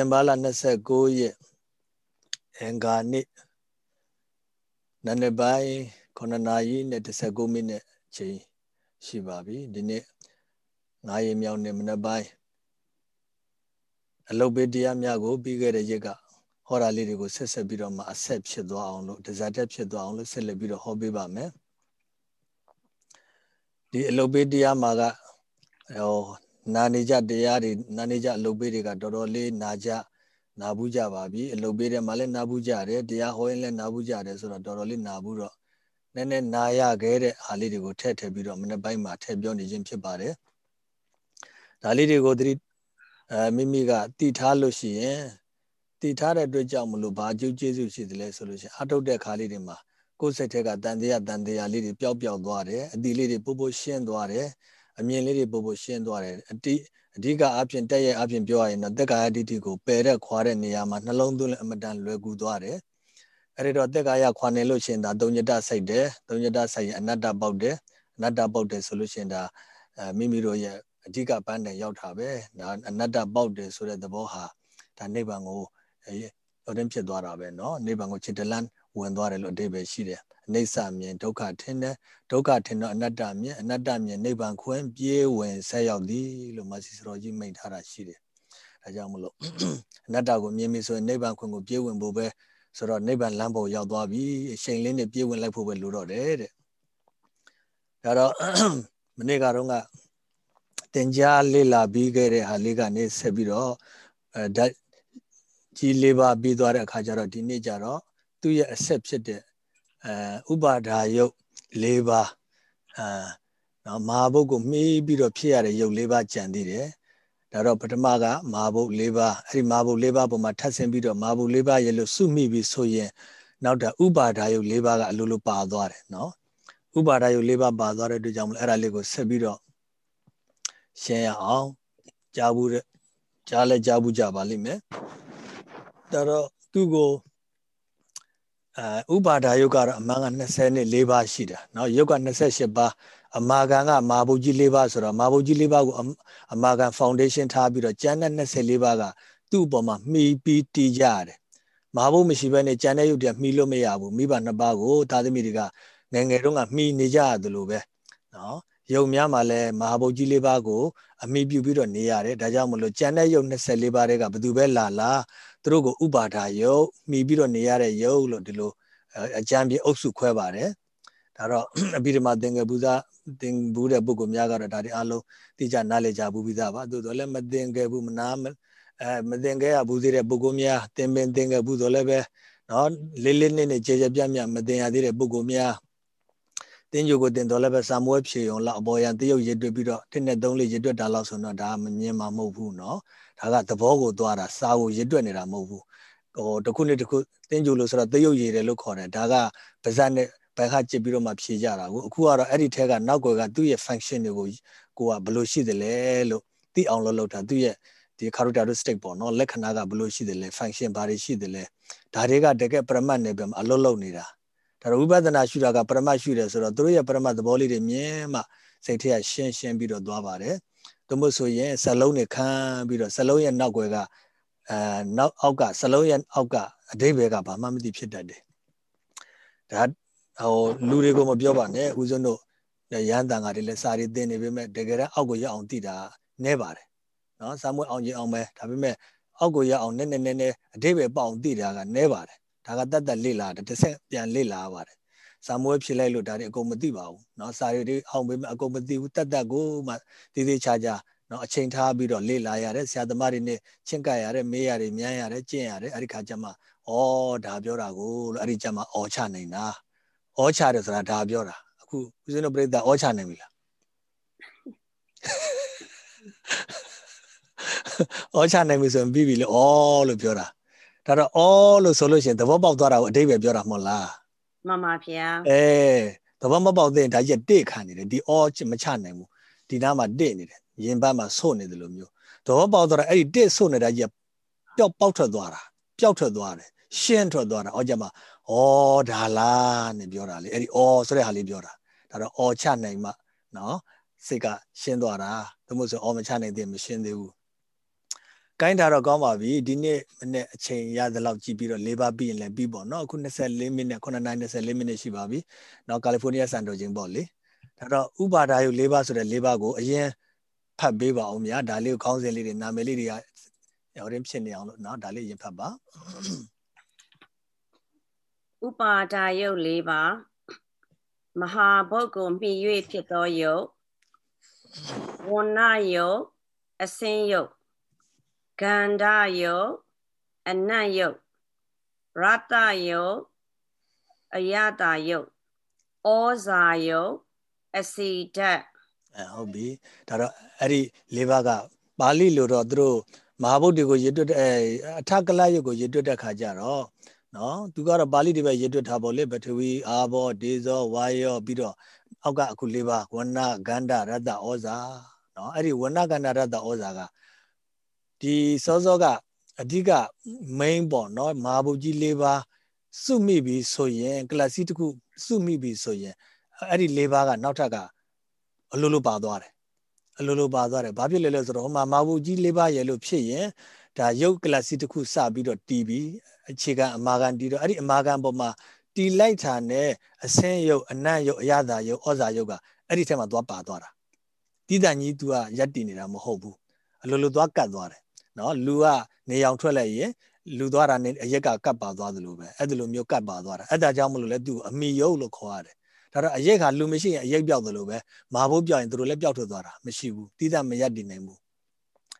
င်ဘာလ29ရက်အင်္ဂါနေ့နံနက်ပိုင်း9နာရီနဲ့19မိနစ်ချိန်ရှိပါပြီဒီနေ့9ရက်မြောက်နေ့မနက်ပိုင်းအလုတ်ပေးတရားများကိုပြီးခဲ့တဲ့ရက်ကဟောတာလေးတွေကိုဆက်ဆက်ပြီးတော့မှအဆက်ဖြစ်သွားအောင်လို့ဒဇာတက်ဖြစ်သွားအောင်လို့ဆက်လက်ပြီးတော့ဟောပေးပါမယ်ဒီအလုတ်ပေးတရားမှာကဟော နာနေကြတရားတွေနာနေကြအလုပ်ပေးတွေကတော်တော်လေးနာကြနာဘူးကြပါပြီအလုပ်ပေးတဲ့မှာလည်းနာဘူးကြတယ်တရားဟောရင်လည်းနာဘူးကြတယ်ဆိုတော့တော်တော်လေးနာဘူးတော့နည်းနည်းနာရခဲ့တဲ့အားလေးတွေကိုထည့်ထည့်ပြီးတော့မနေ့ပိုင်းမှာထည့်ပြောနေခြင်းဖြစ်ပါတယ်ဒါလေးတွေကိုသတိအဲမိမိကတည်ထားလို့ရှိရင်တည်ထားတဲ့အတွက်ကြောင့်မလို့ဘာကျုပ်ကျေးဇူးရှိသလဲဆိုလို့ရှိရင်အထုတ်တဲ့ခါလေးတွေမှာကိုယ်စိတ်ထဲကတန်တရားတန်တရားလေးတွေပျောက်ပျောက်သွားတယ်အတီလေးတွေပို့ပို့ရှင်းသွားတယ် အမြင်လေးတွေပို့ပို့ရှင်းသွားတယ်အတိအဓိကအဖြစ်တက်ရဲ့အဖြစ်ပြောရရင်တော့တက်ကာယဒိဋ္ဌိကိုပယ်တဲ့ခွာတဲ့နေရာမှာနှလုံးသွင်းလည်းအမတန်လွယ်ကူသွားတယ်အဲ့ဒီတော့တက်ကာယခွာနေလို့ရှိရင်ဒါသုံးညတစိုက်တယ်သုံးညတစိုက်ရင်အနတ္တပေါက်တယ်အနတ္တပေါက်တယ်ဆိုလို့ရှိရင်ဒါမိမိတို့ရဲ့အဓိကပန်းတယ်ရောက်တာပဲဒါအနတ္တပေါက်တယ်ဆိုတဲ့သဘောဟာဒါနိဗ္ဗာန်ကိုဟိုတင်ဖြစ်သွားတာပဲเนาะနိဗ္ဗာန်ကိုခြေတလန်းဝင်သွားတယ်လို့အဓိပ္ပာယ်ရှိတယ် အိဋ္ဌမြင်ဒုက္ခထင်တယ်ဒုက္ခထင်တော့အနတ္တမြင်အနတ္တမြင်နိဗ္ဗာန်ခွင့်ပြေးဝင်ဆက်ရောက်သည်လို့မဆီစတော်ကြီးမိန့်ထားတာရှိတယ်ဒါကြောင့်မလို့အနတ္တကိုမြင်ပြီဆိုရင်နိဗ္ဗာန်ခွင့်ကိုပြေးဝင်ဖို့ပဲဆိုတော့နိဗ္ဗာန်လမ်းပေါ်ရောက်သွားပြီအချိန်လေးနဲ့ပြေးဝင်လိုက်ဖို့ပဲလိုတော့တယ်တဲ့ဒါတော့မနေ့ကတော့ကတင်ကြားလေ့လာပြီးခဲ့တဲ့ဟာလေးကနေဆက်ပြီးတော့အဲဓာတ်ကြီးလေးပါပြီးသွားတဲ့အခါကျတော့ဒီနေ့ကျတော့သူ့ရဲ့အဆက်ဖြစ်တဲ့ အဲဥပါဒါယုတ်၄ပါးအာနော်မဟာဘုတ်ကိုမှီးပြီးတော့ဖြစ်ရတဲ့ယုတ်၄ပါးကြံသေးတယ်ဒါတော့ပထမကမဟာဘုတ်၄ပါးအဲ့ဒီမဟာဘုတ်၄ပါးပုံမှာထပ်ဆင်းပြီးတော့မဟာဘုတ်၄ပါးရဲ့လို့စုမိပြီးဆိုရင်နောက်တာဥပါဒါယုတ်၄ပါးကအလိုလိုပါသွားတယ်နော်ဥပါဒါယုတ်၄ပါးပါသွားတဲ့အတွက်ကြောင့်မလို့အဲ့ဒါလေးကိုဆက်ပြီးတော့ရှင်းရအောင်ကြားဘူးတဲ့ကြားလဲကြားဘူးကြပါလိမ့်မယ်ဒါတော့သူ့ကို အဲဥပါဒါယုတ်ကတော့အမှန်က24ပါးရှိတာเนาะယုတ်က28ပါးအမာခံကမာဘုတ်ကြီး၄ပါးဆိုတော့မာဘုတ်ကြီး၄ပါးကိုအမာခံ foundation ထားပြီးတော့ကျန်တဲ့24ပါးကသူ့အပေါ်မှာမှီပြီးတည်ကြရတယ်မာဘုတ်မရှိဘဲနဲ့ကျန်တဲ့ယုတ်တွေမှီလို့မရဘူးမိဘနှစ်ပါးကိုသာသမီတွေကငယ်ငယ်တုန်းကမှီနေကြရတယ်လို့ပဲเนาะယုံများမှာလည်းမဟာဘုတ်ကြီးလေးပါးကိုအမိပြုပြီးတော့နေရတယ်ဒါကြောင့်မလို့ကျန်တဲ့ယုံ24ပါးတွေကဘယ်သူပဲလာလာ သူတို့ကိုဥပါဒါယုတ်မိပြီးတော့နေရတဲ့ယုတ်လို့ဒီလိုအကြံပြအုပ်စုခွဲပါတယ်ဒါတော့အဘိဓမ္မာသင်္ကေပူဇာသင်ဘူးတဲ့ပုဂ္ဂိုလ်များကတော့ဒါတွေအလုံးသိကြနားလည်ကြဘူးပြီးသားပါသို့တော်လည်းမသင်ခဲ့ဘူးမနာအဲမသင်ခဲ့ရဘူးသေးတဲ့ပုဂ္ဂိုလ်များသင်ပင်သင်ခဲ့ဘူးဆိုလည်းပဲနော်လေးလေးနည်းနည်းကြဲကြဲပြန့်ပြန့်မသင်ရသေးတဲ့ပုဂ္ဂိုလ်များတင်းကြိုကိုတင်တော်လည်းပဲစာမွဲဖြေုံလောက်အပေါ်ရန်တရုတ်ရစ်တွေ့ပြီးတော့တစ်နဲ့သုံးလေးရစ်တွေ့တာလောက်ဆိုတော့ဒါမမြင်မှာမဟုတ်ဘူးเนาะ ဒါကသဘောကိုသွားတာစာကိုရစ်တွေ့နေတာမဟုတ်ဘူးဟိုတစ်ခုနဲ့တစ်ခုတင်းကြိုလို့ဆိုတော့တရုတ်ရည်တယ်လို့ခေါ်တယ်ဒါကပါဇက်နဲ့ဘယ်ခါကြစ်ပြီးတော့မှဖြေကြတာကိုအခုကတော့အဲ့ဒီထဲကနောက်ွယ်ကသူ့ရဲ့ function တွေကိုကိုကဘယ်လိုရှိသလဲလို့သိအောင်လုပ်လုပ်တာသူ့ရဲ့ဒီ characteristic ပေါ့နော်လက္ခဏာကဘယ်လိုရှိသလဲ function ဘာတွေရှိသလဲဒါတွေကတကယ်ပရမတ်နယ်ပယ်မှာအလုပ်လုပ်နေတာဒါတော့ဝိပဿနာရှုတာကပရမတ်ရှုတယ်ဆိုတော့သူတို့ရဲ့ပရမတ်သဘောလေးတွေမြင်မှစိတ်ထဲကရှင်းရှင်းပြီးတော့သွားပါတယ် သို့မဟုတ်ဆိုရင်စလုံးနဲ့ခန်းပြီးတော့စလုံးရဲ့နောက်ွယ်ကအဲနောက်အောက်ကစလုံးရဲ့အောက်ကအတိဘယ်ကဘာမှမသိဖြစ်တတ်တယ်ဒါဟိုလူတွေကိုမပြောပါနဲ့ဦးဇင်းတို့ရဟန်းတန်ဃာတွေလည်းစာရီသင်နေပေမဲ့တကယ်တမ်းအောက်ကိုရအောင်သိတာနည်းပါတယ်နော်စာမွေးအောင်ကြီးအောင်ပဲဒါပေမဲ့အောက်ကိုရအောင်နည်းနည်းနည်းနည်းအတိဘယ်ပေါအောင်သိတာကနည်းပါတယ်ဒါကတတ်တတ်လေ့လာတယ်တစ်ဆက်ပြန်လေ့လာပါတယ် စာမွေးဖြစ်လိုက်လို့ဒါတွေအကုန်မသိပါဘူးเนาะစာရီတွေအောင်ပေမဲ့အကုန်မသိဘူးတတ်တတ်ကိုမှသေးသေးချာချာเนาะအချိန်ထားပြီးတော့လေ့လာရတယ်ဆရာသမားတွေနဲ့ချင်းကပ်ရတယ်မေးရတယ်မြန်းရတယ်ကျင့်ရတယ်အဲ့ဒီခါကျမှဩဒါပြောတာကိုလို့အဲ့ဒီကျမှဩချနိုင်တာဩချတယ်ဆိုတာဒါပြောတာအခုဦးဇင်းတို့ပြိဿဩချနိုင်ပြီလားဩချနိုင်ပြီဆိုရင်ပြီးပြီလေဩလို့ပြောတာဒါတော့ဩလို့ဆိုလို့ရှိရင်သဘောပေါက်သွားတာကိုအတိတ်ပဲပြောတာမဟုတ်လား မှန်ပါဗျာအဲသဘောမပေါက်တဲ့ဒါကြီးတိတ်ခံနေတယ်ဒီဩမချနိုင်ဘူးဒီနားမှာတိတ်နေတယ်ရင်ဘတ်မှာဆို့နေတယ်လို့မျိုးသဘောပေါက်သွားတာအဲ့ဒီတိတ်ဆို့နေတာကြီးပျောက်ပေါက်ထွက်သွားတာပျောက်ထွက်သွားတယ်ရှင်းထွက်သွားတာဩကြမှာဩဒါလားနဲ့ပြောတာလေအဲ့ဒီဩဆိုတဲ့ဟာလေးပြောတာဒါတော့ဩချနိုင်မှနော်စိတ်ကရှင်းသွားတာသို့မဟုတ်ဆိုဩမချနိုင်သေးမရှင်းသေးဘူး ကိုင်းတာတော့ကောင်းပါပြီဒီနေ့မနေ့အချိန်ရသလောက်ကြည့်ပြီးတော့လေးပါပြီးရင်လည်းပြီးပေါ့နော်အခု24မိနစ်9နိုင်24မိနစ်ရှိပါပြီနော်ကယ်လီဖိုးနီးယားစံတော်ချိန်ပေါ့လေဒါတော့ဥပါဒါယုလေးပါဆိုတဲ့လေးပါကိုအရင်ဖတ်ပေးပါအောင်ဗျာဒါလေးကိုခေါင်းစဉ်လေးတွေနာမည်လေးတွေကရောင်းရင်းဖြစ်နေအောင်လို့နော်ဒါလေးရင်ဖတ်ပါဥပါဒါယုတ်၄ပါးမဟာဘုတ်ကိုမှီ၍ဖြစ်သောယုတ်ဝဏ္ဏယုတ်အစင်းယုတ် ဂန္ဓယုတ်အနတ်ယုတ်ရတယုတ်အယတာယုတ်ဩဇာယုတ်အစီဓာတ်အဲဟုတ်ပြီဒါတော့အဲ့ဒီလေးပါးကပါဠိလိုတော့သူတို့မဟာဗုဒ္ဓကိုရည်တွတ်အထကလယုတ်ကိုရည်တွတ်တဲ့ခါကျတော့နော်သူကတော့ပါဠိတွေပဲရည်တွတ်ထားပေါ့လေပထဝီအာဘောဒေဇောဝါယောပြီးတော့အောက်ကအခုလေးပါဝဏ္ဏဂန္ဓရတ္တဩဇာနော်အဲ့ဒီဝဏ္ဏဂန္ဓရတ္တဩဇာက ဒီစောစောကအဓိက main ပေါ့နော်မဟာဗုဒ္ဓကြီးလေးပါစုမိပြီဆိုရင်ကလစီတစ်ခုစုမိပြီဆိုရင်အဲ့ဒီလေးပါးကနောက်ထပ်ကအလိုလိုပါသွားတယ်အလိုလိုပါသွားတယ်ဘာဖြစ်လဲလဲဆိုတော့ဟိုမှာမာဘူးကြီးလေးပါးရဲ့လို့ဖြစ်ရင်ဒါရုပ်ကလစီတစ်ခုစပြီးတော့တီးပြီးအခြေခံအမာခံတီးတော့အဲ့ဒီအမာခံပေါ်မှာတီလိုက်တာနဲ့အစင်းရုပ်အနံ့ရုပ်အရသာရုပ်ဩဇာရုပ်ကအဲ့ဒီထဲမှာသွားပါသွားတာတိတန်ကြီး तू ကရက်တည်နေတာမဟုတ်ဘူးအလိုလိုသွားကတ်သွားတယ် နော်လူကနေအောင်ထွက်လိုက်ရင်လူသွားတာနဲ့အရက်ကကတ်ပါသွားသလိုပဲအဲ့ဒီလိုမျိုးကတ်ပါသွားတာအဲ့ဒါကြောင့်မလို့လဲ तू အမိယုတ်လို့ခေါ်ရတယ်ဒါတော့အရိတ်ခါလူမရှိရင်အရိတ်ပြောက်သလိုပဲမာဖို့ပြောက်ရင်သူတို့လည်းပြောက်ထွက်သွားတာမရှိဘူးတိဒမရက်တည်နိုင်ဘူး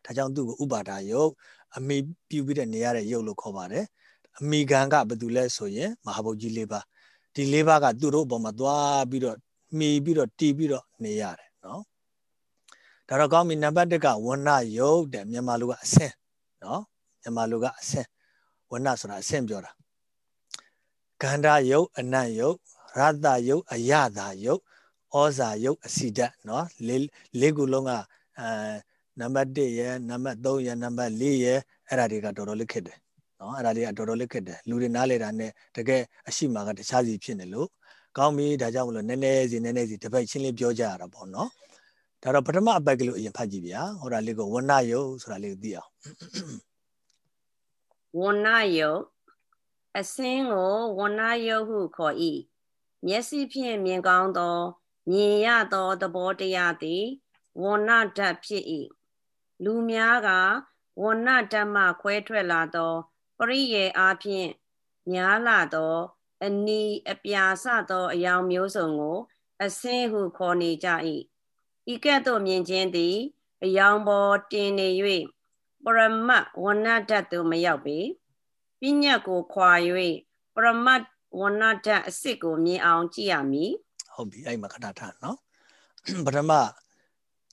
ဒါကြောင့်သူ့ကိုဥပါဒါယုတ်အမိပြုပြီးတဲ့နေရတဲ့ယုတ်လို့ခေါ်ပါတယ်အမိခံကဘယ်သူလဲဆိုရင်မဟာဘုတ်ကြီးလေးပါဒီလေးပါကသူတို့အပေါ်မှာသွားပြီးတော့မှီပြီးတော့တီးပြီးတော့နေရတယ်နော် ဒါတော့ကောင်းပြီနံပါတ်1ကဝဏယုတ်တဲ့မြန်မာလူကအဆင့်နော်မြန်မာလူကအဆင့်ဝဏဆိုတာအဆင့်ပြောတာကန္ဓာယုတ်အနတ်ယုတ်ရတယုတ်အယတာယုတ်ဩဇာယုတ်အစီဓာတ်နော်လေးလေးခုလုံးကအဲနံပါတ်1ရယ်နံပါတ်3ရယ်နံပါတ်4ရယ်အဲ့ဒါတွေကတော်တော်လေးခက်တယ်နော်အဲ့ဒါတွေကတော်တော်လေးခက်တယ်လူတွေနားလေတာနဲ့တကယ်အရှိမာကတခြားစီဖြစ်နေလို့ကောင်းပြီဒါကြောင့်မလို့နည်းနည်းစီနည်းနည်းစီတစ်ပိတ်ချင်းလေးပြောကြရတာပေါ့နော် ဒါတော့ပထမအပိုက်ကလေးကိုအရင်ဖတ်ကြည့်ဗျာဟောတာလေးကိုဝဏယုတ်ဆိုတာလေးကိုသိအောင်ဝဏယုတ်အစင်းကိုဝဏယုတ်ဟုခေါ်၏မျက်စိဖြင့်မြင်ကောင်းသောမြင်ရသောသဘောတရားသည်ဝဏဓာတ်ဖြစ်၏လူများကဝဏဓာတ်မှခွဲထွက်လာသောပရိယေအားဖြင့်များလာသော အနီအပြာစသောအယောင်မျိုးစုံကို အစင်းဟုခေါ်နေကြ၏ ဤကဲ့သို့မြင်ခြင်းသည်အယောင်ပေါ်တင်နေ၍ပရမတ်ဝဏဓာတ်သို့မရောက်ပေပညာကိုခွာ၍ပရမတ်ဝဏ္ဏဓာတ်အစစ်ကိုမြင်အောင်ကြည့်ရမည်ဟုတ်ပြီအဲ့မှာခဏထားနော်ပထမ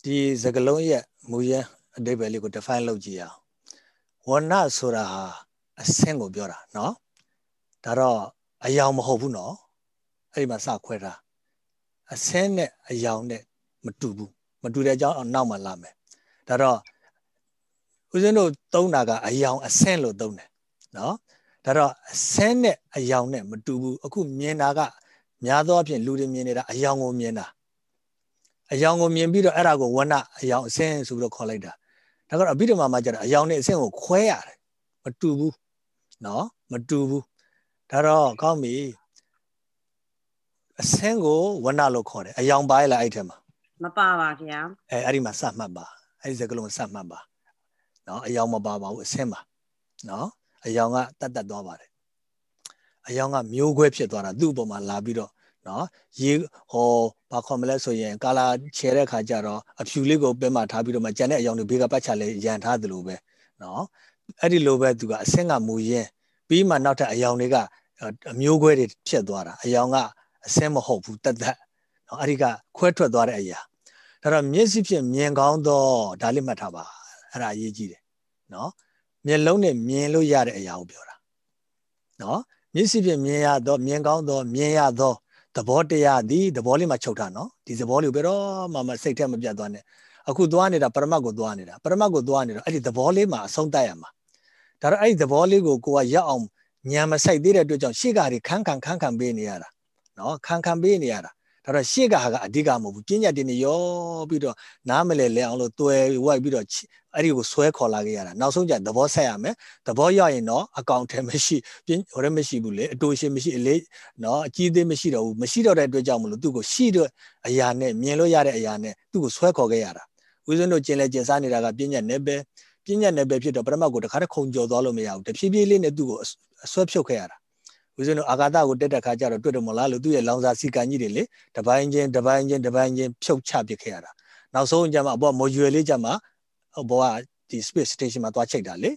ဒီစကလုံးရဲ့မူရင်းအဓိပ္ပာယ်လေးကို define လုပ်ကြည့်အောင်ဝဏ္ဏဆိုတာဟာအဆင့်ကိုပြောတာနော်ဒါတော့အယောင်မဟုတ်ဘူးနော်အဲ့ဒီမှာစခွဲတာအဆင့်နဲ့အယောင်နဲ့ မတူဘူးမတူတဲ့အကြောင်းနောက်မှလာမယ်ဒါတော့ဦးဇင်းတို့သုံးတာကအယောင်အဆင့်လို့သုံးတယ်နော်ဒါတော့အဆင်းနဲ့အယောင်နဲ့မတူဘူးအခုမြင်တာကများသောအားဖြင့်လူတွေမြင်နေတာအယောင်ကိုမြင်တာအယောင်ကိုမြင်ပြီးတော့အဲ့ဒါကိုဝဏအယောင်အဆင်းဆိုပြီးတော့ခေါ်လိုက်တာဒါကတော့အဘိဓမ္မာမှာကျတော့အယောင်နဲ့အဆင်းကိုခွဲရတယ်မတူဘူးနော်မတူဘူးဒါတော့ကောင်းပြီအဆင်းကိုဝဏလို့ခေါ်တယ်အယောင်ပါရဲ့လားအဲ့ထဲမှာ မပါပါဗျာအဲအဲ့ဒီမှာစမှတ်ပါအဲ့ဒီစကလုံးစမှတ်ပါနော်အယောင်မပါပါဘူးအဆင်းပါနော်အယောင်ကတတ်တတ်သွားပါတယ်အယောင်ကမျိုးခွဲဖြစ်သွားတာသူ့အပေါ်မှာလာပြီးတော့နော်ရေဟောဘာခေါ်မလဲဆိုရင်ကာလာချဲတဲ့ခါကျတော့အဖြူလေးကိုပဲမှထားပြီးတော့မှကြံတဲ့အယောင်တွေဘေးကပတ်ချလဲရန်ထားသလိုပဲနော်အဲ့ဒီလိုပဲသူကအဆင့်ကမူရင်းပြီးမှနောက်ထပ်အယောင်တွေကအမျိုးခွဲတွေဖြစ်သွားတာအယောင်ကအဆင့်မဟုတ်ဘူးတတ်တတ်နော်အဲ့ဒီကခွဲထွက်သွားတဲ့အရာ ဒါတော့မျက်စိဖြင့်မြင်ကောင်းတော့ဒါလေးမှတ်ထားပါအဲ့ဒါအရေးကြီးတယ်နော်မျက်လုံးနဲ့မြင်လို့ရတဲ့အရာကိုပြောတာနော်မျက်စိဖြင့်မြင်ရသောမြင်ကောင်းသောမြင်ရသောသဘောတရားသည်သဘောလေးမှာချုပ်ထားနော်ဒီသဘောလေးကိုဘယ်တော့မှမစိတ်ထဲမပြတ်သွားနဲ့အခုသွားနေတာပရမတ်ကိုသွားနေတာပရမတ်ကိုသွားနေတော့အဲ့ဒီသဘောလေးမှာအဆုံးတတ်ရမှာဒါတော့အဲ့ဒီသဘောလေးကိုကိုကရောက်အောင်ညံမဆိုင်သေးတဲ့အတွက်ကြောင့်ရှေ့ကတွေခန်းခံခန်းခံပေးနေရတာနော်ခန်းခံပေးနေရတာ ဒါဒါတော့ရှေ့ကဟာကအဓိကမဟုတ်ဘူးပညာတင်နေရောပြီးတော့နားမလဲလဲအောင်လို့တွယ်ဝိုက်ပြီးတော့အဲ့ဒီကိုဆွဲခေါ်လာခဲ့ရတာနောက်ဆုံးကျသဘောဆက်ရမယ်သဘောရရင်တော့အကောင့်ထဲမရှိပြဟိုရဲမရှိဘူးလေအတူရှိမရှိအလေးနော်အကြီးသေးမရှိတော့ဘူးမရှိတော့တဲ့အတွက်ကြောင့်မလို့သူ့ကိုရှိတဲ့အရာနဲ့မြင်လို့ရတဲ့အရာနဲ့သူ့ကိုဆွဲခေါ်ခဲ့ရတာဦးဇင်းတို့ကျင်လဲကျင်စားနေတာကပညာနယ်ပဲပညာနယ်ပဲဖြစ်တော့ပရမတ်ကိုတခါတည်းခုံကျော်သွားလို့မရဘူးတဖြည်းဖြည်းလေးနဲ့သူ့ကိုအဆွဲဖြုတ်ခဲ့ရတာ ဦးဇင်းတို့အာဂါတကိုတက်တက်ခါကျတော့တွေ့တယ်မလားလို့သူ့ရဲ့လောင်စာစီကံကြီးတွေလေတပိုင်းချင်းတပိုင်းချင်းတပိုင်းချင်းဖြုတ်ချပစ်ခဲ့ရတာနောက်ဆုံးကျမှအပေါ်မော်ဂျူယ်လေးကျမှဘောကဒီ space station မှာသွားချိတ်တာလေ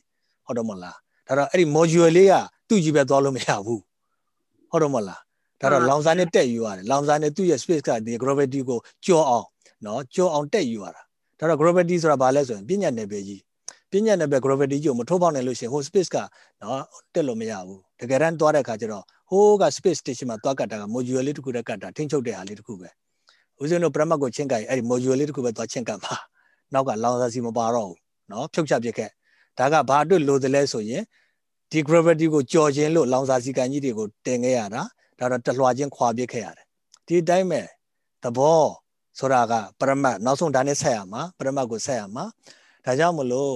ဟုတ်တော့မလားဒါတော့အဲ့ဒီ module လေးကသူ့ကြီးပဲသွားလို့မရဘူးဟုတ်တော့မလားဒါတော့လောင်စာနဲ့တက်ယူရတယ်လောင်စာနဲ့သူ့ရဲ့ space ကဒီ gravity ကိုကျော်အောင်နော်ကျော်အောင်တက်ယူရတာဒါတော့ gravity ဆိုတာဘာလဲဆိုရင်ပညာနယ်ပယ်ကြီး ပညာနယ်ပယ် gravity ကြီးကိုမထိုးပေါက်နိုင်လို့ရှိရင်ဟို space ကနော်တက်လို့မရဘူးတကယ်တမ်းသွားတဲ့အခါကျတော့ဟိုးက space station မှာသွားကတ်တာက module လေးတစ်ခုတည်းကတ်တာထိန်းချုပ်တဲ့ဟာလေးတစ်ခုပဲဦးဇင်းတို့ပရမတ်ကိုချင်းကင်အဲ့ဒီ module လေးတစ်ခုပဲသွားချင်းကတ်ပါနောက်ကလောင်စာစီမပါတော့ဘူးနော်ဖြုတ်ချပစ်ခဲ့ဒါကဘာအတွက်လိုသလဲဆိုရင်ဒီ gravity ကိုကြော်ခြင်းလို့လောင်စာစီကံကြီးတွေကိုတင်ခဲ့ရတာဒါတော့တလွှာချင်းခွာပစ်ခဲ့ရတယ်ဒီအတိုင်းပဲသဘောဆိုတာကပရမတ်နောက်ဆုံးဒါနဲ့ဆက်ရမှာပရမတ်ကိုဆက်ရမှာဒါကြောင့်မလို့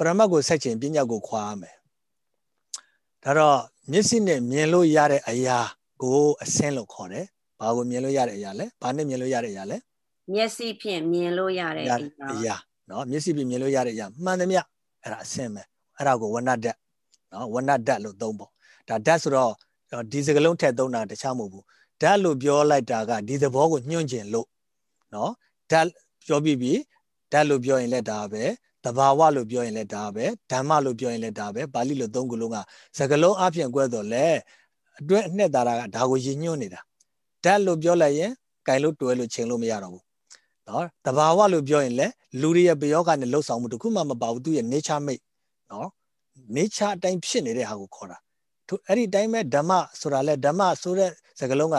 ပရမတ်ကိုဆက်ခြင်းပညာကိုခွာရမယ်ဒါတော့မျက်စိနဲ့မြင်လို့ရတဲ့အရာကိုအစင်းလို့ခေါ်တယ်ဘာကိုမြင်လို့ရတဲ့အရာလဲဘာနဲ့မြင်လို့ရတဲ့အရာလဲမျက်စိဖြင့်မြင်လို့ရတဲ့အရာနော်မျက်စိဖြင့်မြင်လို့ရတဲ့အရာမှန်သမျှအဲ့ဒါအစင်းပဲအဲ့ဒါကိုဝဏ္ဏဓာတ်နော်ဝဏ္ဏဓာတ်လို့သုံးပေါ့ဒါဓာတ်ဆိုတော့ဒီစကလုံးထည့်သုံးတာတခြားမဟုတ်ဘူးဓာတ်လို့ပြောလိုက်တာကဒီသဘောကိုညွှန်ကျင်လို့နော်ဓာတ်ပြောပြီးပြီဓာတ်လို့ပြောရင်လည်းဒါပဲ တဘာဝလို့ပြောရင်လည်းဒါပဲဓမ္မလို့ပြောရင်လည်းဒါပဲပါဠိလိုသုံးခုလုံးကစကလုံးအပြင်ကွဲတော့လေအတွဲအနှစ်သာရကဒါကိုရည်ညွှန်းနေတာဓာတ်လို့ပြောလိုက်ရင်ကင်လို့တွဲလို့ချိန်လို့မရတော့ဘူးနော်တဘာဝလို့ပြောရင်လည်းလူတွေရဲ့ပယောဂနဲ့လှုပ်ဆောင်မှုတခုမှမပါဘူးသူရဲ့ nature mate နော် nature အတိုင်းဖြစ်နေတဲ့ဟာကိုခေါ်တာသူအဲ့ဒီတိုင်းပဲဓမ္မဆိုတာလဲဓမ္မဆိုတဲ့စကားလုံးက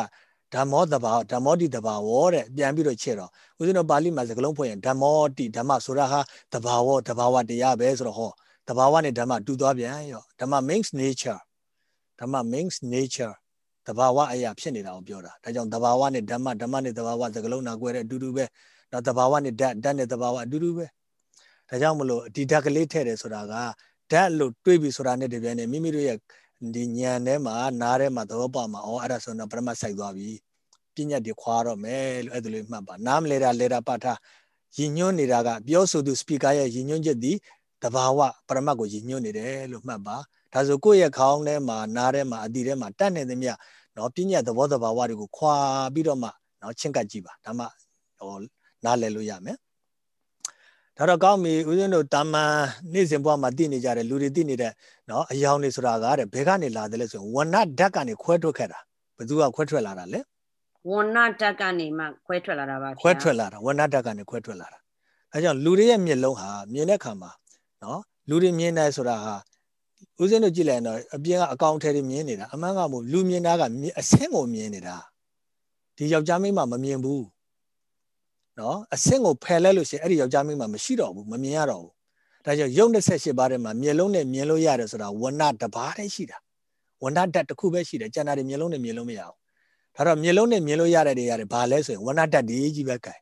ဓမ္မောတဘာဓမ္မောတိတဘာဝတဲ့ပြန်ပြီးတော့ချက်တော့ဦးဇင်းတို့ပါဠိမှာစကားလုံးဖွင့်ရင်ဓမ္မောတိဓမ္မဆိုတာဟာတဘာဝတဘာဝတရားပဲဆိုတော့ဟောတဘာဝနဲ့ဓမ္မတူသွားပြန်ရောဓမ္မ means nature ဓမ္မ means nature တဘာဝအရာဖြစ်နေတာကိုပြောတာဒါကြောင့်တဘာဝနဲ့ဓမ္မဓမ္မနဲ့တဘာဝစကားလုံးနာကွဲတဲ့အတူတူပဲနော်တဘာဝနဲ့ဓာတ်ဓာတ်နဲ့တဘာဝအတူတူပဲဒါကြောင့်မလို့ဒီဓာတ်ကလေးထည့်တယ်ဆိုတာကဓာတ်လို့တွေးပြီဆိုတာနဲ့တပြိုင်နက်မိမိတို့ရဲ့ ဒီညံထဲမှာနားထဲမှာသဘောပေါက်မှာဩအဲ့ဒါဆိုတော့ပရမတ်ဆိုင်သွားပြီပညာတွေခွာတော့မယ်လို့အဲ့ဒါလေးမှတ်ပါနားမလဲတာလဲတာပါထားရည်ညွှန်းနေတာကပြောဆိုသူစပီကာရဲ့ရည်ညွှန်းချက်ဒီတဘာဝပရမတ်ကိုရည်ညွှန်းနေတယ်လို့မှတ်ပါဒါဆိုကိုယ့်ရဲ့ခေါင်းထဲမှာနားထဲမှာအတီထဲမှာတတ်နေသမျှနော်ပညာသဘောတဘာဝတွေကိုခွာပြီးတော့မှနော်ချင်းကပ်ကြည့်ပါဒါမှဟောနားလည်လို့ရမယ် ဒါတော့ကောင်းပြီဦးဇင်းတို့တာမန်နေ့စဉ်ဘဝမှာတည်နေကြတဲ့လူတွေတည်နေတဲ့နော်အယောင်တွေဆိုတာကတဲ့ဘယ်ကနေလာတယ်လဲဆိုရင်ဝဏ္ဏဓာတ်ကနေခွဲထွက်ခဲ့တာဘယ်သူကခွဲထွက်လာတာလဲဝဏ္ဏဓာတ်ကနေမှခွဲထွက်လာတာပါခွဲထွက်လာတာဝဏ္ဏဓာတ်ကနေခွဲထွက်လာတာအဲကြောင့်လူတွေရဲ့မျက်လုံးဟာမြင်တဲ့အခါမှာနော်လူတွေမြင်တယ်ဆိုတာဟာဦးဇင်းတို့ကြည့်လိုက်ရင်တော့အပြင်ကအကောင်ထဲတွေမြင်နေတာအမှန်ကမို့လူမြင်တာကအဆင့်ကိုမြင်နေတာဒီယောက်ျားမိန်းမမမြင်ဘူး နော်အဆင့်ကိုဖယ်လဲလို့ရှိရင်အဲ့ဒီယောက်ျားမိန်းမမရှိတော့ဘူးမမြင်ရတော့ဘူးဒါကြောင့်ယုံ28ပါးထဲမှာမျက်လုံးနဲ့မြင်လို့ရတယ်ဆိုတာဝဏ္ဏတစ်ပါးတည်းရှိတာဝဏ္ဏဓာတ်တစ်ခုပဲရှိတယ်ကျန်တာတွေမျက်လုံးနဲ့မြင်လို့မရဘူးဒါတော့မျက်လုံးနဲ့မြင်လို့ရတဲ့တွေရတယ်ဘာလဲဆိုရင်ဝဏ္ဏဓာတ်ဒီကြီးပဲကဲ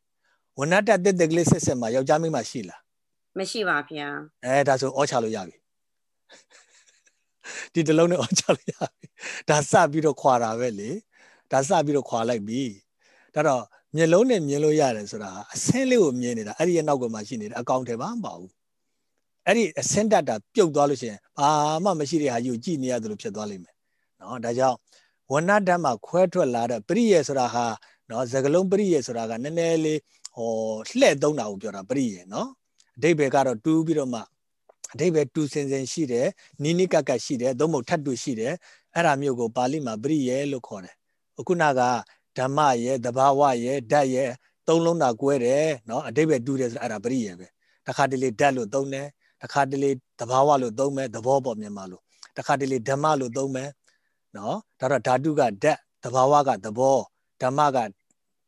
ဝဏ္ဏဓာတ်တက်တက်ကလေးဆက်ဆက်မှာယောက်ျားမိန်းမရှိလားမရှိပါဗျာအဲဒါဆိုအောချလို့ရပြီဒီတလုံးနဲ့အောချလို့ရပြီဒါစပြီးတော့ခွာတာပဲလေဒါစပြီးတော့ခွာလိုက်ပြီဒါတော့ မျက်လုံးနဲ့မြင်လို့ရတယ်ဆိုတာအဆင်းလေးကိုမြင်နေတာအဲ့ဒီရဲ့နောက်ကမှရှိနေတယ်အကောင့်ထဲမှာမပါဘူးအဲ့ဒီအဆင်းတတ်တာပြုတ်သွားလို့ရှိရင်ဘာမှမရှိတဲ့ဟာကြီးကိုကြည့်နေရတယ်လို့ဖြစ်သွားလိမ့်မယ်နော်ဒါကြောင့်ဝဏ္ဏဓာတ်မှာခွဲထွက်လာတဲ့ပရိယေဆိုတာဟာနော်သကလုံးပရိယေဆိုတာကနည်းနည်းလေးဟောလှဲ့သုံးတာကိုပြောတာပရိယေနော်အဓိပ္ပာယ်ကတော့တူးပြီးတော့မှအဓိပ္ပာယ်တူစင်စင်ရှိတယ်နီးနီးကပ်ကပ်ရှိတယ်သို့မဟုတ်ထပ်တူရှိတယ်အဲ့ဒါမျိုးကိုပါဠိမှာပရိယေလို့ခေါ်တယ်အခုနက ဓမ္မရဲ့တဘာဝရဲ့ဓာတ်ရဲ့သုံးလုံးတာကွဲတယ်နော်အတိပ္ပယ်တူတယ်ဆိုအဲ့ဒါပရိယေပဲတခါတလေဓာတ်လို့သုံးတယ်တခါတလေတဘာဝလို့သုံးမယ်သဘောပေါ်မြန်မာလို့တခါတလေဓမ္မလို့သုံးမယ်နော်ဒါတော့ဓာတုကဓာတ်တဘာဝကသဘောဓမ္မက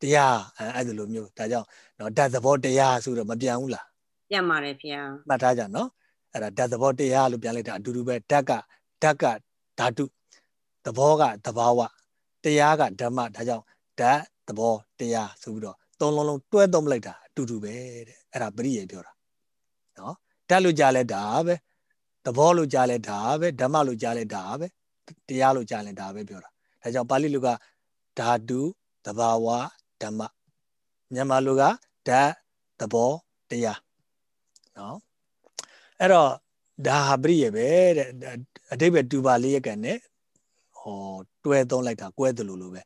တရားအဲ့ဒါလိုမျိုးဒါကြောင့်နော်ဓာတ်သဘောတရားဆိုတော့မပြန်ဘူးလားပြန်ပါတယ်ဗျာမှတ်ထားကြနော်အဲ့ဒါဓာတ်သဘောတရားလို့ပြန်လိုက်တာအတူတူပဲဓာတ်ကဓာတ်ကဓာတုသဘောကသဘာဝတရားကဓမ္မဒါကြောင့် ဓာတ်သဘောတရားဆိုပြီးတော့သုံးလုံးလုံးတွဲသုံးလိုက်တာအတူတူပဲတဲ့အဲ့ဒါပရိယေပြောတာနော်ဓာတ်လို့ကြားလဲဒါပဲသဘောလို့ကြားလဲဒါပဲဓမ္မလို့ကြားလဲဒါပဲတရားလို့ကြားလဲဒါပဲပြောတာဒါကြောင့်ပါဠိလိုကဓာတုသဘာဝဓမ္မမြန်မာလိုကဓာတ်သဘောတရားနော်အဲ့တော့ဒါဟာပရိယေပဲတဲ့အတိပ္ပယ်တူပါလေးရကန်နဲ့ဟောတွဲသုံးလိုက်တာကွဲတယ်လို့လိုပဲ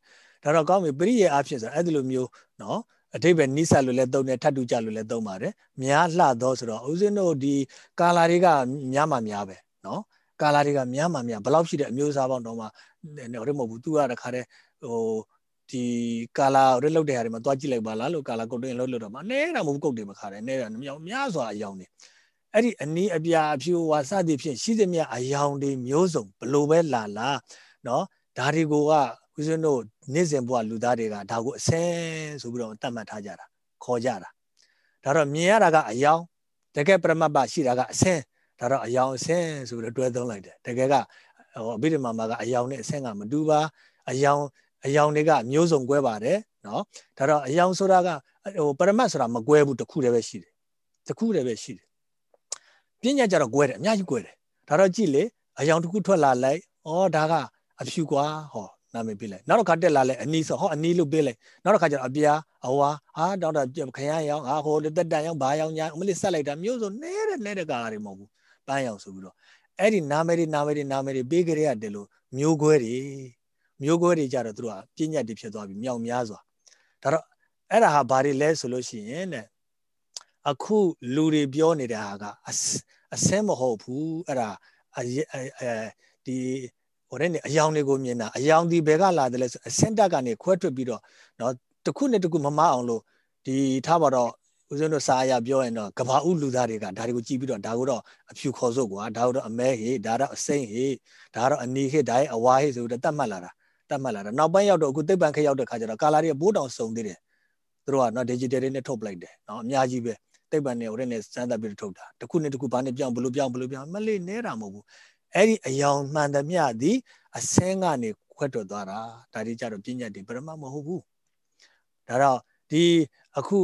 ဒါတော့ကောင်းပြီပရိယေအဖြစ်ဆိုအဲ့ဒီလိုမျိုးနော်အတိပ္ပယ်နိစ္စလို့လည်းသုံးတယ်ထပ်တူကြလို့လည်းသုံးပါတယ်များလှသောဆိုတော့ဦးဇင်းတို့ဒီကာလာတွေကများမှများပဲနော်ကာလာတွေကများမှများဘယ်လောက်ရှိတဲ့အမျိုးအစားပေါင်းတော့မှဟိုမဟုတ်ဘူး तू ကတခါတည်းဟိုဒီကာလာရက်လုတ်တဲ့ဟာတွေမှာသွားကြည့်လိုက်ပါလားလို့ကာလာကုတ်တင်လုတ်လို့တော့မှနဲတာမဟုတ်ကုတ်တယ်မခါတယ်နဲတာမြောင်များစွာအယောင်နေအဲ့ဒီအနီးအပြာအဖြူဝါစသည်ဖြင့်ရှိသမျှအယောင်တွေမျိုးစုံဘလို့ပဲလာလာနော်ဒါတွေကိုက ဦးဇင်းတို့နေ့စဉ်ဘဝလူသားတွေကဒါကိုအစင်းဆိုပြီးတော့တတ်မှတ်ထားကြတာခေါ်ကြတာဒါတော့မြင်ရတာကအယောင်တကယ်ပရမတ်ပရှိတာကအစင်းဒါတော့အယောင်အစင်းဆိုပြီးတော့တွဲသုံးလိုက်တယ်တကယ်ကဟိုအဘိဓမ္မာမှာကအယောင်နဲ့အစင်းကမတူပါအယောင်အယောင်တွေကမျိုးစုံကွဲပါတယ်နော်ဒါတော့အယောင်ဆိုတာကဟိုပရမတ်ဆိုတာမကွဲဘူးတစ်ခုတည်းပဲရှိတယ်တစ်ခုတည်းပဲရှိတယ်ပညာကြတော့ကွဲတယ်အများကြီးကွဲတယ်ဒါတော့ကြည့်လေအယောင်တစ်ခုထွက်လာလိုက်ဩဒါကအဖြူကွာဟော နာမည်ပေးလိုက်နောက်တစ်ခါတက်လာလဲအနီးဆိုဟောအနီးလို့ပေးလိုက်နောက်တစ်ခါကျတော့အပြားအဝါဟာတောက်တာခရမ်းရောင်ဟာဟိုတက်တန်ရောင်ဘာရောင်ညာအမလေးဆက်လိုက်တာမျိုးစုံနဲတဲ့နဲတဲ့ကာလာတွေမဟုတ်ဘူးပန်းရောင်ဆိုပြီးတော့အဲ့ဒီနာမည်တွေနာမည်တွေနာမည်တွေပေးကြရတယ်လို့မျိုးခွဲတွေမျိုးကွဲတွေကြတော့သူတို့ကပြဉ္ညတ်တွေဖြစ်သွားပြီမြောင်များစွာဒါတော့အဲ့ဒါဟာဘာတွေလဲဆိုလို့ရှိရင်တဲ့အခုလူတွေပြောနေတဲ့ဟာကအဆင်းမဟုတ်ဘူးအဲ့ဒါအဲဒီ ဟိုတဲ့နေအယောင်တွေကိုမြင်တာအယောင်ဒီဘယ်ကလာတယ်လဲဆိုအဆင်းတက်ကနေခွဲထွက်ပြီးတော့เนาะတစ်ခုနဲ့တစ်ခုမမအောင်လို့ဒီထားပါတော့ဦးဇင်းတို့စာအရပြောရင်တော့ကဘာဥလူသားတွေကဒါတွေကိုကြည့်ပြီးတော့ဒါကိုတော့အဖြူခေါ်စုပ်ကွာဒါကိုတော့အမဲဟေဒါတော့အစိမ့်ဟေဒါတော့အနီဟေဒါရဲ့အဝါဟေဆိုတော့တတ်မှတ်လာတာတတ်မှတ်လာတာနောက်ပိုင်းရောက်တော့အခုသိပ္ပံခက်ရောက်တဲ့ခါကျတော့ကာလာတွေကဘိုးတောင်စုံသေးတယ်သူတို့ကနော် digital တွေနဲ့ထုတ်ပလိုက်တယ်နော်အများကြီးပဲသိပ္ပံနဲ့ဟိုတဲ့နဲ့စမ်းသပ်ပြီးထုတ်တာတစ်ခုနဲ့တစ်ခုဘာနဲ့ပြောင်းဘလို့ပြောင်းဘလို့ပြောင်းမလေးနဲတာမဟုတ်ဘူး အဲ့ဒီအယောင်မှန်သမျှသည်အစင်းကနေခွက်ထွက်သွားတာဒါတွေကြတော့ပြဉ္ညာတွေပရမမဟုတ်ဘူးဒါတော့ဒီအခု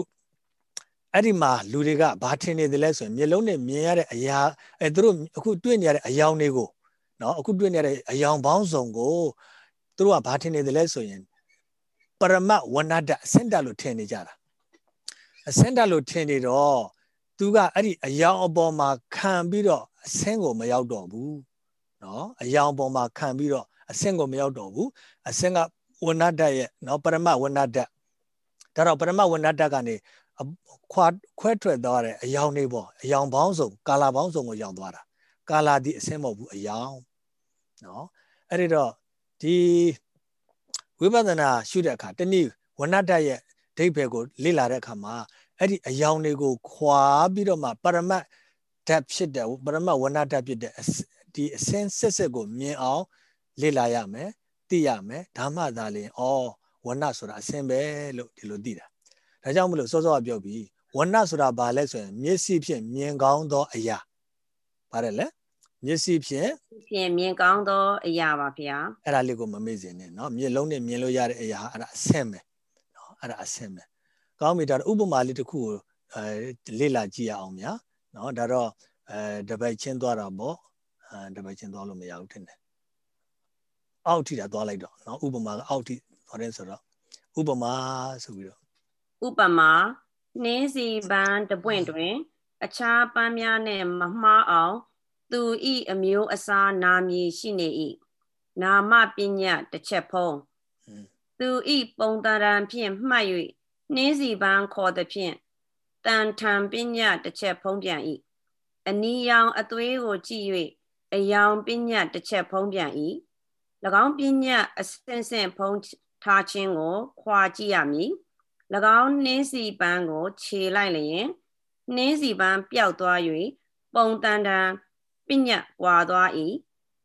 အဲ့ဒီမှာလူတွေကဘာထင်နေတယ်လဲဆိုရင်မျက်လုံးနဲ့မြင်ရတဲ့အရာအဲသူတို့အခုတွေ့နေရတဲ့အယောင်တွေကိုနော်အခုတွေ့နေရတဲ့အယောင်ပေါင်းစုံကိုသူတို့ကဘာထင်နေတယ်လဲဆိုရင်ပရမဝဏ္ဍအစင်တလို့ထင်နေကြတာအစင်တလို့ထင်နေတော့သူကအဲ့ဒီအယောင်အပေါ်မှာခံပြီးတော့အစင်ကိုမရောက်တော့ဘူး နော်အယောင်ပေါ်မှာခံပြီးတော့အစင်ကိုမရောက်တော့ဘူးအစင်ကဝဏ္ဍရဲ့နော်ပရမဝဏ္ဍဒါတော့ပရမဝဏ္ဍကနေခွာခွဲထွက်သွားတဲ့အယောင်တွေပေါ့အယောင်ပေါင်းစုံကာလာပေါင်းစုံကိုရောက်သွားတာကာလာဒီအစင်မဟုတ်ဘူးအယောင်နော်အဲ့ဒီတော့ဒီဝိပဿနာရှုတဲ့အခါတနည်းဝဏ္ဏတရဲ့ဒိဋ္ဌိကိုလေ့လာတဲ့အခါမှာအဲ့ဒီအယောင်တွေကိုခွာပြီးတော့မှပရမတ်ဓာတ်ဖြစ်တဲ့ပရမတ်ဝဏ္ဏဓာတ်ဖြစ်တဲ့ ဒီအစင်းစစ်စစ်ကိုမြင်အောင်လေ့လာရမယ်သိရမယ်ဓမ္မသာလင်ဩဝဏ္ဏဆိုတာအစင်းပဲလို့ဒီလိုသိတာဒါကြောင့်မလို့စောစောကပြောပြီးဝဏ္ဏဆိုတာဘာလဲဆိုရင်မျက်စိဖြင့်မြင်ကောင်းသောအရာပါတယ်လေမျက်စိဖြင့်ဖြင့်မြင်ကောင်းသောအရာပါဗျာအဲ့ဒါလေးကိုမမေ့စင်နဲ့เนาะမျက်လုံးနဲ့မြင်လို့ရတဲ့အရာဟာအဲ့ဒါအဆင့်ပဲเนาะအဲ့ဒါအဆင့်ပဲကောင်းပြီဒါတော့ဥပမာလေးတစ်ခုကိုအဲလေ့လာကြည့်ရအောင်ဗျာเนาะဒါတော့အဲတပိုက်ချင်းသွားတာပေါ့အဲ တပိုက်ချင်းသွားလို့မရဘူးထင်တယ်အောက်ထိတာသွားလိုက်တော့เนาะဥပမာကအောက်ထိသွားတယ်ဆိုတော့ဥပမာဆိုပြီးတော့ဥပမာနှင်းစီပန်းတပွင့်တွင် အခြားပန်းများနဲ့မမှားအောင်သူဤအမျိုးအစားနာမည်ရှိနေ၏နာမပညာတစ်ချက်ဖုံးသူဤပုံတရံဖြင့်မှတ်၍နှင်းစီပန်းခေါ်သည်ဖြင့်တန်ထံပညာတစ်ချက်ဖုံးပြန်၏အနီရောင်အသွေးကိုကြည့်၍ အယောင်ပညာတစ်ချက်ဖုံးပြန်၏၎င်းပညာအစင်စင်ဖုံးထားခြင်းကို ခွာကြည့်ရမည်၎င်းနှင်းစီပန်းကိုခြေလိုက်လျင်နှင်းစီပန်းပျောက်သွား၍ပုံတန်တန်ပညတ်ကွာသွား၏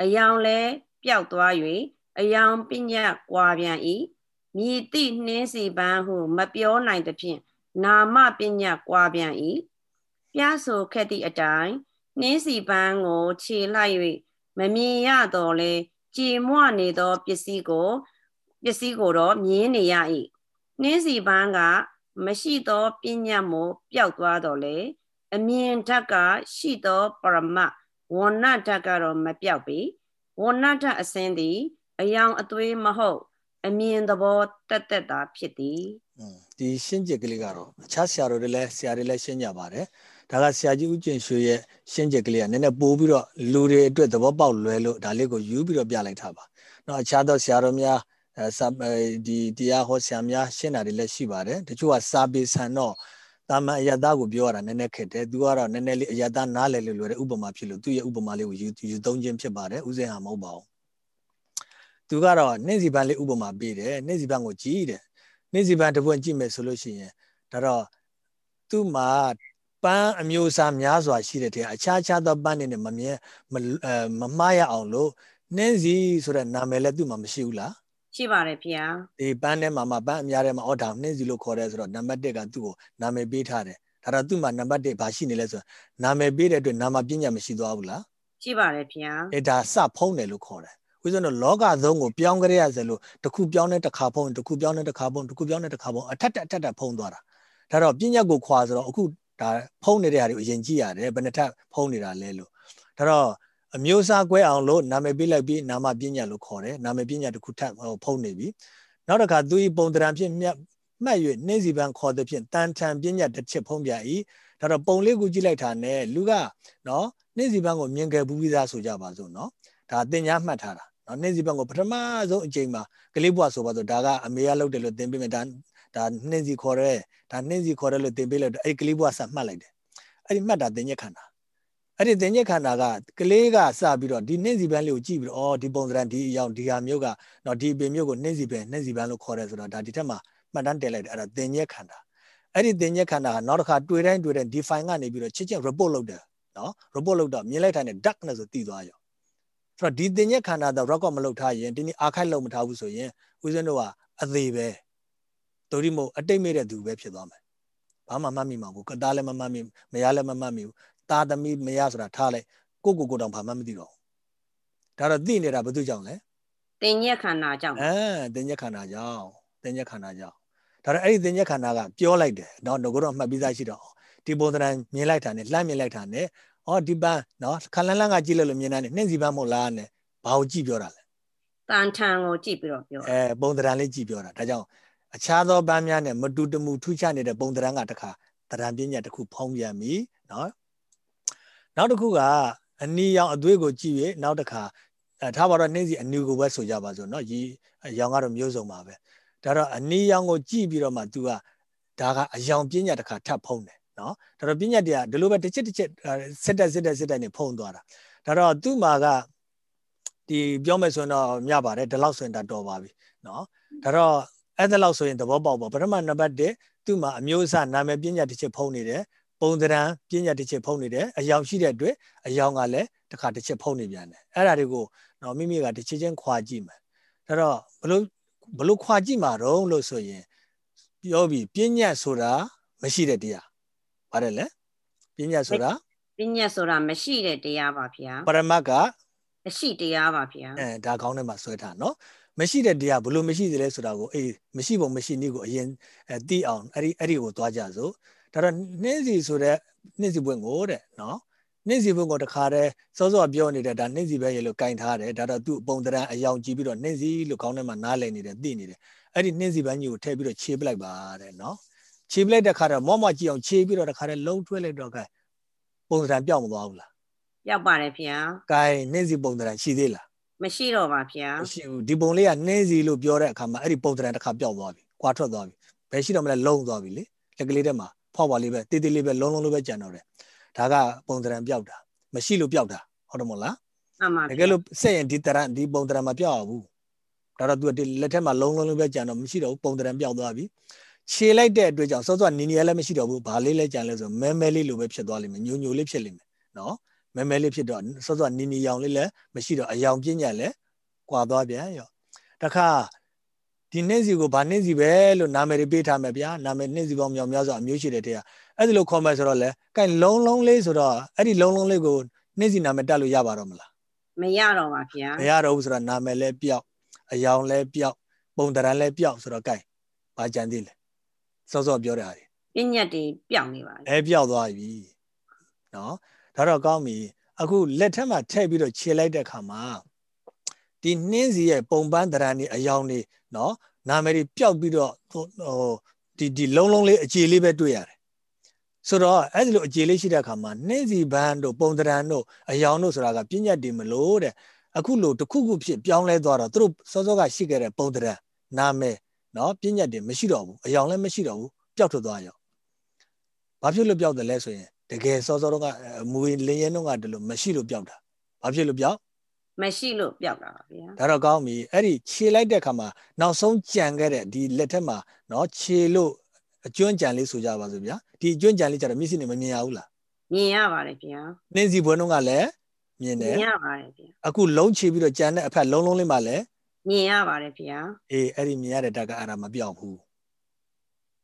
အယောင်လဲပျောက်သွား၍အယောင်ပညတ်ကွာပြန်၏မြည်သည့်နှင်းစီပန်းဟုမပြောနိုင်သဖြင့်နာမပညတ်ကွာပြန်၏ပြဆိုခဲ့သည့်အတိုင်း နှင်းစီပန်းကိုခြေလိုက်၍မမြင်ရတော့လဲကြည်မွနေသောပစ္စည်းကိုပစ္စည်းကိုတော့မြင်နေရ၏နှင်းစီပန်းကမရှိသောပညာမို့ပျောက်သွားတော့လေအမြင်ဓာတ်ကရှိသောပရမတ်ဝဏဓာတ်ကတော့မပြောက်ပြီဝဏဓာတ်အစင်းသည်အယောင်အသွေးမဟုတ်အမြင်သဘောတက်တက်တာဖြစ်သည်ဒီရှင်းကျက်ကလေးကတော့အခြားဆရာတော်တွေလည်းဆရာတွေလည်းရှင်းကြပါတယ် ဒါကဆရာကြီးဦးကျင်ရွှေရဲ့ရှင်းချက်ကလေးကနည်းနည်းပိုးပြီးတော့လူတွေအတွက်သဘောပေါက်လွယ်လို့ဒါလေးကိုယူပြီးတော့ပြလိုက်တာပါ။နော်အခြားသောဆရာတော်များအဲဒီတရားဟောဆရာများရှင်းတာတွေလည်းရှိပါတယ်။တချို့ကစာပေဆန်တော့တာမန်အယတကိုပြောရတာနည်းနည်းခက်တယ်။ तू ကတော့နည်းနည်းလေးအယတနားလည်လို့လွယ်တဲ့ဥပမာဖြစ်လို့သူ့ရဲ့ဥပမာလေးကိုယူယူသုံးခြင်းဖြစ်ပါတယ်။ဥစဉ်ဟာမဟုတ်ပါဘူး။ तू ကတော့နှင်းစီပန်းလေးဥပမာပေးတယ်။နှင်းစီပန်းကိုကြည့်တယ်။နှင်းစီပန်းတစ်ပွင့်ကြည့်မယ်ဆိုလို့ရှိရင်ဒါတော့သူ့မှာ ပန်းအမျိုးအစားများစွာရှိတဲ့ထဲအခြားခြားသောပန်းတွေနဲ့မမြဲမမှားရအောင်လို့နှင်းစီဆိုတဲ့နာမည်လည်းသူ့မှာမရှိဘူးလားရှိပါတယ်ဖေ။ဒီပန်းထဲမှာမှပန်းအများထဲမှာအော်ဒါနှင်းစီလို့ခေါ်တယ်ဆိုတော့နံပါတ်1ကသူ့ကိုနာမည်ပေးထားတယ်။ဒါတော့သူ့မှာနံပါတ်1ဘာရှိနေလဲဆိုတော့နာမည်ပေးတဲ့အတွက်နာမပညာမရှိသွားဘူးလား။ရှိပါတယ်ဖေ။အဲဒါစဖုံးတယ်လို့ခေါ်တယ်။ဦးဇင်းတို့လောကသုံးကိုပြောင်းကြရစေလို့တစ်ခုပြောင်းတဲ့တစ်ခါဖုံးတစ်ခုပြောင်းတဲ့တစ်ခါဖုံးတစ်ခုပြောင်းတဲ့တစ်ခါဖုံးအထက်တက်အထက်တက်ဖုံးသွားတာ။ဒါတော့ပညာကိုခွာဆိုတော့အခု ဒါဖုံးနေတဲ့ဟာတွေကိုအရင်ကြည့်ရတယ်ဘယ်နှထပ်ဖုံးနေတာလဲလို့ဒါတော့အမျိုးအစားကွဲအောင်လို့နာမည်ပေးလိုက်ပြီးနာမပညာလို့ခေါ်တယ်နာမည်ပညာတစ်ခုထပ်ဖုံးနေပြီနောက်တစ်ခါသူဤပုံတရံဖြင့်မြတ်မှတ်၍နှင်းစီပန်းခေါ်တဲ့ဖြင့်တန်ထန်ပညာတစ်ချက်ဖုံးပြ၏ဒါတော့ပုံလေးကိုကြည့်လိုက်တာနဲ့လူကနော်နှင်းစီပန်းကိုမြင်ခဲ့ဘူးပြီးသားဆိုကြပါစို့နော်ဒါတင်ညာမှတ်ထားတာနော်နှင်းစီပန်းကိုပထမဆုံးအချိန်မှာကလေးဘွားဆိုပါဆိုဒါကအမေကလုပ်တယ်လို့သင်ပေးမယ်ဒါ ဒါနှင်းစီခေါ်ရဲဒါနှင်းစီခေါ်ရဲလို့သင်ပေးလိုက်တော့အဲ့ဒီကလေးဘွားဆက်မှတ်လိုက်တယ်အဲ့ဒီမှတ်တာသင်ညက်ခန္ဓာအဲ့ဒီသင်ညက်ခန္ဓာကကလေးကစပြီးတော့ဒီနှင်းစီပန်းလေးကိုကြည့်ပြီးတော့အော်ဒီပုံစံဒီအယောင်ဒီဟာမျိုးကနော်ဒီပင်မျိုးကိုနှင်းစီပင်နှင်းစီပန်းလို့ခေါ်ရဲဆိုတော့ဒါဒီထက်မှာမှတ်တမ်းတင်လိုက်တယ်အဲ့ဒါသင်ညက်ခန္ဓာအဲ့ဒီသင်ညက်ခန္ဓာကနောက်တစ်ခါတွေ့တိုင်းတွေ့တိုင်း define ကနေပြီးတော့ချစ်ချင်း report လုပ်တယ်နော် report လုပ်တော့မြင်လိုက်တိုင်း dark နဲ့ဆိုတည်သွားရောဆိုတော့ဒီသင်ညက်ခန္ဓာတော့ record မလုပ်ထားရင်ဒီနေ့ archive လုပ်မထားဘူးဆိုရင်ဦးဇင်းတို့ကအသေးပဲ တို့ဒီမို့အတိတ်မဲ့တဲ့သူပဲဖြစ်သွားမယ်ဘာမှမှတ်မိမှာဘူးကသားလည်းမမှတ်မိမရလည်းမမှတ်မိဘူးသားသမီးမရဆိုတာထားလိုက်ကိုကိုကိုတောင်ဘာမှမသိတော့ဘူးဒါတော့သိနေတာဘာသူကြောင့်လဲတင်ညက်ခန္ဓာကြောင့်အဲတင်ညက်ခန္ဓာကြောင့်တင်ညက်ခန္ဓာကြောင့်ဒါတော့အဲ့ဒီတင်ညက်ခန္ဓာကပြောလိုက်တယ်နော်ငါကတော့မှတ်ပြီးသားရှိတော့ဒီပုံသဏ္ဍာန်မြင်လိုက်တာနဲ့လှမ်းမြင်လိုက်တာနဲ့ဩဒီပန်းနော်ခလန်းလန်းကကြည့်လို့လို့မြင်တာနဲ့နှင်းစီပန်းမဟုတ်လားနဲ့ဘာကိုကြည့်ပြောတာလဲတန်ထန်ကိုကြည့်ပြီးတော့ပြောအဲပုံသဏ္ဍာန်လေးကြည့်ပြောတာဒါကြောင့် အခြားသောပန်းများနဲ့မတူတမှုထူးခြားနေတဲ့ပုံသဏ္ဍာန်ကတခါတရံပညာတစ်ခုဖောင်းပြန်ပြီနော်နောက်တစ်ခုကအနီရောင်အသွေးကိုကြည့်၍နောက်တစ်ခါအဲထားပါတော့နှင်းစီအနီကိုပဲဆိုကြပါစို့နော်ရီရောင်ကတော့မျိုးစုံပါပဲဒါတော့အနီရောင်ကိုကြည့်ပြီးတော့မှ तू ကဒါကအယောင်ပညာတစ်ခါထပ်ဖုံးတယ်နော်ဒါတော့ပညာတရားဒီလိုပဲတစ်ချက်တစ်ချက်စစ်တက်စစ်တက်စစ်တက်နေဖုံးသွားတာဒါတော့သူ့မှာကဒီပြောမယ်ဆိုရင်တော့မြပါတယ်ဒီလောက်ဆိုရင်ဒါတော်ပါပြီနော်ဒါတော့ အဲ့ဒါလောက်ဆိုရင်သဘောပေါက်ပါပထမနံပါတ်1သူ့မှာအမျိုးအစားနာမည်ပညာတစ်ချက်ဖုံးနေတယ်ပုံသဏ္ဍာန်ပညာတစ်ချက်ဖုံးနေတယ်အယောင်ရှိတဲ့အတွက်အယောင်ကလည်းတစ်ခါတစ်ချက်ဖုံးနေပြန်တယ်အဲ့ဒါတွေကိုတော့မိမိကတစ်ချက်ချင်းခွာကြည့်မယ်ဒါတော့ဘလို့ဘလို့ခွာကြည့်မှာတော့လို့ဆိုရင်ပြောပြီးပညာဆိုတာမရှိတဲ့တရားပါတယ်လေပညာဆိုတာပညာဆိုတာမရှိတဲ့တရားပါဗျာပရမတ်ကမရှိတရားပါဗျာအဲဒါကောင်းထဲမှာဆွဲထားနော် မရှိတဲ့တရားဘလို့မရှိသလဲဆိုတာကိုအေးမရှိပုံမရှိနည်းကိုအရင်အဲသိအောင်အဲ့ဒီအဲ့ဒီကိုသွားကြစို့ဒါတော့နှင်းစီဆိုတဲ့နှင်းစီပွင့်ကိုတဲ့နော်နှင်းစီပွင့်ကိုတခါတည်းစောစောပြောနေတဲ့ဒါနှင်းစီပဲရေလို့ကင်ထားတယ်ဒါတော့သူ့ပုံတရံအယောင်ကြည့်ပြီးတော့နှင်းစီလို့ခေါင်းထဲမှာနားလည်နေတယ်သိနေတယ်အဲ့ဒီနှင်းစီပန်းကြီးကိုထည့်ပြီးတော့ခြေပလိုက်ပါတဲ့နော်ခြေပလိုက်တဲ့ခါတော့မော့မော့ကြည့်အောင်ခြေပြီးတော့တခါတည်းလုံးထွေးလိုက်တော့ကဲပုံတရံပြောင်းမသွားဘူးလားပြောက်ပါတယ်ဗျာကဲနှင်းစီပုံတရံရှိသေးလား မရှိတော့ပါဗျာမရှိဘူးဒီပုံလေးကနှင်းစီလို့ပြောတဲ့အခါမှာအဲ့ဒီပုံတရံတစ်ခါပြောက်သွားပြီကွာထွက်သွားပြီဘယ်ရှိတော့မလဲလုံးသွားပြီလေလက်ကလေးထဲမှာဖောက်ပါလေးပဲတေးသေးလေးပဲလုံးလုံးလေးပဲကြံတော့တယ်ဒါကပုံတရံပြောက်တာမရှိလို့ပြောက်တာဟုတ်တယ်မို့လားအမှန်ပါတကယ်လို့စက်ရင်ဒီတရံဒီပုံတရံမပြောက်ဘူးဒါတော့သူကလက်ထက်မှာလုံးလုံးလေးပဲကြံတော့မရှိတော့ဘူးပုံတရံပြောက်သွားပြီခြေလိုက်တဲ့အတွက်ကြောင့်စောစောနီနီလည်းမရှိတော့ဘူးဘာလေးလဲကြံလဲဆိုမဲမဲလေးလိုပဲဖြစ်သွားလိမ့်မယ်ညိုညိုလေးဖြစ်လိမ့်မယ်နော် မဲမဲလေးဖြစ်တော့စောစောနီနီရောင်လေးလည်းမရှိတော့အယောင်ပြင်းညံလည်းကွာသွားပြန်ရောတခါဒီနှင်းစီကိုဗာနှင်းစီပဲလို့နာမည်ပေးထားမယ်ဗျာနာမည်နှင်းစီပေါင်းမြောင်များစွာအမျိုးရှိတဲ့တည်းကအဲ့ဒီလိုခေါ်မယ်ဆိုတော့လေကဲလုံးလုံးလေးဆိုတော့အဲ့ဒီလုံးလုံးလေးကိုနှင်းစီနာမည်တက်လို့ရပါတော့မလားမရတော့ပါဗျာမရတော့ဘူးဆိုတော့နာမည်လည်းပျောက်အယောင်လည်းပျောက်ပုံတရံလည်းပျောက်ဆိုတော့ကဲဘာကြံသေးလဲစောစောပြောတဲ့ဟာတွေပညတ်တွေပြောင်းနေပါပြီအဲပြောက်သွားပြီနော် ဒါတော့ကောင်းပြီအခုလက်ထက်မှာထည့်ပြီးတော့ခြေလိုက်တဲ့ခါမှာဒီနှင်းစီရဲ့ပုံပန်းတရံနေအယောင်နေနော်နာမည်တွေပျောက်ပြီးတော့ဟိုဒီဒီလုံးလုံးလေးအခြေလေးပဲတွေ့ရတယ်ဆိုတော့အဲ့ဒီလိုအခြေလေးရှိတဲ့အခါမှာနှင်းစီဘန်းတို့ပုံတရံတို့အယောင်တို့ဆိုတာကပြညတ်တွေမလို့တဲ့အခုလိုတစ်ခုခုဖြစ်ပြောင်းလဲသွားတော့သူတို့စောစောကရှိခဲ့တဲ့ပုံတရံနာမည်နော်ပြညတ်တွေမရှိတော့ဘူးအယောင်လည်းမရှိတော့ဘူးပျောက်ထွက်သွားရောဘာဖြစ်လို့ပျောက်တယ်လဲဆိုရင် တကယ်စောစောတော့ကမူလင်းရင်တော့ကတလို့မရှိလို့ပျောက်တာဘာဖြစ်လို့ပျောက်မရှိလို့ပြောက်တာပါဗျာဒါတော့ကောင်းပြီအဲ့ဒီခြေလိုက်တဲ့ခါမှာနောက်ဆုံးကြံခဲ့တဲ့ဒီလက်ထက်မှာနော်ခြေလို့အကျွမ်းကြံလေးဆိုကြပါစို့ဗျာဒီအကျွမ်းကြံလေးကြတော့မျက်စိနဲ့မမြင်ရဘူးလားမြင်ရပါတယ်ဗျာနှင်းစီဘွဲတော့ကလည်းမြင်မြတယ်င်ရပါတယ်ဗျာအခုလုံးခြေပြီးတော့ကြံတဲ့အဖက်လုံးလုံးလေးမှလည်းမြင်ရပါတယ်ဗျာအေးအဲ့ဒီမြင်ရတဲ့တက်ကအဲ့ဒါမပြောက်ဘူး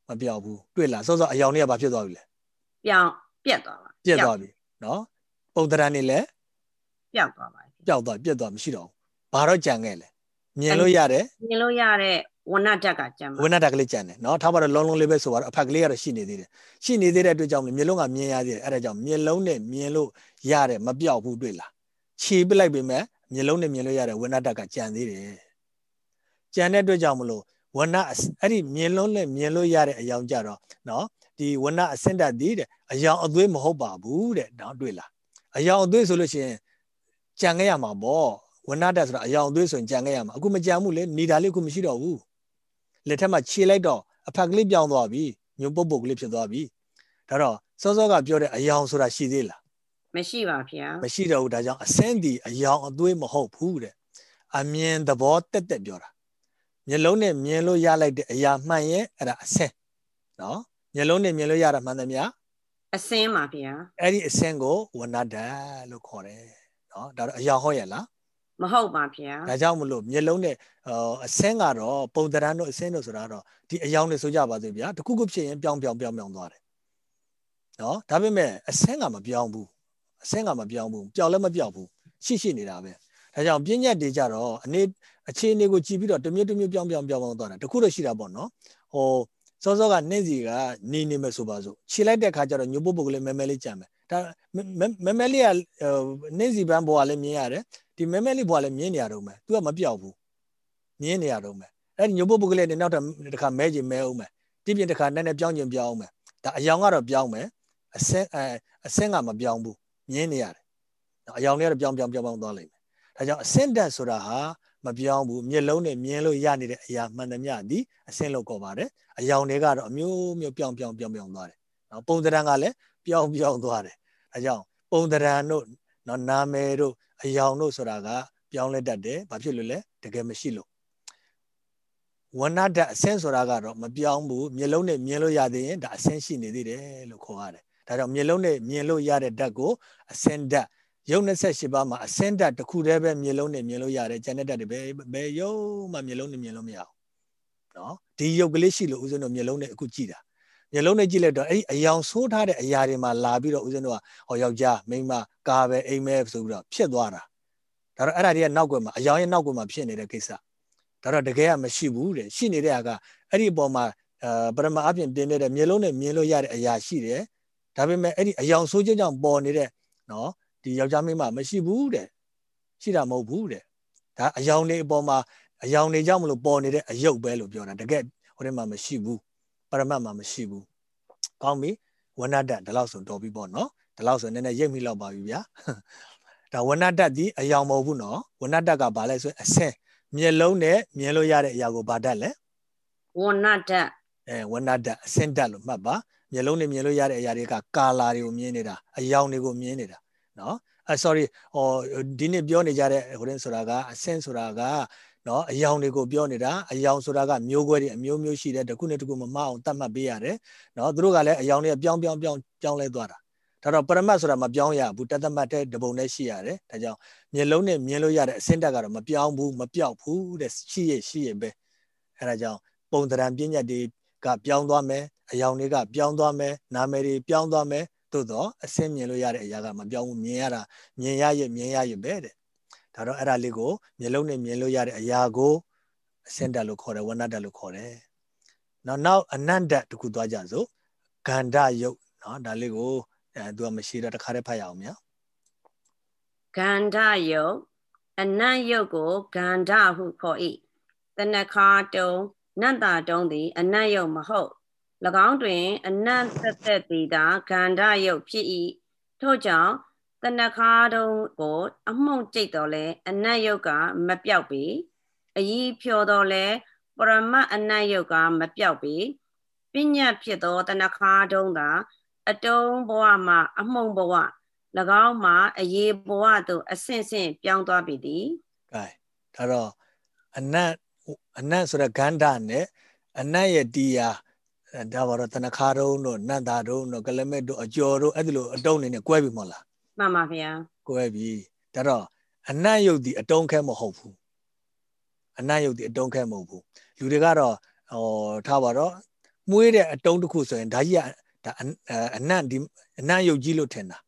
မပြောက်ဘူးတွေ့လားစောစောအယောင်လေးကဘာဖြစ်သွားပြီလဲပြောင်း ပြက်သွားပါပြက်သွားပြီနော်ပုံတရံနေလည်းပြောက်သွားပါပျောက်သွားပြက်သွားမရှိတော့ဘူးဘာတော့ကြံခဲ့လဲမြင်လို့ရတယ်မြင်လို့ရတဲ့ဝဏဓာတ်ကကြံပါဝိနတကလေးကြံတယ်နော်ထားပါတော့လုံးလုံးလေးပဲဆိုတော့အဖက်ကလေးကတော့ရှိနေသေးတယ်ရှိနေသေးတဲ့အတွက်ကြောင့်မျက်လုံးကမြင်ရသေးတယ်အဲ့ဒါကြောင့်မျက်လုံးနဲ့မြင်လို့ရတယ်မပြောက်ဘူးတွေ့လားခြေပစ်လိုက်ပေမဲ့မျက်လုံးနဲ့မြင်လို့ရတယ်ဝိနတကကြံသေးတယ်ကြံတဲ့အတွက်ကြောင့်မလို့ဝဏအဲ့ဒီမြင်လုံးနဲ့မြင်လို့ရတဲ့အယောင်ကြတော့နော် ဒီဝဏအစင်တတ်သည်တဲ့အယောင်အသွေးမဟုတ်ပါဘူးတဲ့နော်တွေ့လားအယောင်အသွေးဆိုလို့ရှိရင်ကြံခဲ့ရမှာပေါ့ဝဏတတ်ဆိုတာအယောင်အသွေးဆိုရင်ကြံခဲ့ရမှာအခုမကြံဘူးလေနေတာလေးအခုမရှိတော့ဘူးလက်ထက်မှာခြေလိုက်တော့အဖက်ကလေးပြောင်းသွားပြီညုံပုတ်ပုတ်ကလေးဖြစ်သွားပြီဒါတော့စောစောကပြောတဲ့အယောင်ဆိုတာရှိသေးလားမရှိပါဗျာမရှိတော့ဘူးဒါကြောင့်အစင်းဒီအယောင်အသွေးမဟုတ်ဘူးတဲ့အမြင်သဘောတက်တက်ပြောတာမျက်လုံးနဲ့မြင်လို့ရလိုက်တဲ့အရာမှန်ရဲ့အဲ့ဒါအစင်းနော် မျက်လုံးနဲ့မြင်လို့ရတာမှန်သမျှအစင်းပါဗျာအဲ့ဒီအစင်းကိုဝဏဒလို့ခေါ်တယ်နော်ဒါတော့အယောင်ဟုတ်ရဲ့လားမဟုတ်ပါဗျာဒါကြောင့်မလို့မျက်လုံးနဲ့အဆင်းကတော့ပုံတရံတို့အဆင်းတို့ဆိုတာတော့ဒီအယောင်တွေဆိုကြပါသေးဗျာတခုခုဖြစ်ရင်ပြောင်းပြောင်းပြောင်းပြောင်းသွားတယ်နော်ဒါပေမဲ့အဆင်းကမပြောင်းဘူးအဆင်းကမပြောင်းဘူးပြောင်းလည်းမပြောင်းဘူးရှိရှိနေတာပဲဒါကြောင့်ပြဉ္ညတ်တွေကြတော့အနေအခြေအနေကိုကြည့်ပြီးတော့တမျိုးတမျိုးပြောင်းပြောင်းပြောင်းပြောင်းသွားတာတခုတော့ရှိတာပေါ့နော်ဟို စောစောကနှင်းစီကနေနေမယ်ဆိုပါစို့ခြေလိုက်တဲ့ခါကျတော့ညိုပုတ်ပုတ်ကလေးမဲမဲလေးကြံမယ်ဒါမဲမဲလေးကနှင်းစီပန်းပေါ်ကလည်းမြင်ရတယ်ဒီမဲမဲလေးဘွားလည်းမြင်းနေရတော့မယ်။ तू ကမပြောက်ဘူး။မြင်းနေရတော့မယ်။အဲ့ဒီညို့ပုတ်ပုတ်ကလေးနဲ့နောက်တစ်ခါမဲချင်မဲအောင်မယ်။တိပြင်တစ်ခါနဲ့နဲ့ပြောင်းချင်ပြောင်းအောင်မယ်။ဒါအယောင်ကတော့ပြောင်းမယ်။အစင်းအဲအစင်းကမပြောင်းဘူး။မြင်းနေရတယ်။အယောင်တွေကတော့ပြောင်းပြောင်းပြောင်းပြောင်းသွားလိမ့်မယ်။ဒါကြောင့်အစင်းတက်ဆိုတာဟာ မပြောင်းဘူး။မျက်လုံးနဲ့မြင်လို့ရနေတဲ့အရာမှန်သမျှဒီအစင်းလို့ခေါ်ပါတယ်။အယောင်တွေကတော့အမျိုးမျိုးပြောင်းပြောင်းပြောင်းပြောင်းသွားတယ်။နော်ပုံသဏ္ဍာန်ကလည်းပြောင်းပြောင်းသွားတယ်။ဒါကြောင့်ပုံသဏ္ဍာန်တို့နော်နာမည်တို့အယောင်တို့ဆိုတာကပြောင်းလဲတတ်တယ်ဘာဖြစ်လို့လဲတကယ်မရှိလို့ဝဏဓာတ်အဆင်းဆိုတာကတော့မပြောင်းဘူးမျက်လုံးနဲ့မြင်လို့ရသေးရင်ဒါအဆင်းရှိနေသေးတယ်လို့ခေါ်ရတယ်ဒါကြောင့်မျက်လုံးနဲ့မြင်လို့ရတဲ့ဓာတ်ကိုအဆင်းဓာတ် ရုပ်28ပါးမှာအဆင်းဓာတ်တစ်ခုတည်းပဲမျက်လုံးနဲ့မြင်လို့ရတယ်ကျန်တဲ့ဓာတ်တွေဘယ်ဘယ်ရုပ်မှမျက်လုံးနဲ့မြင်လို့မရဘူးနော်ဒီရုပ်ကလေးရှိလို့ဦးဇင်းတို့မျက်လုံးနဲ့အခုကြည့်တာမျက်လုံးနဲ့ကြည့်လိုက်တော့အဲ့ဒီအယောင်ဆိုးထားတဲ့အရာတွေမှာလာပြီးတော့ဦးဇင်းတို့ကဟောယောက်ျားမိန်းမကာပဲအိမ်မဲဆိုပြီးတော့ဖြစ်သွားတာဒါတော့အဲ့ဒါတွေကနောက်ွယ်မှာအယောင်ရဲ့နောက်ွယ်မှာဖြစ်နေတဲ့ကိစ္စဒါတော့တကယ်ကမရှိဘူးတဲ့ရှိနေတဲ့ဟာကအဲ့ဒီအပေါ်မှာအဲပရမအပြင်တင်နေတဲ့မျက်လုံးနဲ့မြင်လို့ရတဲ့အရာရှိတယ်ဒါပေမဲ့အဲ့ဒီအယောင်ဆိုးခြင်းကြောင့်ပေါ်နေတဲ့နော် ဒီယောက်ျားမိန်းမမရှိဘူးတဲ့ရှိတာမဟုတ်ဘူးတဲ့ဒါအယောင်တွေအပေါ်မှာအယောင်တွေကြောင့်မလို့ပေါ်နေတဲ့အယုတ်ပဲလို့ပြောတာတကယ်ဟိုထဲမှာမရှိဘူးပရမတ်မှာမရှိဘူးကောင်းပြီဝဏ္ဏတဒါလောက်ဆိုတော်ပြီပေါ့နော်ဒါလောက်ဆိုနည်းနည်းရိပ်မိလောက်ပါပြီဗျာဒါဝဏ္ဏတဒီအယောင်မဟုတ်ဘူးနော်ဝဏ္ဏတကဘာလဲဆိုရင်အဆင်းမျက်လုံးနဲ့မြင်လို့ရတဲ့အရာကိုဘာတတ်လဲဝဏဓာတ်အဲဝဏ္ဏတအဆင်းတတ်လို့မှတ်ပါမျက်လုံးနဲ့မြင်လို့ရတဲ့အရာတွေကကာလာတွေကိုမြင်နေတာအယောင်တွေကိုမြင်နေတာ နော်အဲ sorry ဟောဒီနေ့ပြောနေကြတဲ့ဟိုရင်ဆိုတာကအဆင်းဆိုတာကနော်အယောင်တွေကိုပြောနေတာအယောင်ဆိုတာကမျိုးကွဲတွေအမျိုးမျိုးရှိတယ်တစ်ခုနဲ့တစ်ခုမမအောင်တတ်မှတ်ပေးရတယ်နော်သူတို့ကလည်းအယောင်တွေကပြောင်းပြောင်းပြောင်းပြောင်းလဲသွားတာဒါတော့ပရမတ်ဆိုတာမပြောင်းရဘူးတသက်မှတ်တဲ့တပုံနဲ့ရှိရတယ်ဒါကြောင့်မျက်လုံးနဲ့မြင်လို့ရတဲ့အဆင့်တက်ကတော့မပြောင်းဘူးမပြောက်ဘူးတဲ့ရှိရရှိရပဲအဲဒါကြောင့်ပုံတရံပညာတွေကပြောင်းသွားမယ်အယောင်တွေကပြောင်းသွားမယ်နာမည်တွေပြောင်းသွားမယ် သို့တော့အဆင့်မြင်လို့ရတဲ့အရာကမပြောင်းဘူးမြင်ရတာမြင်ရရဲ့မြင်ရရဲ့ပဲတဲ့ဒါတော့အဲ့ဒါလေးကိုမျက်လုံးနဲ့မြင်လို့ရတဲ့အရာကိုအဆင့်တက်လို့ခေါ်တယ်ဝဏ္ဏတက်လို့ခေါ်တယ်နောက်နောက်အနန္တတခုသွားကြစို့ဂန္ဓယုတ်နော်ဒါလေးကိုအဲသူကမရှိတော့တခါတည်းဖတ်ရအောင်မြတ်ဂန္ဓယုတ်အနတ်ယုတ်ကိုဂန္ဓဟုခေါ်၏တဏခါတုံနန္တာတုံးသည် အနတ်ယုတ်မဟုတ်၎ င်းတွင် အနတ်သက်သက်သည်သာဂန္ဓယုတ်ဖြစ်၏ထို့ကြောင့်တဏခါတုံးကို အမှုန့်ကြိတ်တော်လဲအနတ်ယုတ်ကမပြောက်ပေအည်ဖြော်တော်လဲပရမတ်အနတ်ယုတ်ကမပြောက်ပေပညာဖြစ်သောတဏခါတုံးသာအတုံးဘဝမှာ အမှုန့်ဘဝ၎င်းမှာအရေးဘဝသို့အဆင့်ဆင့်ပြောင်းသွားပြီသည် gain ဒါတော့အနတ်အနတ်ဆိုတဲ့ဂန္ဓာနဲ့အနတ်ရဲ့တရား ဒါပါတော့တဏခါတုံးတို့နတ်သားတို့တို့ကလမက်တို့အကျော်တို့အဲ့ဒီလိုအတုံးနေနဲ့ကွဲပြီမဟုတ်လားမှန်ပါဗျာကွဲပြီဒါတော့အနတ်ယုတ်ဒီအတုံးခဲမဟုတ်ဘူးအနတ်ယုတ်ဒီအတုံးခဲမဟုတ်ဘူးလူတွေကတော့ဟောထားပါတော့မွေးတဲ့အတုံးတစ်ခုဆိုရင်ဒါကြီးကဒါအနတ်ဒီအနတ်ယုတ်ကြီးလို့ထင်တာ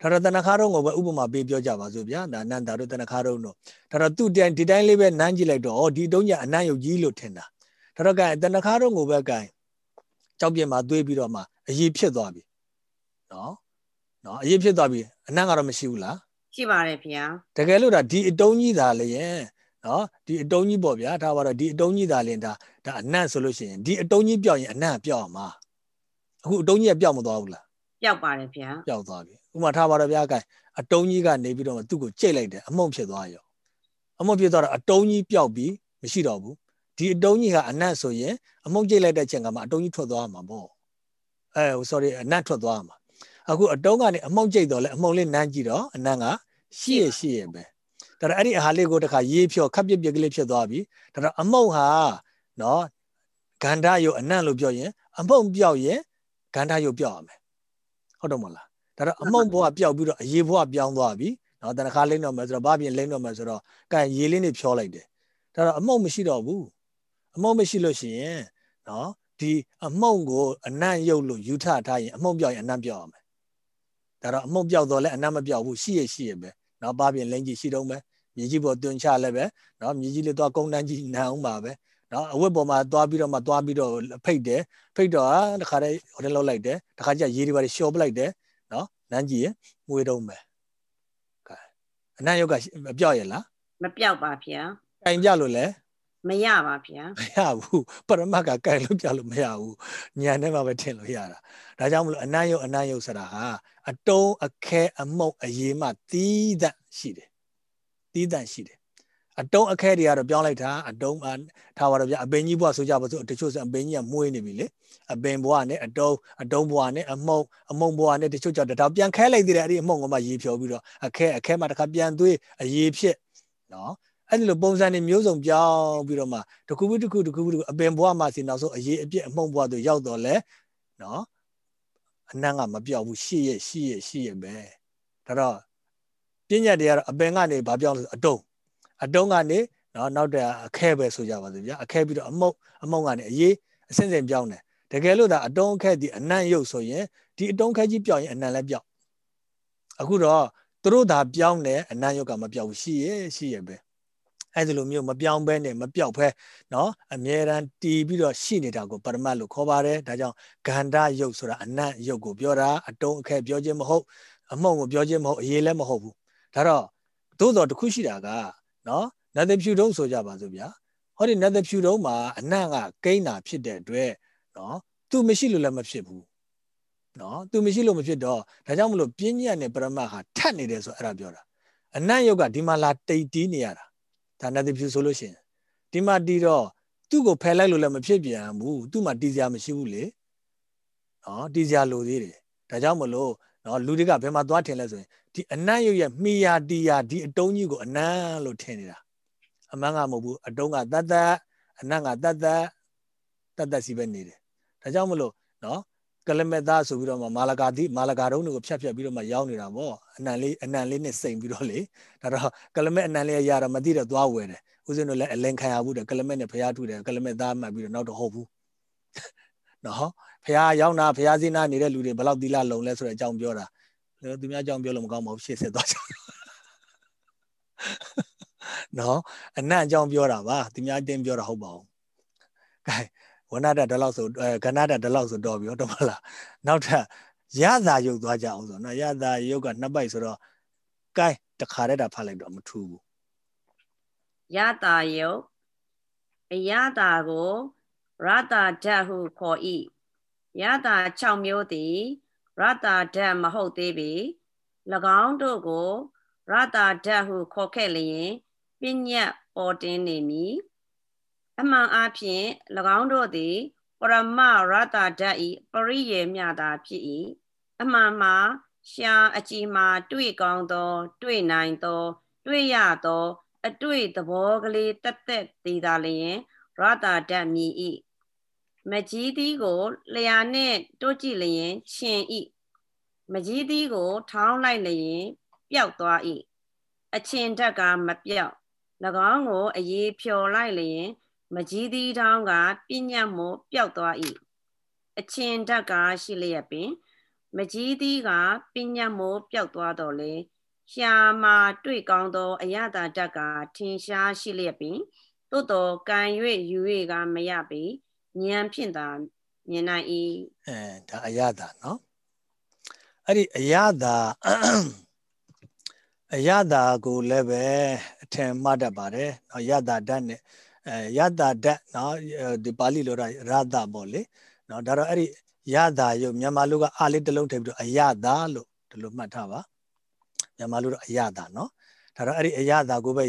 ဒါတော့တဏခါတော့ကိုပဲဥပမာပေးပြောကြပါစို့ဗျာဒါအနန္တာတို့တဏခါတော့တို့ဒါတော့သူ့တိုင်ဒီတိုင်းလေးပဲနမ်းကြည့်လိုက်တော့ဩဒီတုံးကြီးအနတ်ယုတ်ကြီးလို့ထင်တာဒါတော့ကဲတဏခါတော့ကိုပဲကဲ ကြောက်ပြင်းမှာတွေးပြီးတော့မှအရေးဖြစ်သွားပြီနော်နော်အရေးဖြစ်သွားပြီအနတ်ကတော့မရှိဘူးလားရှိပါတယ်ဗျာတကယ်လို့ဒါဒီအတုံးကြီးသာလေရင်နော်ဒီအတုံးကြီးပေါ့ဗျာဒါပါတော့ဒီအတုံးကြီးသာလင်ဒါဒါအနတ်ဆိုလို့ရှိရင်ဒီအတုံးကြီးပြောက်ရင်အနတ်ပြောက်အောင်မှာအခုအတုံးကြီးကပြောက်မသွားဘူးလားပြောက်ပါတယ်ဗျာပြောက်သွားပြီဥမာထားပါတော့ဗျာကဲအတုံးကြီးကနေပြီးတော့သူ့ကိုကြိတ်လိုက်တယ်အမုံဖြစ်သွားရောအမုံဖြစ်သွားတော့အတုံးကြီးပြောက်ပြီးမရှိတော့ဘူး ဒီအတုံးကြီးကအနတ်ဆိုရင်အမုံကြိတ်လိုက်တဲ့ချိန်ကမှအတုံးကြီးထွက်သွားမှာပေါ့အဲ sorry အနတ်ထွက်သွားမှာအခုအတုံးကနေအမုံကြိတ်တော့လဲအမုံလေးနမ်းကြည့်တော့အနတ်ကရှိရရှိရပဲဒါတော့အဲ့ဒီအဟာလေးကိုတခါရေးဖြောခပ်ပြစ်ပြစ်ကလေးဖြစ်သွားပြီဒါတော့အမုံဟာနော်ဂန္ဓာယုတ်အနတ်လို့ပြောရင်အမုံပြောက်ရင်ဂန္ဓာယုတ်ပြောက်ရမယ်ဟုတ်တော့မလားဒါတော့အမုံဘဝပျောက်ပြီးတော့အရေးဘဝပြောင်းသွားပြီနော်တနခါလိမ့်တော့မယ်ဆိုတော့ဘာပြင်လိမ့်တော့မယ်ဆိုတော့ကန်ရေလေးနေဖြောလိုက်တယ်ဒါတော့အမုံမရှိတော့ဘူး အမုံမရှိလို့ရှိရင်နော်ဒီအမုံကိုအနံ့ရုပ်လို့ယူထထားရင်အမုံပြောက်ရင်အနံ့ပြောက်အောင်မယ်ဒါတော့အမုံပြောက်တော့လဲအနံ့မပြောက်ဘူးရှိရရှိရပဲနော်ဘာပြင်လိမ့်ကြီးရှိတော့မယ်မြေကြီးပေါ်တွင်ချလဲပဲနော်မြေကြီးလေးသွားကုန်းတန်းကြီးနံအောင်ပါပဲနော်အဝတ်ပေါ်မှာသွားပြီးတော့မှသွားပြီးတော့ဖိတ်တယ်ဖိတ်တော့တခါတည်းဟိုတည်းလောက်လိုက်တယ်တခါကျရေတွေပါရှော့ပလိုက်တယ်နော်နန်းကြီးရမွေးတော့မယ်အနံ့ယုတ်ကမပြောက်ရလားမပြောက်ပါဗျာကင်ပြလို့လဲ မရပါဗျာမရဘူးပရမတ်ကကင်လို့ပြလို့မရဘူးညံထဲမှာပဲထင်လို့ရတာဒါကြောင့်မလို့အနံ့ယုတ်အနံ့ယုတ်ဆိုတာဟာအတုံးအခဲအမုတ်အရေးမှတီးသန့်ရှိတယ်တီးသန့်ရှိတယ်အတုံးအခဲတွေကတော့ပြောင်းလိုက်တာအတုံးထားပါတော့ဗျအပင်ကြီးဘွားဆိုကြပါစို့တချို့ဆိုအပင်ကြီးကမှုေးနေပြီလေအပင်ဘွားနဲ့အတုံးအတုံးဘွားနဲ့အမုံအမုံဘွားနဲ့တချို့ကြောင့်တထောင်ပြန်ခဲလိုက်သေးတယ်အဲ့ဒီအမုံကမှရေဖြောပြီးတော့အခဲအခဲမှတစ်ခါပြန်သွေးအရေဖြစ်နော် အဲ့ဒီလိုပုံစံတွေမျိုးစုံပြောင်းပြီးတော့မှတခုပြီးတခုတခုပြီးတခုအပင်ဘွားမှစီနောက်ဆုံးအရေအပြည့်အမုံဘွားတို့ရောက်တော့လဲနော်အနံ့ကမပြောက်ဘူးရှိရဲ့ရှိရဲ့ရှိရဲ့ပဲဒါတော့ပညာတွေကတော့အပင်ကနေဘာပြောင်းလို့အတုံးအတုံးကနေနော်နောက်တဲ့အခဲပဲဆိုကြပါစို့ဗျာအခဲပြီးတော့အမုတ်အမုတ်ကနေအရေးအစင်စင်ပြောင်းတယ်တကယ်လို့ဒါအတုံးအခဲဒီအနံ့ရုပ်ဆိုရင်ဒီအတုံးခဲကြီးပြောင်းရင်အနံ့လည်းပြောင်းအခုတော့သူတို့ဒါပြောင်းတယ်အနံ့ရုပ်ကမပြောင်းဘူးရှိရဲ့ရှိရဲ့ပဲ အဲ့ဒီလိုမျိုးမပြောင်းဘဲနဲ့မပြောက်ဖဲเนาะအမြဲတမ်းတီးပြီးတော့ရှိနေတာကိုပရမတ်လို့ခေါ်ပါတယ်ဒါကြောင့်ဂန္ဓယုတ်ဆိုတာအနံ့ယုတ်ကိုပြောတာအတုံးအခဲပြောခြင်းမဟုတ်အမှုံကိုပြောခြင်းမဟုတ်အရေးလည်းမဟုတ်ဘူးဒါတော့သို့တော်တခုရှိတာကနော်နတ်သဖြူတုံးဆိုကြပါစို့ဗျာဟောဒီနတ်သဖြူတုံးမှာအနံ့ကကိန်းတာဖြစ်တဲ့အတွက်နော်သူမရှိလို့လည်းမဖြစ်ဘူးနော်သူမရှိလို့မဖြစ်တော့ဒါကြောင့်မလို့ပြင်းညက်နဲ့ပရမတ်ဟာထတ်နေတယ်ဆိုအဲ့ဒါပြောတာအနံ့ယုတ်ကဒီမှာလာတိတ်တီးနေရတာ ဒါနတ်သဖြူဆိုလို့ရှိရင်ဒီမှာတီးတော့သူ့ကိုဖယ်လိုက်လို့လည်းမဖြစ်ပြန်ဘူးသူ့မှာတီးစရာမရှိဘူးလေနော်တီးစရာလိုသေးတယ်ဒါကြောင့်မလို့နော်လူတွေကဘယ်မှာသွားထင်လဲဆိုရင်ဒီအနံ့ရုပ်ရဲ့မိယာတီယာဒီအတုံးကြီးကိုအနံ့လို့ထင်နေတာအမှန်ကမဟုတ်ဘူးအတုံးကတတ်တတ်အနံ့ကတတ်တတ်တတ်တတ်စီပဲနေတယ်ဒါကြောင့်မလို့နော် ကလမက်သားဆိုပြီးတော့မှမာလကာတိမာလကာတုံးတွေကိုဖြတ်ဖြတ်ပြီးတော့မှရောက်နေတာပေါ့အနံလေးအနံလေးနဲ့စိန်ပြီးတော့လေဒါတော့ကလမက်အနံလေးရတာမသိတော့သွားဝယ်တယ်ဦးဇင်းတို့လည်းအလင်ခံရဘူးတယ်ကလမက်နဲ့ဖျားထုတယ်ကလမက်သားမှတ်ပြီးတော့နောက်တော့ဟုတ်ဘူးနော်ဖះရောက်နာဖះစင်းနာနေတဲ့လူတွေဘယ်လောက်သီလလုံလဲဆိုတဲ့အကြောင်းပြောတာသူများအကြောင်းပြောလို့မကောင်းပါဘူးရှေ့ဆက်သွားကြနော်အနတ်အကြောင်းပြောတာပါသူများတင်းပြောတာဟုတ်ပါဘူး gain ဝဏတဒီလောက်ဆိုအဲကဏတဒီလောက်ဆိုတော့ပြီတော့မလားနောက်ထပ်ရသာယုတ်သွားကြအောင်ဆိုနော်ရသာယုတ်ကနှစ်ပိုက်ဆိုတော့ကဲတခါတည်းတာဖတ်လိုက်တော့မထူးဘူးရတာယုတ်အရတာကိုရတာဓာတ်ဟုခေါ်၏ရတာ6မျိုးသည်ရတာဓာတ်မဟုတ်သေးပေ၎င်းတို့ကိုရတာဓာတ်ဟုခေါ်ခဲ့လျင်ပညတ်ပေါ်တင်နေမည် အမှန်အားဖြင့်၎င်းတို့သည်ပရမရတာဓာတ်ဤပရိယေမြတာဖြစ်၏အမှန်မှာရှာအကြည်မှာတွေ့ကောင်းသော တွေ့နိုင်သော တွေ့ရသော အတွေ့သဘောကလေးတက်တက်သေးသာလျင်ရတာဓာတ်မြည်၏မကြီးသီးကိုလျာနှင့်တိုးကြည့်လျင်ရှင်၏မကြီးသီးကို ထောင်းလိုက်လျင်ပျောက်သွား၏အချင်းဓာတ်ကမပျောက်၎င်းကိုအေးဖြော်လိုက်လျင် မကြီးသီးတောင်းကပြညတ်မို့ပျောက်သွား၏အချင်းဓာတ်ကရှိလျက်ပင် မကြီးသီးကပြညတ်မို့ပျောက်သွားတော်လဲရှာမာတွေ့ကောင်းသောအရသာဓာတ်ကထင်ရှားရှိလျက်ပင်သို့တော်ကံ၍ယူ၍ကမရပေဉာဏ်ဖြင့်သာမြင်နိုင်၏အဲဒါအရသာနော်အဲ့ဒီအရသာအရသာကိုလည်းပဲအထင်မှတ်တတ်ပါတယ်နော်ယတာဓာတ်နဲ့ အဲယတာဓာတ်နော်ဒီပါဠိလိုတော့ရတာပေါ့လေနော်ဒါတော့အဲ့ဒီယတာရုပ်မြန်မာလူကအာလေးတစ်လုံးထည့်ပြီးတော့အယတာလို့ဒီလိုမှတ်ထားပါမြန်မာလူတော့အယတာနော်ဒါတော့အဲ့ဒီအယတာကိုပဲ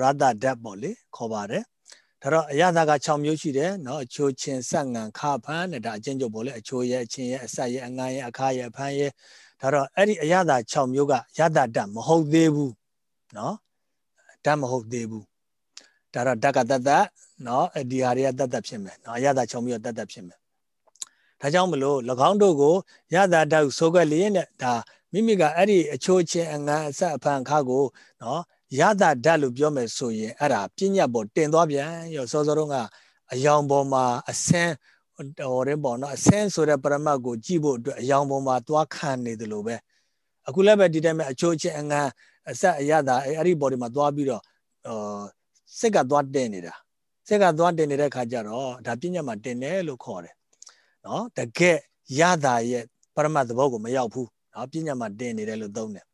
ရတာဓာတ်ပေါ့လေခေါ်ပါတယ်ဒါတော့အယတာက6မျိုးရှိတယ်နော်အချိုးချင်းဆက်ငံခဖန်းနဲ့ဒါအကျဉ်းချုပ်ပေါ့လေအချိုးရဲ့အချင်းရဲ့အဆက်ရဲ့အငံရဲ့အခါရဲ့အဖန်းရဲ့ဒါတော့အဲ့ဒီအယတာ6မျိုးကယတာဓာတ်မဟုတ်သေးဘူးနော်ဓာတ်မဟုတ်သေးဘူး ဒါတော့ဓာတ်ကတတ်တတ်နော်ဒီဟာတွေကတတ်တတ်ဖြစ်မယ်နော်အရသာချုံပြီးတော့တတ်တတ်ဖြစ်မယ်ဒါကြောင့်မလို့၎င်းတို့ကိုရသာဓာတ်ဆိုးကလျင်းနဲ့ဒါမိမိကအဲ့ဒီအချိုးချင်းအငန်းအဆက်အဖန်ခါကိုနော်ရတာဓာတ်လို့ပြောမယ်ဆိုရင်အဲ့ဒါပြညတ်ပေါ်တင်သွားပြန်ရောစောစောတုန်းကအယောင်ပေါ်မှာအဆင်းဟောရင်ပေါ့နော်အဆင်းဆိုတဲ့ပရမတ်ကိုကြည့်ဖို့အတွက်အယောင်ပေါ်မှာသွားခံနေတယ်လို့ပဲအခုလည်းပဲဒီတိုင်းပဲအချိုးချင်းအငန်းအဆက်အရတာအဲ့ဒီ body မှာသွားပြီးတော့ဟော စိတ်ကသွားတင်နေတာစိတ်ကသွားတင်နေတဲ့ခါကျတော့ဒါပြညတ်မှာတင်တယ်လို့ခေါ်တယ်နော်တကယ်ရတာရဲ့ပရမတ်သဘောကိုမရောက်ဘူးနော်ပြညတ်မှာတင်နေတယ်လို့သုံးတယ်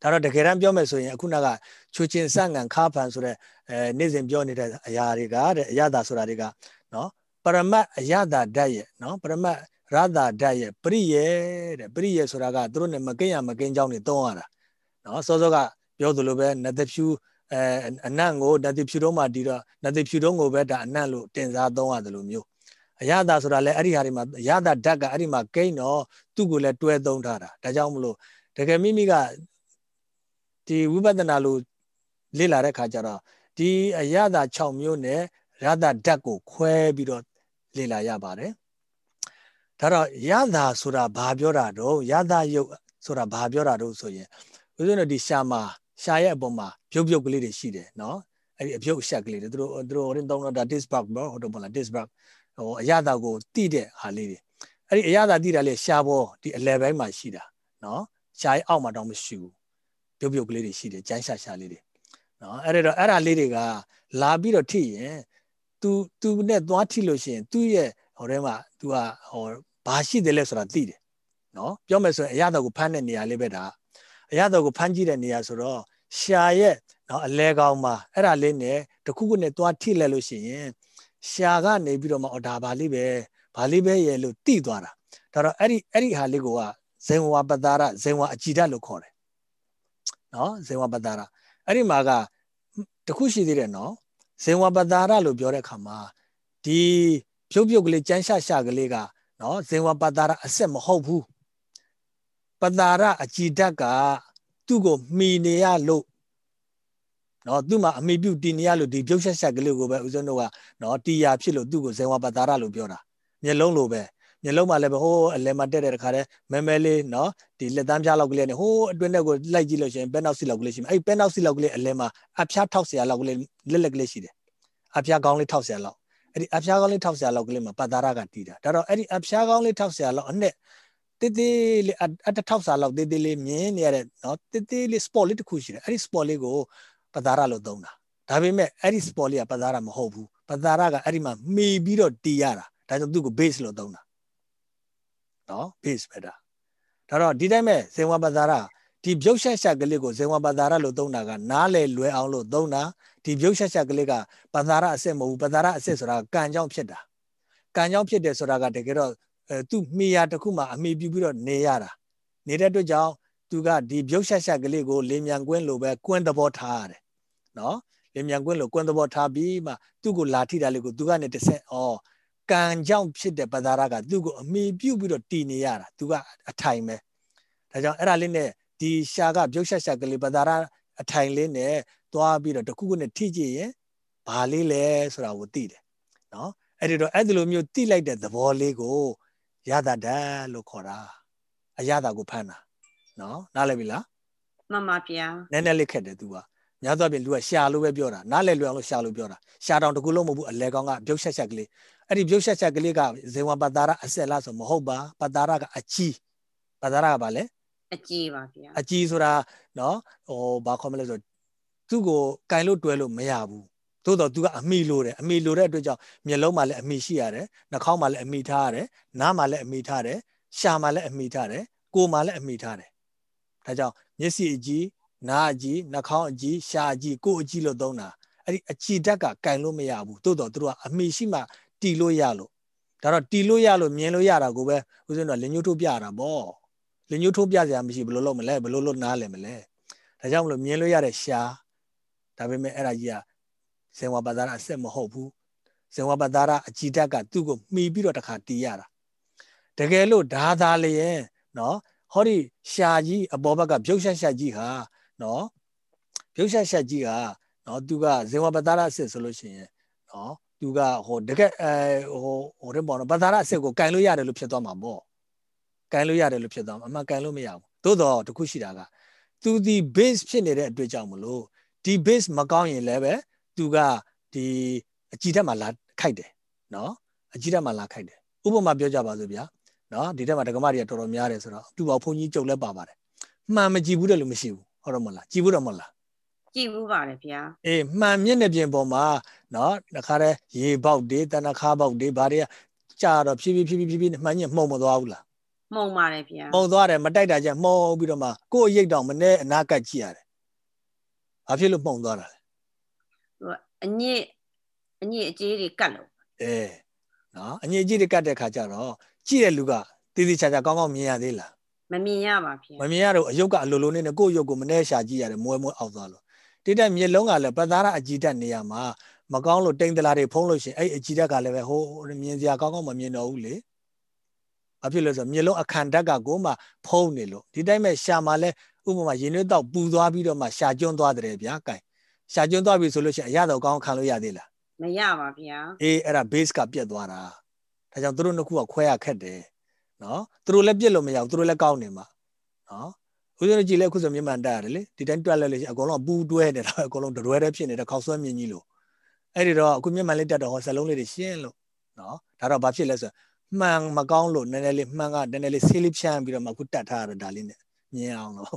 ဒါတော့တကယ်တမ်းပြောမယ်ဆိုရင်အခုနကချူချင်းစငံခါဖန်ဆိုတဲ့အဲနေ့စဉ်ပြောနေတဲ့အရာတွေကတဲ့အရသာဆိုတာတွေကနော်ပရမတ်အရသာဓာတ်ရဲ့နော်ပရမတ်ရသာဓာတ်ရဲ့ပရိယေတဲ့ပရိယေဆိုတာကသူတို့နဲ့မကင်းရမကင်းကြောင်းတွေသုံးရတာနော်စောစောကပြောသလိုပဲနတ်တဖြူ အဲအနတ်ကိုနတ်တဖြူတော့မှဒီတော့နတ်တဖြူတော့ကိုပဲဒါအနတ်လို့တင်စားသုံးရတယ်လို့မျိုးအရသာဆိုတာလည်းအဲ့ဒီဟာတွေမှာရသာဓာတ်ကအဲ့ဒီမှာကိန်းတော့သူ့ကိုလည်းတွဲသုံးထားတာဒါကြောင့်မလို့တကယ်မိမိကဒီဝိပဿနာလို့လေ့လာတဲ့ခါကျတော့ဒီအရသာ6မျိုးနဲ့ရသာဓာတ်ကိုခွဲပြီးတော့လေ့လာရပါတယ်ဒါတော့ရသာဆိုတာဘာပြောတာတော့ရသာယုတ်ဆိုတာဘာပြောတာတော့ဆိုရင်ဦးဇင်းတို့ဒီရှာမှာ ရှာရဲ့အပေါ်မှာပြုတ်ပြုတ်ကလေးတွေရှိတယ်နော်အဲ့ဒီအပြုတ်အရှက်ကလေးတွေသူတို့သူတို့ရင်သုံးတော့ဒါ disbug ဘောဟုတ်တော့မလား disbug ဟိုအရသာကိုတိတဲ့ဟာလေးတွေအဲ့ဒီအရသာတိတာလေးရှာပေါ်ဒီအလဲပိုင်းမှာရှိတာနော်ရှာရဲ့အောက်မှာတော့မရှိဘူးပြုတ်ပြုတ်ကလေးတွေရှိတယ်ကျန်းရှာရှာလေးတွေနော်အဲ့ဒါတော့အဲ့ဒါလေးတွေကလာပြီးတော့ထိရင် तू तू နဲ့သွားထိလို့ရှိရင်သူ့ရဲ့ဟိုထဲမှာ तू ကဟိုဘာရှိတယ်လဲဆိုတာသိတယ်နော်ပြောမယ်ဆိုရင်အရသာကိုဖမ်းတဲ့နေရာလေးပဲဒါ အရသာကိုဖမ်းကြည့်တဲ့နေရာဆိုတော့ရှာရဲ့နော်အလဲကောင်းမှာအဲ့ဒါလေးနဲ့တခုခုနဲ့သွားထိလဲလို့ရှိရင်ရှာကနေပြီးတော့မှအော်ဒါဘာလေးပဲဘာလေးပဲရဲ့လို့တိသွားတာဒါတော့အဲ့ဒီအဲ့ဒီဟာလေးကိုကဇင်ဝပတာရဇင်ဝအကြည်ဓာတ်လို့ခေါ်တယ်နော်ဇင်ဝပတာရအဲ့ဒီမှာကတခုရှိသေးတယ်နော်ဇင်ဝပတာရလို့ပြောတဲ့အခါမှာဒီဖြုတ်ဖြုတ်ကလေးကြမ်းရှာရှာကလေးကနော်ဇင်ဝပတာရအဆက်မဟုတ်ဘူး ပတာရအကြည်ဓာတ်ကသူ့ကိုမှီနေရလို့နော်သူ့မှာအမိပြုတည်နေရလို့ဒီပြုတ်ဆက်ဆက်ကလေးကိုပဲဦးဇင်းတို့ကနော်တီယာဖြစ်လို့သူ့ကိုဇေဝပတာရလို့ပြောတာမျက်လုံးလိုပဲမျက်လုံးမှာလည်းပဲဟိုးအလဲမှာတက်တဲ့တခါတည်းမဲမဲလေးနော်ဒီလက်တန်းပြားလောက်ကလေးနဲ့ဟိုးအတွင်းထဲကိုလိုက်ကြည့်လို့ရှိရင်ပဲနောက်စီလောက်ကလေးရှိမယ်အဲ့ပဲနောက်စီလောက်ကလေးအလဲမှာအဖျားထောက်ဆရာလောက်ကလေးလက်လက်ကလေးရှိတယ်အဖျားကောင်းလေးထောက်ဆရာလောက်အဲ့ဒီအဖျားကောင်းလေးထောက်ဆရာလောက်ကလေးမှာပတာရကတည်တာဒါတော့အဲ့ဒီအဖျားကောင်းလေးထောက်ဆရာလောက်အနဲ့ တေးသေးလေးအတထောက်စာလောက်တေးသေးလေးမြင်နေရတဲ့နော်တေးသေးလေး spot လေးတစ်ခုရှိတယ်အဲ့ဒီ spot လေးကိုပတာရလို့သုံးတာဒါပေမဲ့အဲ့ဒီ spot လေးကပတာရမဟုတ်ဘူးပသာရကအဲ့ဒီမှာမှီပြီးတော့တီးရတာဒါကြောင့်သူ့ကို base လို့သုံးတာနော် base ပဲဒါဒါတော့ဒီတိုင်းပဲဇေဝပသာရဒီပြုတ်ဆက်ဆက်ကလေးကိုဇေဝပသာရလို့သုံးတာကနားလေလွယ်အောင်လို့သုံးတာဒီပြုတ်ဆက်ဆက်ကလေးကပသာရအစစ်မဟုတ်ဘူးပသာရအစစ်ဆိုတာကံကြောင့်ဖြစ်တာကံကြောင့်ဖြစ်တယ်ဆိုတာကတကယ်တော့ အဲသူ့မိယာတစ်ခုမှအမိပြုပြီးတော့နေရတာနေတဲ့အတွက်ကြောင့်သူကဒီပြုတ်ဆက်ဆက်ကလေးကိုလင်းမြန်ကွင်းလိုပဲကွင်းသဘောထားရတယ်နော်လင်းမြန်ကွင်းလိုကွင်းသဘောထားပြီးမှသူ့ကိုလာထိတာလေးကိုသူကနေတစ်ဆက်ဩကံကြောင့်ဖြစ်တဲ့ပဒါရကသူ့ကိုအမိပြုတ်ပြီးတော့တည်နေရတာသူကအထိုင်ပဲဒါကြောင့်အဲ့ဒါလေးနဲ့ဒီရှာကပြုတ်ဆက်ဆက်ကလေးပဒါရအထိုင်လေးနဲ့သွားပြီးတော့တခုခုနဲ့ထိကြည့်ရင်ဘာလေးလဲဆိုတာကိုသိတယ်နော်အဲ့ဒီတော့အဲ့ဒီလိုမျိုးသိလိုက်တဲ့သဘောလေးကို ရတာဓာတ်လို့ခေါ်တာအရတာကိုဖမ်းတာနော်နားလည်ပြီလားမှန်ပါဗျာနည်းနည်းလေးခက်တယ် तू ကများသောအားဖြင့် तू ကရှာလို့ပဲပြောတာနားလည်လွယ်အောင်လို့ရှာလို့ပြောတာရှာတောင်တကူလုံးမဟုတ်ဘူးအလဲကောင်းကပြုတ်ဆက်ဆက်ကလေးအဲ့ဒီပြုတ်ဆက်ဆက်ကလေးကဇေဝပတာရအဆက်လားဆိုမဟုတ်ပါပတာရကအကြီးပတာရကဘာလဲအကြီးပါဗျာအကြီးဆိုတာနော်ဟိုဘာခေါ်မလဲဆိုသူ့ကိုကင်လို့တွဲလို့မရဘူး သို့တော့ तू ကအမိလိုတယ်အမိလိုတဲ့အတွက်ကြောင့်မျက်လုံးမှာလည်းအမိရှိရတယ်နှာခေါင်းမှာလည်းအမိထားရတယ်နားမှာလည်းအမိထားတယ်ရှာမှာလည်းအမိထားတယ်ကိုယ်မှာလည်းအမိထားတယ်ဒါကြောင့်မျက်စိအကြည့်နားအကြည့်နှာခေါင်းအကြည့်ရှာအကြည့်ကိုယ်အကြည့်လို့သုံးတာအဲ့ဒီအကြည့်ဓာတ်ကကင်လို့မရဘူးသို့တော့သူတို့ကအမိရှိမှတီလို့ရလို့ဒါတော့တီလို့ရလို့မြင်လို့ရတာကိုပဲဦးဇင်းတို့လင်ညှိုးထိုးပြတာပေါ့လင်ညှိုးထိုးပြစရာမရှိဘယ်လိုလုပ်မလဲဘယ်လိုလုပ်နားလည်မလဲဒါကြောင့်မလို့မြင်လို့ရတဲ့ရှာဒါပေမဲ့အဲ့ဒါကြီးက ဇင်ဝပဒါရအစစ်မဟုတ်ဘူးဇင်ဝပဒါရအကြည်ဓာတ်ကသူ့ကိုမှီပြီးတော့တခါတီးရတာတကယ်လို့ဓာသာလျင်နော်ဟောဒီရှာကြီးအပေါ်ဘက်ကပြုတ်ဆက်ဆက်ကြီးဟာနော်ပြုတ်ဆက်ဆက်ကြီးဟာနော်သူကဇေဝပတာရအစစ်ဆိုလို့ရှိရင်နော်သူကဟိုတကယ်အဲဟိုဟိုတဲ့ပေါ့နော်ပတာရအစစ်ကိုကင်လို့ရတယ်လို့ဖြစ်သွားမှာပေါ့ကင်လို့ရတယ်လို့ဖြစ်သွားမှာအမှန်ကင်လို့မရဘူးသို့တော့တခုရှိတာကသူဒီ base ဖြစ်နေတဲ့အတွက်ကြောင့်မလို့ဒီ base မကောင်းရင်လည်းပဲ သူကဒီအကြည်ဓာတ်မှာလာခိုက်တယ်နော်အကြည်ဓာတ်မှာလာခိုက်တယ်ဥပမာပြောကြပါစို့ဗျာနော်ဒီတက်မှာဒကမတွေကတော်တော်များတယ်ဆိုတော့သူ့ဘောဘုန်းကြီးကြုံလဲပါပါတယ်မှန်မကြည့်ဘူးတယ်လို့မရှိဘူးဟုတ်တော့မလားကြည့်ဘူးတော့မလားကြည့်ဘူးပါတယ်ဗျာအေးမှန်မျက်နှာပြင်ပေါ်မှာနော်တခါတည်းရေပေါက်တွေတနခါပေါက်တွေဘာတွေကကြာတော့ဖြည်းဖြည်းဖြည်းဖြည်းဖြည်းမှန်ညက်မှုံမသွားဘူးလားမှုံပါတယ်ဗျာမှုံသွားတယ်မတိုက်တာကျမှုံပြီးတော့မှကိုယ်အရိတ်တောင်မနဲ့အနာကတ်ကြည့်ရတယ်ဘာဖြစ်လို့မှုံသွားတာလဲသူက အညစ်အညစ်အကြေးတွေကတ်လို့အေးနော်အညစ်အကြေးတွေကတ်တဲ့ခါကျတော့ကြည့်တဲ့လူကတည်တည်ချာချာကောင်းကောင်းမြင်ရသေးလားမမြင်ရပါဗျာမမြင်ရတော့အယုတ်ကအလိုလိုနဲ့ကိုယ့်ရုပ်ကိုမနှဲရှာကြည့်ရတယ်မွဲမွဲအောက်သွားလို့တိတက်မျက်လုံးကလည်းပသားရအကြည်တက်နေရမှာမကောင်းလို့တိမ်တလာတွေဖုံးလို့ရှင်အဲ့အကြည်တက်ကလည်းပဲဟိုမြင်စရာကောင်းကောင်းမမြင်တော့ဘူးလေဘာဖြစ်လဲဆိုမျက်လုံးအခန္ဓာကကိုမှဖုံးနေလို့ဒီတိုင်းမဲ့ရှာမှာလဲဥပမာရင်နှွေးတော့ပူသွားပြီးတော့မှရှာကျွန်းသွားတယ်ဗျာကဲ ရှာကျွန်းသွားပြီဆိုလို့ရှိရင်အရတော့ကောင်းခံလို့ရသေးလားမရပါဗျာအေးအဲ့ဒါ base ကပြတ်သွားတာဒါကြောင့်သူတို့နှစ်ခုကခွဲရခက်တယ်နော်သူတို့လည်းပြစ်လို့မရဘူးသူတို့လည်းကောင်းနေမှာနော်ဦးဇင်းတို့ကြည့်လဲအခုဆိုမြန်မာတက်ရတယ်လေဒီတိုင်းတွက်လဲလေအကုန်လုံးပူတွဲနေတာအကုန်လုံးတွဲတွဲဖြစ်နေတဲ့ခေါက်ဆွဲမြင်ကြီးလို့အဲ့ဒီတော့အခုမြန်မာလေးတက်တော့ဟောစလုံးလေးတွေရှင်းလို့နော်ဒါတော့ဘာဖြစ်လဲဆိုမှန်မကောင်းလို့နည်းနည်းလေးမှန်ကနည်းနည်းလေးဆေးလေးဖြန်းပြီးတော့မှအခုတက်ထားရတာဒါလေးနဲ့မြင်အောင်လို့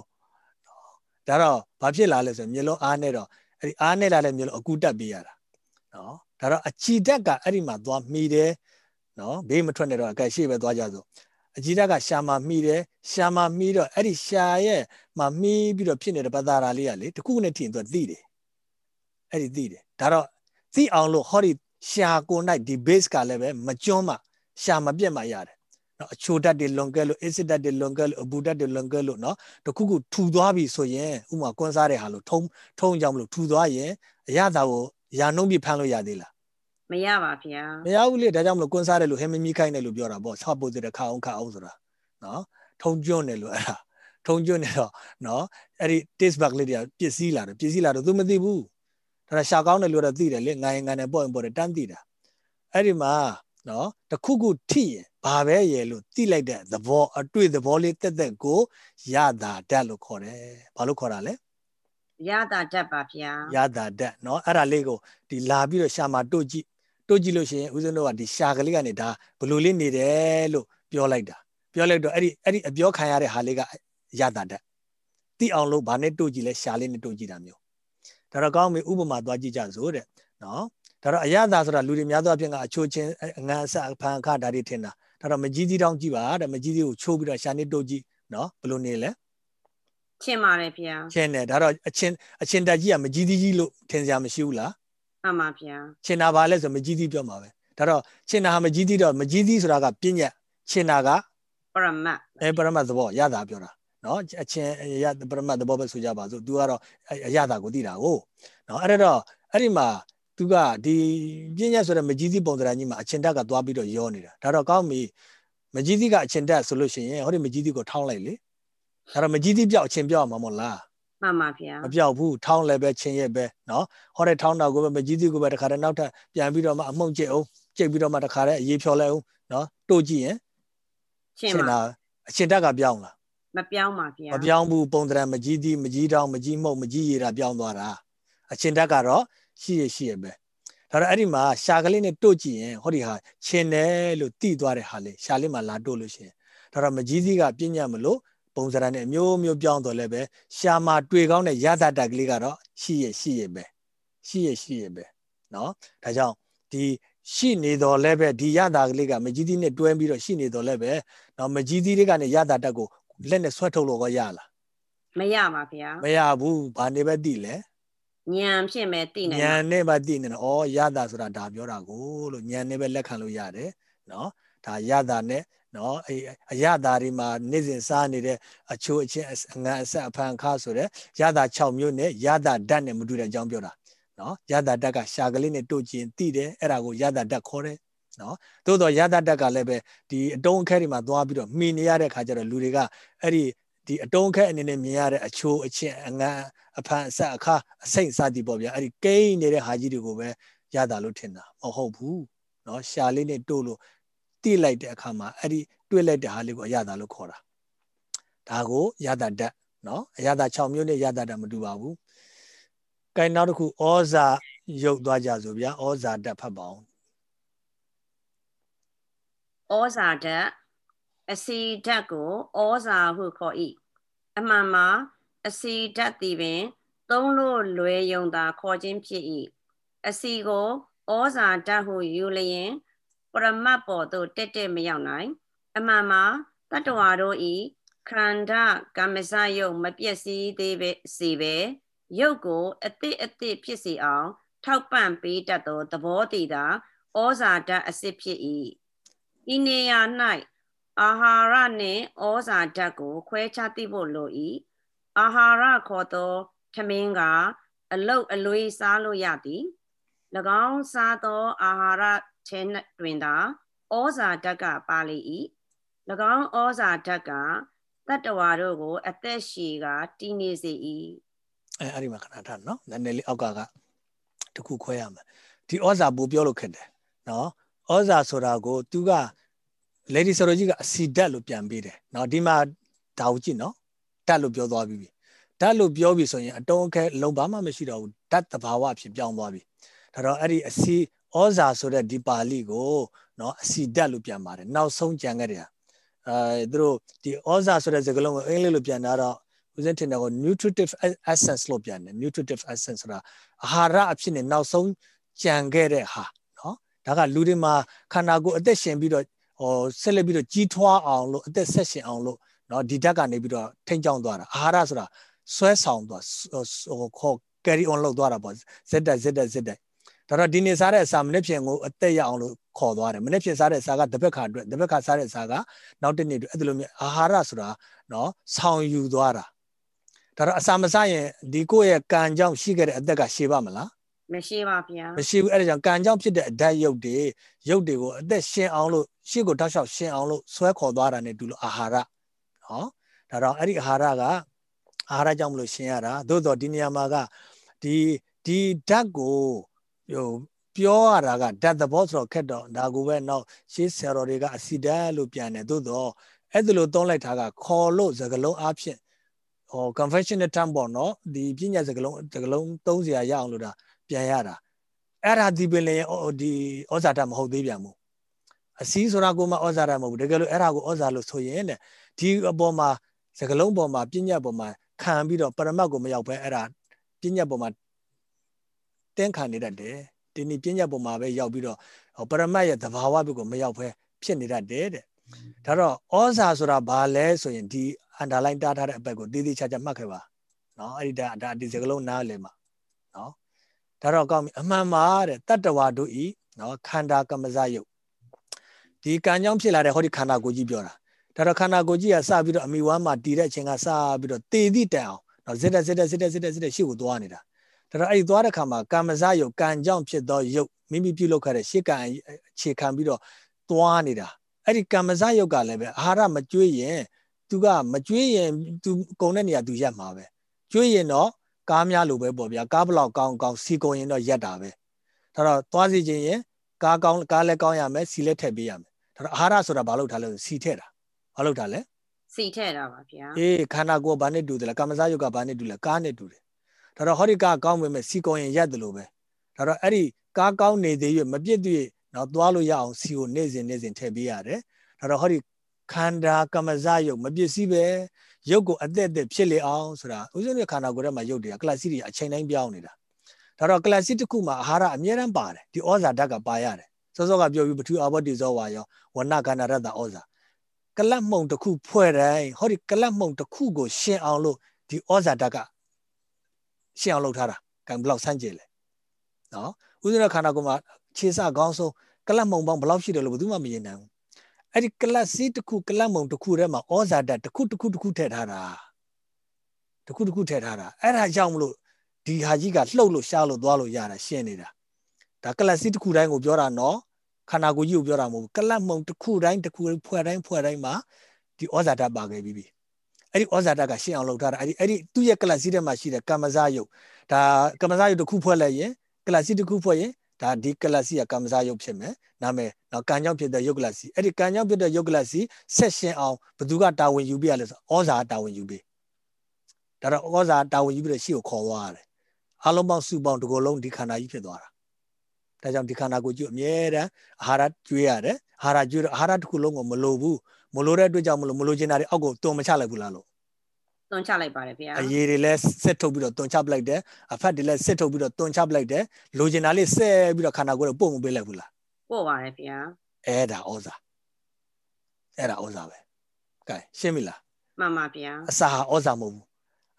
ဒါတော့ဘာဖြစ်လာလဲဆိုမျိုးလုံးအားနဲ့တော့ အဲ့ဒီအားနဲ့လာတဲ့မျိုးလုံးအကူတက်ပေးရတာနော်ဒါတော့အချီတက်ကအဲ့ဒီမှာသွားမိတယ်နော်ဘေးမထွက်နဲ့တော့အကဲရှေ့ပဲသွားကြစို့အကြီးတက်ကရှာမှာမိတယ်ရှာမှာမိတော့အဲ့ဒီရှာရဲ့မှာမိပြီးတော့ဖြစ်နေတဲ့ပသာရာလေးကလေတခုနဲ့ထင်သူသိတယ်အဲ့ဒီသိတယ်ဒါတော့သိအောင်လို့ဟောဒီရှာကိုနိုင်ဒီ base ကလည်းပဲမကျွန်းမှရှာမပြတ်မှရတယ် နော်အချိုဓာတ်တွေလွန်ကဲလို့ acid ဓာတ်တွေလွန်ကဲလို့အဘူဓာတ်တွေလွန်ကဲလို့နော်တခုခုထူသွားပြီဆိုရင်ဥမာကွန်းစားတဲ့ဟာလို့ထုံထုံကြောင်မလို့ထူသွားရင်အရသာကိုရာနှုံးပြဖမ်းလို့ရသေးလားမရပါဗျာမရဘူးလေဒါကြောင့်မလို့ကွန်းစားတယ်လို့ဟဲမမီခိုင်းတယ်လို့ပြောတာပေါ့ဆောက်ပို့တဲ့ခါအောင်ခါအောင်ဆိုတာနော်ထုံကျွန်းတယ်လို့အဲ့ဒါထုံကျွန်းနေတော့နော်အဲ့ဒီ taste bug လေးတွေကပြည့်စည်လာတယ်ပြည့်စည်လာတော့ तू မသိဘူးဒါရှာကောင်းတယ်လို့တော့သိတယ်လေငိုင်းငိုင်းနဲ့ပေါ့ရင်ပေါ့တယ်တန်းသိတာအဲ့ဒီမှာနော်တခုခုထိရင် ဘာပဲရယ်လို့သိလိုက်တဲ့သဘောအတွေ့သဘောလေးတက်တက်ကိုရတာဓာတ်လို့ခေါ်တယ်ဘာလို့ခေါ်တာလဲရတာဓာတ်ပါဗျာရတာဓာတ်เนาะအဲ့ဒါလေးကိုဒီလာပြီးတော့ရှာမှာတို့ကြည့်တို့ကြည့်လို့ရှိရင်ဦးဇင်းတို့ကဒီရှာကလေးကနေဒါဘလို့လေးနေတယ်လို့ပြောလိုက်တာပြောလိုက်တော့အဲ့ဒီအဲ့ဒီအပြောခံရတဲ့ဟာလေးကရတာတတ်သိအောင်လို့ဗာနဲ့တို့ကြည့်လဲရှာလေးနဲ့တို့ကြည့်တာမျိုးဒါတော့ကောင်းပြီဥပမာသွားကြည့်ကြစို့တဲ့နော်ဒါ ဒါတော့အရသာဆိုတာလူတွေများသောအားဖြင့်ကအချိုးချင်းအငန်းအဆက်ဖန်ခဒါတွေထင်တာ ဒါတော့မကြီးကြီးတောင်းကြည့်ပါတဲ့မကြီးကြီးကိုချိုးပြီးတော့ရှာနေတုတ်ကြည့်နော်ဘယ်လိုနေလဲချင်းပါတယ်ဗျာချင်းတယ်ဒါတော့အချင်းအချင်းတက်ကြီးကမကြီးကြီးကြီးလို့ထင်စရာမရှိဘူးလားမှန်ပါဗျာချင်းတာပါလဲဆိုမကြီးကြီးပြောမှာပဲဒါတော့ချင်းတာဟာမကြီးကြီးတော့မကြီးကြီးဆိုတာကပြဉ္ညတ်ချင်းတာကပရမတ်အဲပရမတ်သဘောရတာပြောတာနော်အချင်းရပရမတ်သဘောပဲဆိုကြပါစို့ तू ကတော့အရတာကိုသိတာကိုနော်အဲ့တော့အဲ့ဒီမှာ သူကဒီပြဉ္ညတ်ဆိုတဲ့မကြီးစီးပုံစံကြီးမှာအချင်းတက်ကသွားပြီးတော့ရောနေတာဒါတော့ကောင်းပြီမကြီးစီးကအချင်းတက်ဆိုလို့ရှိရင်ဟောဒီမကြီးစီးကိုထောင်းလိုက်လေဒါတော့မကြီးစီးပြောက်အချင်းပြောက်မှာမဟုတ်လားမှန်ပါဗျာမပြောက်ဘူးထောင်းလည်းပဲချင်းရဲ့ပဲနော်ဟောတဲ့ထောင်းတော့ကိုပဲမကြီးစီးကိုပဲတခါတည်းနောက်ထပ်ပြန်ပြီးတော့မှအမှုန့်ကျိတ်အောင်ကျိတ်ပြီးတော့မှတခါတည်းအေးဖြော်လိုက်အောင်နော်တို့ကြည့်ရင်ချင်းပါအချင်းတက်ကပြောင်းလားမပြောင်းပါဗျာမပြောင်းဘူးပုံသဏ္ဍာန်မကြီးသည်မကြီးတောင်းမကြီးမှုတ်မကြီးရတာပြောင်းသွားတာအချင်းတက်ကတော့ ရှိရရှိရပဲဒါတော့အဲ့ဒီမှာရှာကလေးနဲ့တို့ကြည့်ရင်ဟောဒီဟာချင်းတယ်လို့တိသွားတဲ့ဟာလေးရှာလေးမှာလာတို့လို့ရှိရင်ဒါတော့မကြီးသီးကပြညတ်မလို့ပုံစံနဲ့အမျိုးမျိုးပြောင်းတော်လဲပဲရှာမှာတွေ့ကောင်းတဲ့ရသတက်ကလေးကတော့ရှိရရှိရပဲရှိရရှိရပဲเนาะဒါကြောင့်ဒီရှိနေတော်လဲပဲဒီရတာကလေးကမကြီးသီးနဲ့တွဲပြီးတော့ရှိနေတော်လဲပဲเนาะမကြီးသီးတွေကနဲ့ရတာတက်ကိုလက်နဲ့ဆွဲထုတ်လို့ก็ရလားမရပါဗျာမရဘူးဘာနေပဲသိလဲ ညံဖြစ်မဲ့သိနိုင်ညံနဲ့ပဲသိနေတယ်ဩရတာဆိုတာဒါပြောတာကိုလို့ညံနဲ့ပဲလက်ခံလို့ရတယ်နော်ဒါရတာနဲ့နော်အဲအရတာတွေမှာနေ့စဉ်စားနေတဲ့အချိုးအချင်းအငန်းအဆက်အဖန်ခါဆိုတဲ့ရတာ6မျိုးနဲ့ရတာဓာတ်နဲ့မတူတဲ့အကြောင်းပြောတာနော်ရတာဓာတ်ကရှာကလေးနဲ့တို့ကျင်သိတယ်အဲ့ဒါကိုရတာဓာတ်ခေါ်တယ်နော်သို့တော့ရတာဓာတ်ကလည်းပဲဒီအတုံးအခဲတွေမှာသွားပြီးတော့မှီနေရတဲ့ခါကျတော့လူတွေကအဲ့ဒီ ဒီအတုံးခက်အနေနဲ့မြင်ရတဲ့အချိုးအချင်းအငန်းအဖန်အဆက်အခါအစိမ့်စသည်ပေါ့ဗျာအဲ့ဒီကိန်းနေတဲ့ဟာကြီးတွေကိုပဲရတာလို့ထင်တာမဟုတ်ဘူးเนาะရှာလေးနဲ့တို့လို့တိလိုက်တဲ့အခါမှာအဲ့ဒီတွေ့လိုက်တဲ့ဟာလေးကိုအရသာလို့ခေါ်တာဒါကိုရတာဓာတ်เนาะအရသာ6မျိုးနဲ့ရတာဓာတ်မတူပါဘူးကဲနောက်တစ်ခုဩဇာရုပ်သွားကြဆိုဗျာဩဇာဓာတ်ဖတ်ပါအောင်ဩဇာဓာတ် အစီဓာတ်ကိုဩဇာဟုခေါ်၏အမှန်မှာအစီဓာတ်သည်ပင် သုံးလို့လွယ်ယုံသာခေါ်ခြင်းဖြစ်၏အစီကိုဩဇာဓာတ်ဟုယူလျင်ပရမတ်ပေါ်သို့တက်တက်မရောက်နိုင် အမှန်မှာတတ္တဝါတို့ဤခန္ဓာကမ္မစယုတ်မပြည့်စည်သေးပဲစီပဲရုပ်ကိုအတိအတိဖြစ်စီအောင် ထောက်ပံ့ပေးတတ်သောသဘောတည်တာဩဇာဓာတ်အစစ်ဖြစ်၏ဤနေရာ၌ အာဟာရနှင့်ဩဇာဓာတ်ကို ခွဲခြားသိဖို့လို၏အာဟာရခေါ်သောထမင်းကအလုတ်အလွေးစားလို့ရသည်၎င်းစားသောအာဟာရထဲတွင်သာဩဇာဓာတ်ကပါလေ၏၎င်းဩဇာဓာတ်ကတတ္တဝါတို့ကို အသက်ရှည်ကတည်နေစေ၏အဲအဲ့ဒီမှာခဏထားနော်နည်းနည်းလေးအောက်ကကတခုခွဲရမယ်ဒီဩဇာပို့ပြောလို့ခက်တယ်နော်ဩဇာဆိုတာကိုသူက လေဒီဆရိုကြီးကအစီဓာတ်လို့ပြန်ပေးတယ်။နော်ဒီမှာဒါကိုကြည့်နော်။ဓာတ်လို့ပြောသွားပြီးပြီ။ဓာတ်လို့ပြောပြီဆိုရင်အတုံးအခဲလုံးဘာမှမရှိတော့ဘူး။ဓာတ်တဘာဝဖြစ်ပြောင်းသွားပြီ။ဒါတော့အဲ့ဒီအစီဩဇာဆိုတဲ့ဒီပါဠိကိုနော်အစီဓာတ်လို့ပြန်ပါတယ်။နောက်ဆုံးကြံခဲ့တယ်။အဲသူတို့ဒီဩဇာဆိုတဲ့စကားလုံးကိုအင်္ဂလိပ်လိုပြန်တာတော့ဦးဇင်းထင်တယ်ကို nutritive essence လို့ပြန်တယ် nutritive essence ဆိုတာအာဟာရအဖြစ်နဲ့နောက်ဆုံးကြံခဲ့တဲ့ဟာနော်ဒါကလူတွေမှာခန္ဓာကိုယ်အသက်ရှင်ပြီးတော့ ဟိုဆက်လက်ပြီးတော့ကြီးထွားအောင်လို့အသက်ဆက်ရှင်အောင်လို့เนาะဒီဓာတ်ကနေပြီးတော့ထိမ့်ကြောင်းသွားတာအာဟာရဆိုတာဆွဲဆောင်သွားဟိုခေါ် carry on လုပ်သွားတာပေါ့ဇက်တက်ဇက်တက်ဇက်တက်ဒါတော့ဒီနေ့စားတဲ့အစာမနေ့ပြင်ကိုအသက်ရအောင်လို့ခေါ်သွားတယ်မနေ့ပြင်စားတဲ့အစာကတပတ်ခါအတွက်တပတ်ခါစားတဲ့အစာကနောက်တစ်နေ့အတွက်အဲ့လိုမျိုးအာဟာရဆိုတာเนาะဆောင်ယူသွားတာဒါတော့အစာမစားရင်ဒီကိုယ့်ရဲ့ကံကြောင့်ရှိခဲ့တဲ့အသက်ကရှည်ပါမလား မရှိပါဗျာမရှိဘူးအဲ့ဒါကြောင့်ကံကြောင့်ဖြစ်တဲ့အဓာတ်ရုပ်တွေရုပ်တွေကိုအသက်ရှင်အောင်လို့ရှေ့ကိုတောက်လျှောက်ရှင်အောင်လို့ဆွဲခေါ်သွားတာ ਨੇ တူလို့အာဟာရနော်ဒါတော့အဲ့ဒီအာဟာရကအာဟာရကြောင့်မလို့ရှင်ရတာသို့တော့ဒီနေရာမှာကဒီဒီဓာတ်ကိုဟိုပြောရတာကဓာတ်သဘောဆိုတော့ခက်တော့ဒါကိုပဲနောက်ရှေးဆရာတော်တွေကအစီဓာတ်လို့ပြန်တယ်သို့တော့အဲ့ဒါလို့သုံးလိုက်တာကခေါ်လို့စကလုံးအဖြစ် ဟော conventional term ပေါ့နော်ဒီပညာစကလုံးစကလုံးသုံးစရာရအောင်လို့ဒါပြန်ရတာအဲ့ဒါဒီပင်လည်းဒီဩဇာတမဟုတ်သေးပြန်ဘူးအစည်းဆိုတာကိုမှဩဇာတမဟုတ်ဘူးတကယ်လို့အဲ့ဒါကိုဩဇာလို့ဆိုရင်တဲ့ဒီအပေါ်မှာစကလုံးပေါ်မှာပညာပေါ်မှာခံပြီးတော့ပရမတ်ကိုမရောက်ဘဲအဲ့ဒါပညာပေါ်မှာတင်းခံနေတတ်တယ်တဒီနေ့ပြဉ္ညာပုံမှာပဲရောက်ပြီးတော့ပရမတ်ရဲ့သဘာဝဘက်ကိုမရောက်ဖဲဖြစ်နေတတ်တယ်တဲ့ဒါတော့ဩဇာဆိုတာဘာလဲဆိုရင်ဒီ underline တားထားတဲ့အဘက်ကိုတည်တည်ချာချာမှတ်ခဲ့ပါနော်အဲ့ဒီဒါဒါဒီစကလုံးနားလည်မှာနော်ဒါတော့ကောင်းပြီအမှန်ပါတဲ့တတ္တဝါတို့ဤနော်ခန္ဓာကမ္မဇယုတ်ဒီကံကြောင့်ဖြစ်လာတဲ့ဟောဒီခန္ဓာကိုယ်ကြီးပြောတာဒါတော့ခန္ဓာကိုယ်ကြီးကစပြီးတော့အမိဝမ်းမှာတည်တဲ့အချိန်ကစပြီးတော့တည်သည့်တန်အောင်နော်ဇက်တက်ဇက်တက်ဇက်တက်ဇက်တက်ဇက်တက်ရှေ့ကိုသွားနေတာဒါတော့အဲ့ဒီသွားတဲ့ခါမှာကမ္မဇယုတ်ကံကြောင့်ဖြစ်သောယုတ်မိမိပြုလုပ်ခဲ့တဲ့ရှေ့ကံအခြေခံပြီးတော့သွားနေတာအဲ့ဒီကမ္မဇယုတ်ကလည်းပဲအာဟာရမကျွေးရင် သူကမကျွေးရင်သူကုံတဲ့နေရာသူရက်မှာပဲကျွေးရင်တော့ကားများလိုပဲပေါ့ဗျာကားဘလောက်ကောင်းကောင်းစီကုံရင်တော့ရက်တာပဲဒါတော့သွားစီခြင်းရင်ကားကောင်းကားလည်းကောင်းရမယ်စီလည်းထည့်ပေးရမယ်ဒါတော့အာဟာရဆိုတာဘာလို့ထားလဲစီထည့်တာဘာလို့ထားလဲစီထည့်တာပါဗျာအေးခန္ဓာကိုယ်ဘာနဲ့တူတယ်လဲကာမဇယုတ်ကဘာနဲ့တူလဲကားနဲ့တူတယ်ဒါတော့ဟောဒီကားကောင်းပေမဲ့စီကုံရင်ရက်တယ်လို့ပဲဒါတော့အဲ့ဒီကားကောင်းနေသေးရွေ့မပြည့်သေးနော်သွားလို့ရအောင်စီကိုနေ့စဉ်နေ့စဉ်ထည့်ပေးရတယ်ဒါတော့ဟောဒီ ခန္ဓာကမဇယုတ်မပြည့်စည်းပဲရုပ်ကိုအသက်အသက်ဖြစ်လေအောင်ဆိုတာဥစဉ်ရဲ့ခန္ဓာကိုယ်ထဲမှာရုပ်တွေကကလစီတွေအချိန်တိုင်းပြောင်းနေတာဒါတော့ကလစီတစ်ခုမှာအာဟာရအမြဲတမ်းပါတယ်ဒီဩဇာဓာတ်ကပါရတယ်စောစောကပြောပြီးပထူအဘောတိဇောဝါယောဝဏခန္ဓာရတ္တဩဇာကလတ်မှုံတစ်ခုဖွဲ့တိုင်းဟောဒီကလတ်မှုံတစ်ခုကိုရှင်းအောင်လို့ဒီဩဇာဓာတ်ကရှင်းအောင်လုပ်ထားတာကံဘလောက်ဆန်းကျင်လဲနော်ဥစဉ်ရဲ့ခန္ဓာကိုယ်မှာခြေစခေါင်းဆုံးကလတ်မှုံပေါင်းဘလောက်ရှိတယ်လို့ဘယ်သူမှမမြင်နိုင်ဘူး အဲ့ဒီကလတ်စီးတစ်ခုကလတ်မုံတစ်ခုထဲမှာဩဇာဓာတ်တစ်ခုတစ်ခုတစ်ခုထည့်ထားတာတစ်ခုတစ်ခုထည့်ထားတာအဲ့ဒါကြောင့်မလို့ဒီဟာကြီးကလှုပ်လို့ရှားလို့သွားလို့ရတာရှင်းနေတာဒါကလတ်စီးတစ်ခုတိုင်းကိုပြောတာနော်ခန္ဓာကိုယ်ကြီးကိုပြောတာမဟုတ်ဘူးကလတ်မုံတစ်ခုတိုင်းတစ်ခုဖွဲ့တိုင်းဖွဲ့တိုင်းမှာဒီဩဇာဓာတ်ပါခဲ့ပြီးပြီအဲ့ဒီဩဇာဓာတ်ကရှင်းအောင်လုပ်ထားတာအဲ့ဒီအဲ့ဒီသူ့ရဲ့ကလတ်စီးထဲမှာရှိတဲ့ကမ္မဇယုတ်ဒါကမ္မဇယုတ်တစ်ခုဖွဲ့လိုက်ရင်ကလတ်စီးတစ်ခုဖွဲ့ရင် ဒါဒီကလစီကကမ္မဇယုတ်ဖြစ်မယ်နာမည်နော်ကံကြောင့်ဖြစ်တဲ့ယုတ်ကလစီအဲ့ဒီကံကြောင့်ဖြစ်တဲ့ယုတ်ကလစီဆက်ရှင်အောင်ဘသူကတာဝန်ယူပြရလဲဆိုဩဇာတာဝန်ယူပေးဒါတော့ဩဇာတာဝန်ယူပြီးတော့ရှေ့ကိုခေါ်သွားရတယ်အလုံးပေါင်းစုပေါင်းဒီကိုယ်လုံးဒီခန္ဓာကြီးဖြစ်သွားတာဒါကြောင့်ဒီခန္ဓာကိုယ်ကြီးအမြဲတမ်းအာဟာရကျွေးရတယ်အာဟာရကျွေးတော့အာဟာရတစ်ခုလုံးကိုမလိုဘူးမလိုတဲ့အတွက်ကြောင့်မလို့မလိုချင်တာတွေအောက်ကိုတုံမချလိုက်ဘူးလားလို့ တွန်ချလိုက်ပါတယ်ဗျာအရေးတွေလည်းဆက်ထုတ်ပြီးတော့တွန်ချပလိုက်တယ်အဖက်တွေလည်းဆက်ထုတ်ပြီးတော့တွန်ချပလိုက်တယ်လိုချင်တာလေးဆက်ပြီးတော့ခန္ဓာကိုယ်ကိုပို့မပေးလိုက်ဘူးလားပို့ပါတယ်ဗျာအဲ့ဒါဩဇာအဲ့ဒါဩဇာပဲကဲရှင်းပြီလားမှန်ပါဗျာအစာဟာဩဇာမဟုတ်ဘူး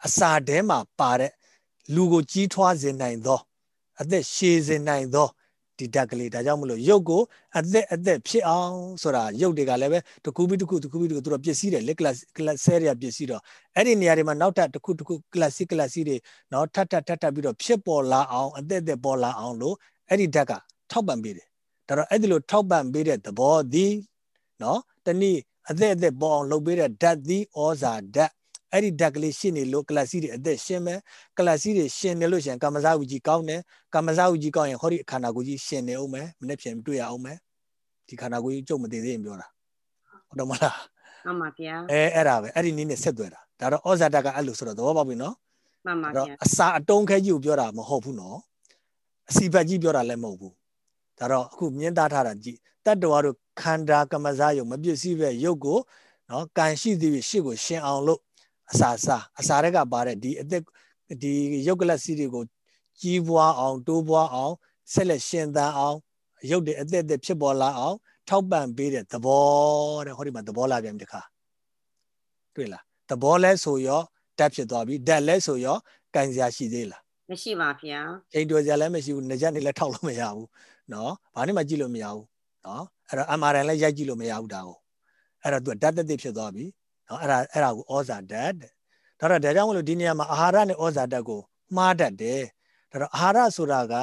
အစာထဲမှာပါတဲ့လူကိုကြီးထွားစေနိုင်သောအသက်ရှည်စေနိုင်သော ဒီဓာတ်ကလေးဒါကြောင့်မလို့ရုပ်ကိုအသက်အသက်ဖြစ်အောင်ဆိုတာရုပ်တွေကလည်းပဲတစ်ခုပြီးတစ်ခုတစ်ခုပြီးတစ်ခုသူတို့ပစ္စည်းတွေလက်ကလကလဆဲတွေကပစ္စည်းတော့အဲ့ဒီနေရာတွေမှာနောက်ထပ်တစ်ခုတစ်ခုကလစီကလစီတွေနော်ထပ်ထပ်ထပ်ထပ်ပြီးတော့ဖြစ်ပေါ်လာအောင်အသက်အသက်ပေါ်လာအောင်လို့အဲ့ဒီဓာတ်ကထောက်ပံ့ပေးတယ်ဒါတော့အဲ့ဒီလိုထောက်ပံ့ပေးတဲ့သဘောသည်နော်တနည်းအသက်အသက်ပေါ်အောင်လုပ်ပေးတဲ့ဓာတ်သည်ဩဇာဓာတ် အဲ့ဒီဓာတ်ကလေးရှင်းနေလို့ကလစီတွေအသက်ရှင်းမယ်ကလစီတွေရှင်းနေလို့ရှင်ကာမဇဝကြီးကောင်းတယ်ကာမဇဝကြီးကောင်းရင်ဟောဒီခန္ဓာကိုယ်ကြီးရှင်းနေအောင်မယ်မနေ့ပြန်တွေ့ရအောင်မယ်ဒီခန္ဓာကိုယ်ကြီးကြုံမသိသေးရင်ပြောတာဟုတ်တော့မလားမှန်ပါဗျာအဲအဲ့ဒါပဲအဲ့ဒီနည်းနဲ့ဆက်သွယ်တာဒါတော့ဩဇာတကအဲ့လိုဆိုတော့သဘောပေါက်ပြီနော်မှန်ပါဗျာအစာအတုံးခဲကြီးကိုပြောတာမဟုတ်ဘူးနော်အစီဘတ်ကြီးပြောတာလည်းမဟုတ်ဘူးဒါတော့အခုမြင်သားထားတာကြည့်တတ္တဝါတို့ခန္ဓာကမ္မဇယုံမပြည့်စည်ပဲရုပ်ကိုနော်ကံရှိသည်ရှေ့ကိုရှင်းအောင်လို့ အစာစားအစာတွေကပါတဲ့ဒီအသက်ဒီရုပ်ကလတ်စီးတွေကိုကြီးပွားအောင်တိုးပွားအောင်ဆက်လက်ရှင်သန်အောင်ရုပ်တွေအသက်အသက်ဖြစ်ပေါ်လာအောင်ထောက်ပံ့ပေးတဲ့သဘောတဲ့ဟောဒီမှာသဘောလာပြန်ပြီတခါတွေ့လားသဘောလဲဆိုရောဓာတ်ဖြစ်သွားပြီဓာတ်လဲဆိုရောကင်စရာရှိသေးလားမရှိပါဗျာချိန်တော်စရာလည်းမရှိဘူးနေချက်နေလည်းထောက်လို့မရဘူးเนาะဘာနဲ့မှကြည့်လို့မရဘူးเนาะအဲ့တော့ MRI လည်းရိုက်ကြည့်လို့မရဘူးဒါကိုအဲ့တော့သူဓာတ်သက်သက်ဖြစ်သွားပြီ နော်အဲ့ဒါအဲ့ဒါကိုဩဇာဓာတ်တဲ့ဒါတော့ဒါကြောင့်မလို့ဒီနေရာမှာအာဟာရနဲ့ဩဇာဓာတ်ကိုမှားတတ်တယ်ဒါတော့အာဟာရဆိုတာက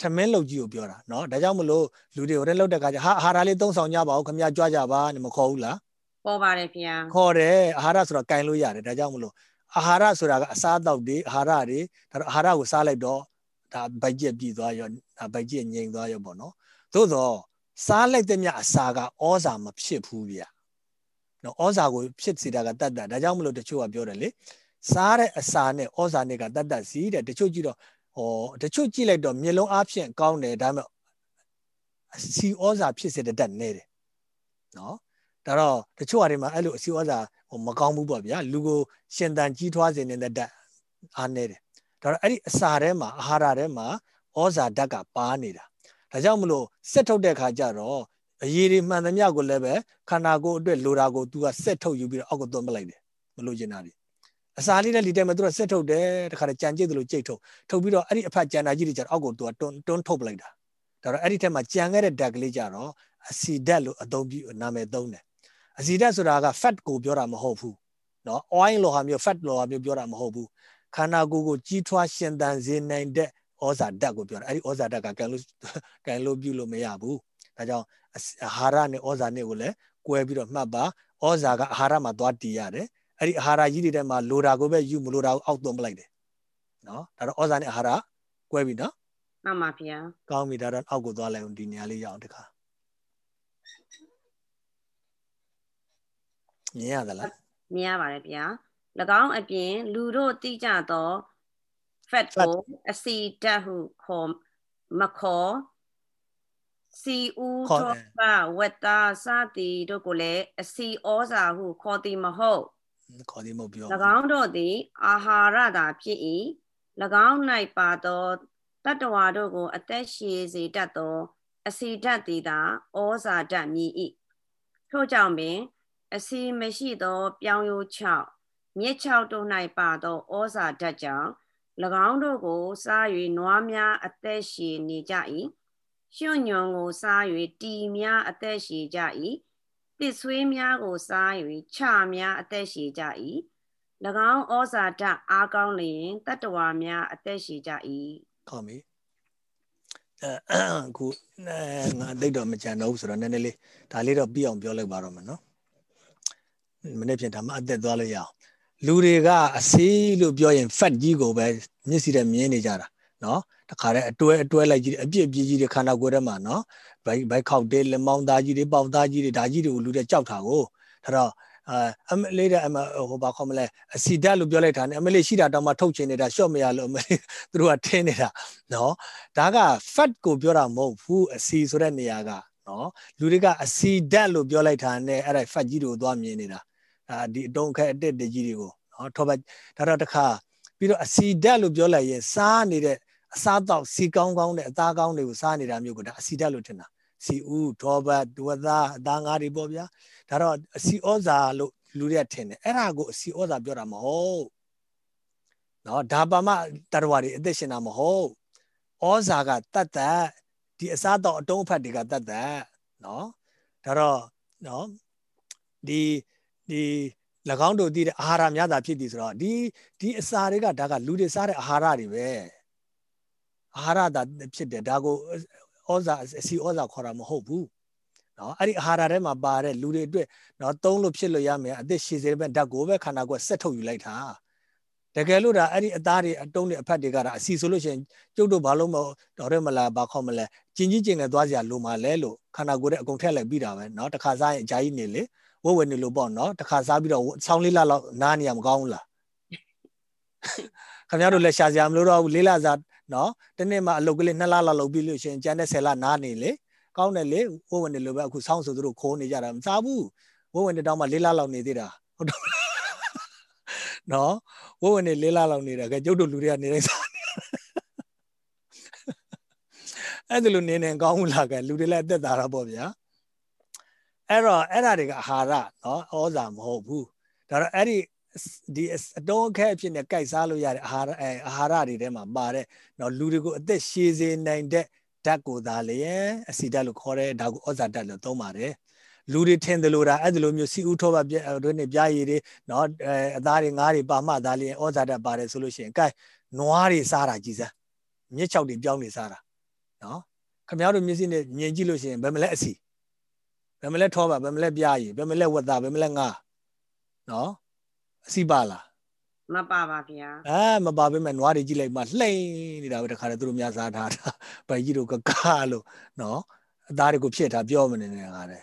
ထမင်းလုတ်ကြီးကိုပြောတာနော်ဒါကြောင့်မလို့လူတွေဟိုတဲ့လုတ်တဲ့ခါကျဟာအာဟာရလေးသုံးဆောင်ကြပါဦးခင်ဗျာကြွကြပါနဲ့မခေါ်ဘူးလားခေါ်ပါတယ်ခင်ဗျာခေါ်တယ်အာဟာရဆိုတာကင်လို့ရတယ်ဒါကြောင့်မလို့အာဟာရဆိုတာကအစားအသောက်တွေအာဟာရတွေဒါတော့အာဟာရကိုစားလိုက်တော့ဒါဗိုက်ကျက်ပြည်သွားရောဒါဗိုက်ကျက်ငြိမ်သွားရောပေါ့နော်သို့တော့စားလိုက်တဲ့မြအစာကဩဇာမဖြစ်ဘူးဗျာ နော်ဩဇာကိုဖြစ်စေတာကတတ်တတ်ဒါကြောင့်မလို့တချို့ကပြောတယ်လေစားတဲ့အစာနဲ့ဩဇာနဲ့ကတတ်တတ်စီတဲ့တချို့ကြည့်တော့ဟောတချို့ကြည့်လိုက်တော့မျိုးလုံးအားဖြင့်ကောင်းတယ်ဒါပေမဲ့စီဩဇာဖြစ်စေတဲ့တတ်နေတယ်နော်ဒါတော့တချို့ဟာတွေမှာအဲ့လိုအစီဩဇာဟိုမကောင်းဘူးပေါ့ဗျာလူကိုရှင်တန်ကြီးထွားစေနေတဲ့တတ်အားနေတယ်ဒါတော့အဲ့ဒီအစာထဲမှာအာဟာရထဲမှာဩဇာဓာတ်ကပါနေတာဒါကြောင့်မလို့စက်ထုတ်တဲ့ခါကျတော့ အရေးတွေမှန်သမျှကိုလည်းပဲခန္ဓာကိုယ်အတွက်လိုတာကိုသူကဆက်ထုတ်ယူပြီးတော့အောက်ကိုသွန်းပလိုက်တယ်မလိုချင်တာတွေအစာလေးနဲ့လီတဲမှာသူကဆက်ထုတ်တယ်တခါတည်းကြံကြိတ်တယ်လို့ကြိတ်ထုတ်ထုတ်ပြီးတော့အဲ့ဒီအဖက်ကြံတာကြီးတွေကြတော့အောက်ကိုသူကတွန်းတွန်းထုတ်ပလိုက်တာဒါတော့အဲ့ဒီထက်မှာကြံခဲ့တဲ့ဓာတ်ကလေးကြတော့အဆီဓာတ်လို့အသုံးပြုနာမည်သုံးတယ်အဆီဓာတ်ဆိုတာက fat ကိုပြောတာမဟုတ်ဘူးเนาะ oil လိုဟာမျိုး fat လိုဟာမျိုးပြောတာမဟုတ်ဘူးခန္ဓာကိုယ်ကိုကြီးထွားရှင်သန်စေနိုင်တဲ့ဩဇာဓာတ်ကိုပြောတာအဲ့ဒီဩဇာဓာတ်ကကံလို့ကံလို့ပြုလို့မရဘူး ဒါကြောင့်အာဟာရနဲ့ဩဇာနဲ့ကိုလည်းကွဲပြီးတော့မှတ်ပါဩဇာကအာဟာရမှာသွားတည်ရတယ်အဲ့ဒီအာဟာရကြီးတွေထဲမှာလိုတာကိုပဲယူမလိုတာကိုအောက်သွင်းပလိုက်တယ်နော်ဒါတော့ဩဇာနဲ့အာဟာရကွဲပြီနော်မှန်ပါဗျာကောင်းပြီဒါတော့အောက်ကိုသွားလိုက်အောင်ဒီနေရာလေးရအောင်တခါမြင်ရသလားမြင်ရပါတယ်ဗျာ၎င်းအပြင်လူတို့တိကြသော fat ကိုအဆီဓာတ်ဟုခေါ်မခေါ် စီဦးထောပါဝတ္တာစသည်တို့ကိုလည်းအစီဩဇာဟုခေါ်သည်မဟုတ်ခေါ်သည်မဟုတ်ပြော၎င်းတို့သည် အာဟာရသာဖြစ်၏၎င်း၌ပါသောတတ္တဝါတို့ကို အသက်ရှည်စေတတ်သော အစီဓာတ်သည်သာဩဇာဓာတ်မြည်၏ထို့ကြောင့်ပင် အစီမရှိသော ပြောင်းရိုး6မြစ်6တို့၌ပါသောဩဇာဓာတ်ကြောင့်၎င်းတို့ကို စား၍နွားများအသက်ရှည်နေကြ၏ ရွှွညွန်ကိုစား၍တီများအသက်ရှည်ကြ၏တစ်ဆွေးများကိုစား၍ခြများအသက်ရှည်ကြ၏၎င်းဩဇာဓအားကောင်းလျင်တတ္တဝါများအသက်ရှည်ကြ၏ခေါ်ပြီအဲခုငါတိတ်တော့မကြံတော့ဘူးဆိုတော့နည်းနည်းလေးဒါလေးတော့ပြီးအောင်ပြောလိုက်ပါတော့မယ်နော်မနေ့ပြန်ဒါမှအသက်သွားလို့ရအောင်လူတွေကအစီးလို့ပြောရင် fat ကြီးကိုပဲမျက်စိနဲ့မြင်နေကြတာနော် တခါတည်းအတွဲအတွဲလိုက်ကြီးအပြစ်အပြစ်ကြီးတွေခန္ဓာကိုယ်ထဲမှာနော်ဘိုက်ဘိုက်ခောက်တေးလက်မောင်းသားကြီးတွေပေါင်သားကြီးတွေဒါကြီးတွေကိုလူတွေကြောက်တာကိုဒါတော့အမလေးတဲ့အမဟိုဘာခေါ်မလဲအစီဓာတ်လို့ပြောလိုက်တာနဲ့အမလေးရှိတာတော့မှထုတ်ချင်နေတာရှော့မရလို့အမလေးသူတို့ကထင်းနေတာနော်ဒါက fat ကိုပြောတာမဟုတ်ဘူးအစီဆိုတဲ့နေရာကနော်လူတွေကအစီဓာတ်လို့ပြောလိုက်တာနဲ့အဲ့ဒါ fat ကြီးတွေကိုသွားမြင်နေတာဒါဒီအတုံးခက်အတက်တကြီးတွေကိုနော်ထောပတ်ဒါတော့တခါပြီးတော့အစီဓာတ်လို့ပြောလိုက်ရင်စားနေတဲ့ အစားတော့စီကောင်းကောင်းတဲ့အသားကောင်းတွေကိုစားနေတာမျိုးကိုဒါအစီဓာတ်လို့ထင်တာစီဦးထောပတ်ဒဝသားအသားငါးတွေပေါ့ဗျာဒါတော့အစီဩဇာလို့လူတွေကထင်တယ်အဲ့ဒါကိုအစီဩဇာပြောတာမဟုတ်နော်ဒါပါမှတရဝတွေအသက်ရှင်တာမဟုတ်ဩဇာကတတ်တတ်ဒီအစားတော့အတုံးဖတ်တွေကတတ်တတ်နော်ဒါတော့နော်ဒီဒီ၎င်းတို့သိတဲ့အာဟာရများတာဖြစ်သည်ဆိုတော့ဒီဒီအစာတွေကဒါကလူတွေစားတဲ့အာဟာရတွေပဲ အာဟာရတာဖြစ်တယ်ဒါကိုဩဇာအစီဩဇာခေါ်တာမဟုတ်ဘူးနော်အဲ့ဒီအာဟာရထဲမှာပါတဲ့လူတွေအတွက်နော်သုံးလို့ဖြစ်လို့ရမယ်အသက်ရှည်စေတဲ့ဓာတ်ကိုပဲခန္ဓာကိုယ်ဆက်ထုတ်ယူလိုက်တာတကယ်လို့ဒါအဲ့ဒီအသားတွေအတုံးတွေအဖက်တွေကဒါအစီဆိုလို့ရှိရင်ကျုပ်တို့ဘာလို့မတော်ရဲမလားဘာခေါ်မလဲကျင်ကြီးကျင်ငယ်သွားစရာလိုမှလဲလို့ခန္ဓာကိုယ်ရဲ့အကုန်ထက်လိုက်ပြီးတာပဲเนาะတခါစားရင်အကြာကြီးနေလေဝဝနေလို့ပေါ့เนาะတခါစားပြီးတော့ဆောင်းလေးလလောက်နားနေရမကောင်းဘူးလားခင်ဗျားတို့လက်ရှာစရာမလိုတော့ဘူးလေးလစား နော်တနေ့မှအလုပ်ကလေး2လလောက်လုပ်ပြီးလို့ရှိရင်ကျန်တဲ့10လနားနေလေကောင်းတယ်လေဝိုးဝင်တယ်လို့ပဲအခုဆောင်းဆိုသူတို့ခိုးနေကြတာမစားဘူးဝိုးဝင်တဲ့တောင်မှ၄လလောက်နေသေးတာဟုတ်တော့နော်ဝိုးဝင်နေ၄လလောက်နေတာကဲကျုပ်တို့လူတွေကနေတဲ့စားအဲ့ဒါလိုနေနေကောင်းဘူးလားကဲလူတွေလည်းအသက်သာတာပေါ့ဗျာအဲ့တော့အဲ့ဒါတွေကအာဟာရနော်ဩဇာမဟုတ်ဘူးဒါတော့အဲ့ဒီ ဒီအတုံးအခက်အဖြစ်နဲ့ကြိုက်စားလို့ရတဲ့အာဟာရအာဟာရတွေထဲမှာပါတဲ့နော်လူတွေကိုအသက်ရှည်စေနိုင်တဲ့ဓာတ်ကိုသာလျက်အဆီဓာတ်လို့ခေါ်တဲ့ဒါကိုဩဇာဓာတ်လို့သုံးပါတယ်လူတွေထင်တယ်လို့ဒါအဲ့ဒီလိုမျိုးစီဦးထောပါတို့နေပြားရည်တွေနော်အသားတွေငါးတွေပါမှသာလျက်ဩဇာဓာတ်ပါတယ်ဆိုလို့ရှိရင် gain နွားတွေစားတာကြည်စမ်းမြစ်ချောက်တွေပြောင်းနေစားတာနော်ခမည်းတော်မျက်စိနဲ့မြင်ကြည့်လို့ရှိရင်ဘယ်မလဲအစီဘယ်မလဲထောပါဘယ်မလဲပြားရည်ဘယ်မလဲဝတ်သားဘယ်မလဲငါနော် အစီပါလားမပါပါဗျာအဲမပါပဲမဲ့နွားတွေကြည့်လိုက်မှလှိမ့်နေတာပဲတခါတည်းသူတို့များစားထားတာဗိုက်ကြီးတို့ကကားလို့နော်အသားတွေကိုဖြစ်ထားပြောမနေနဲ့ခါတယ်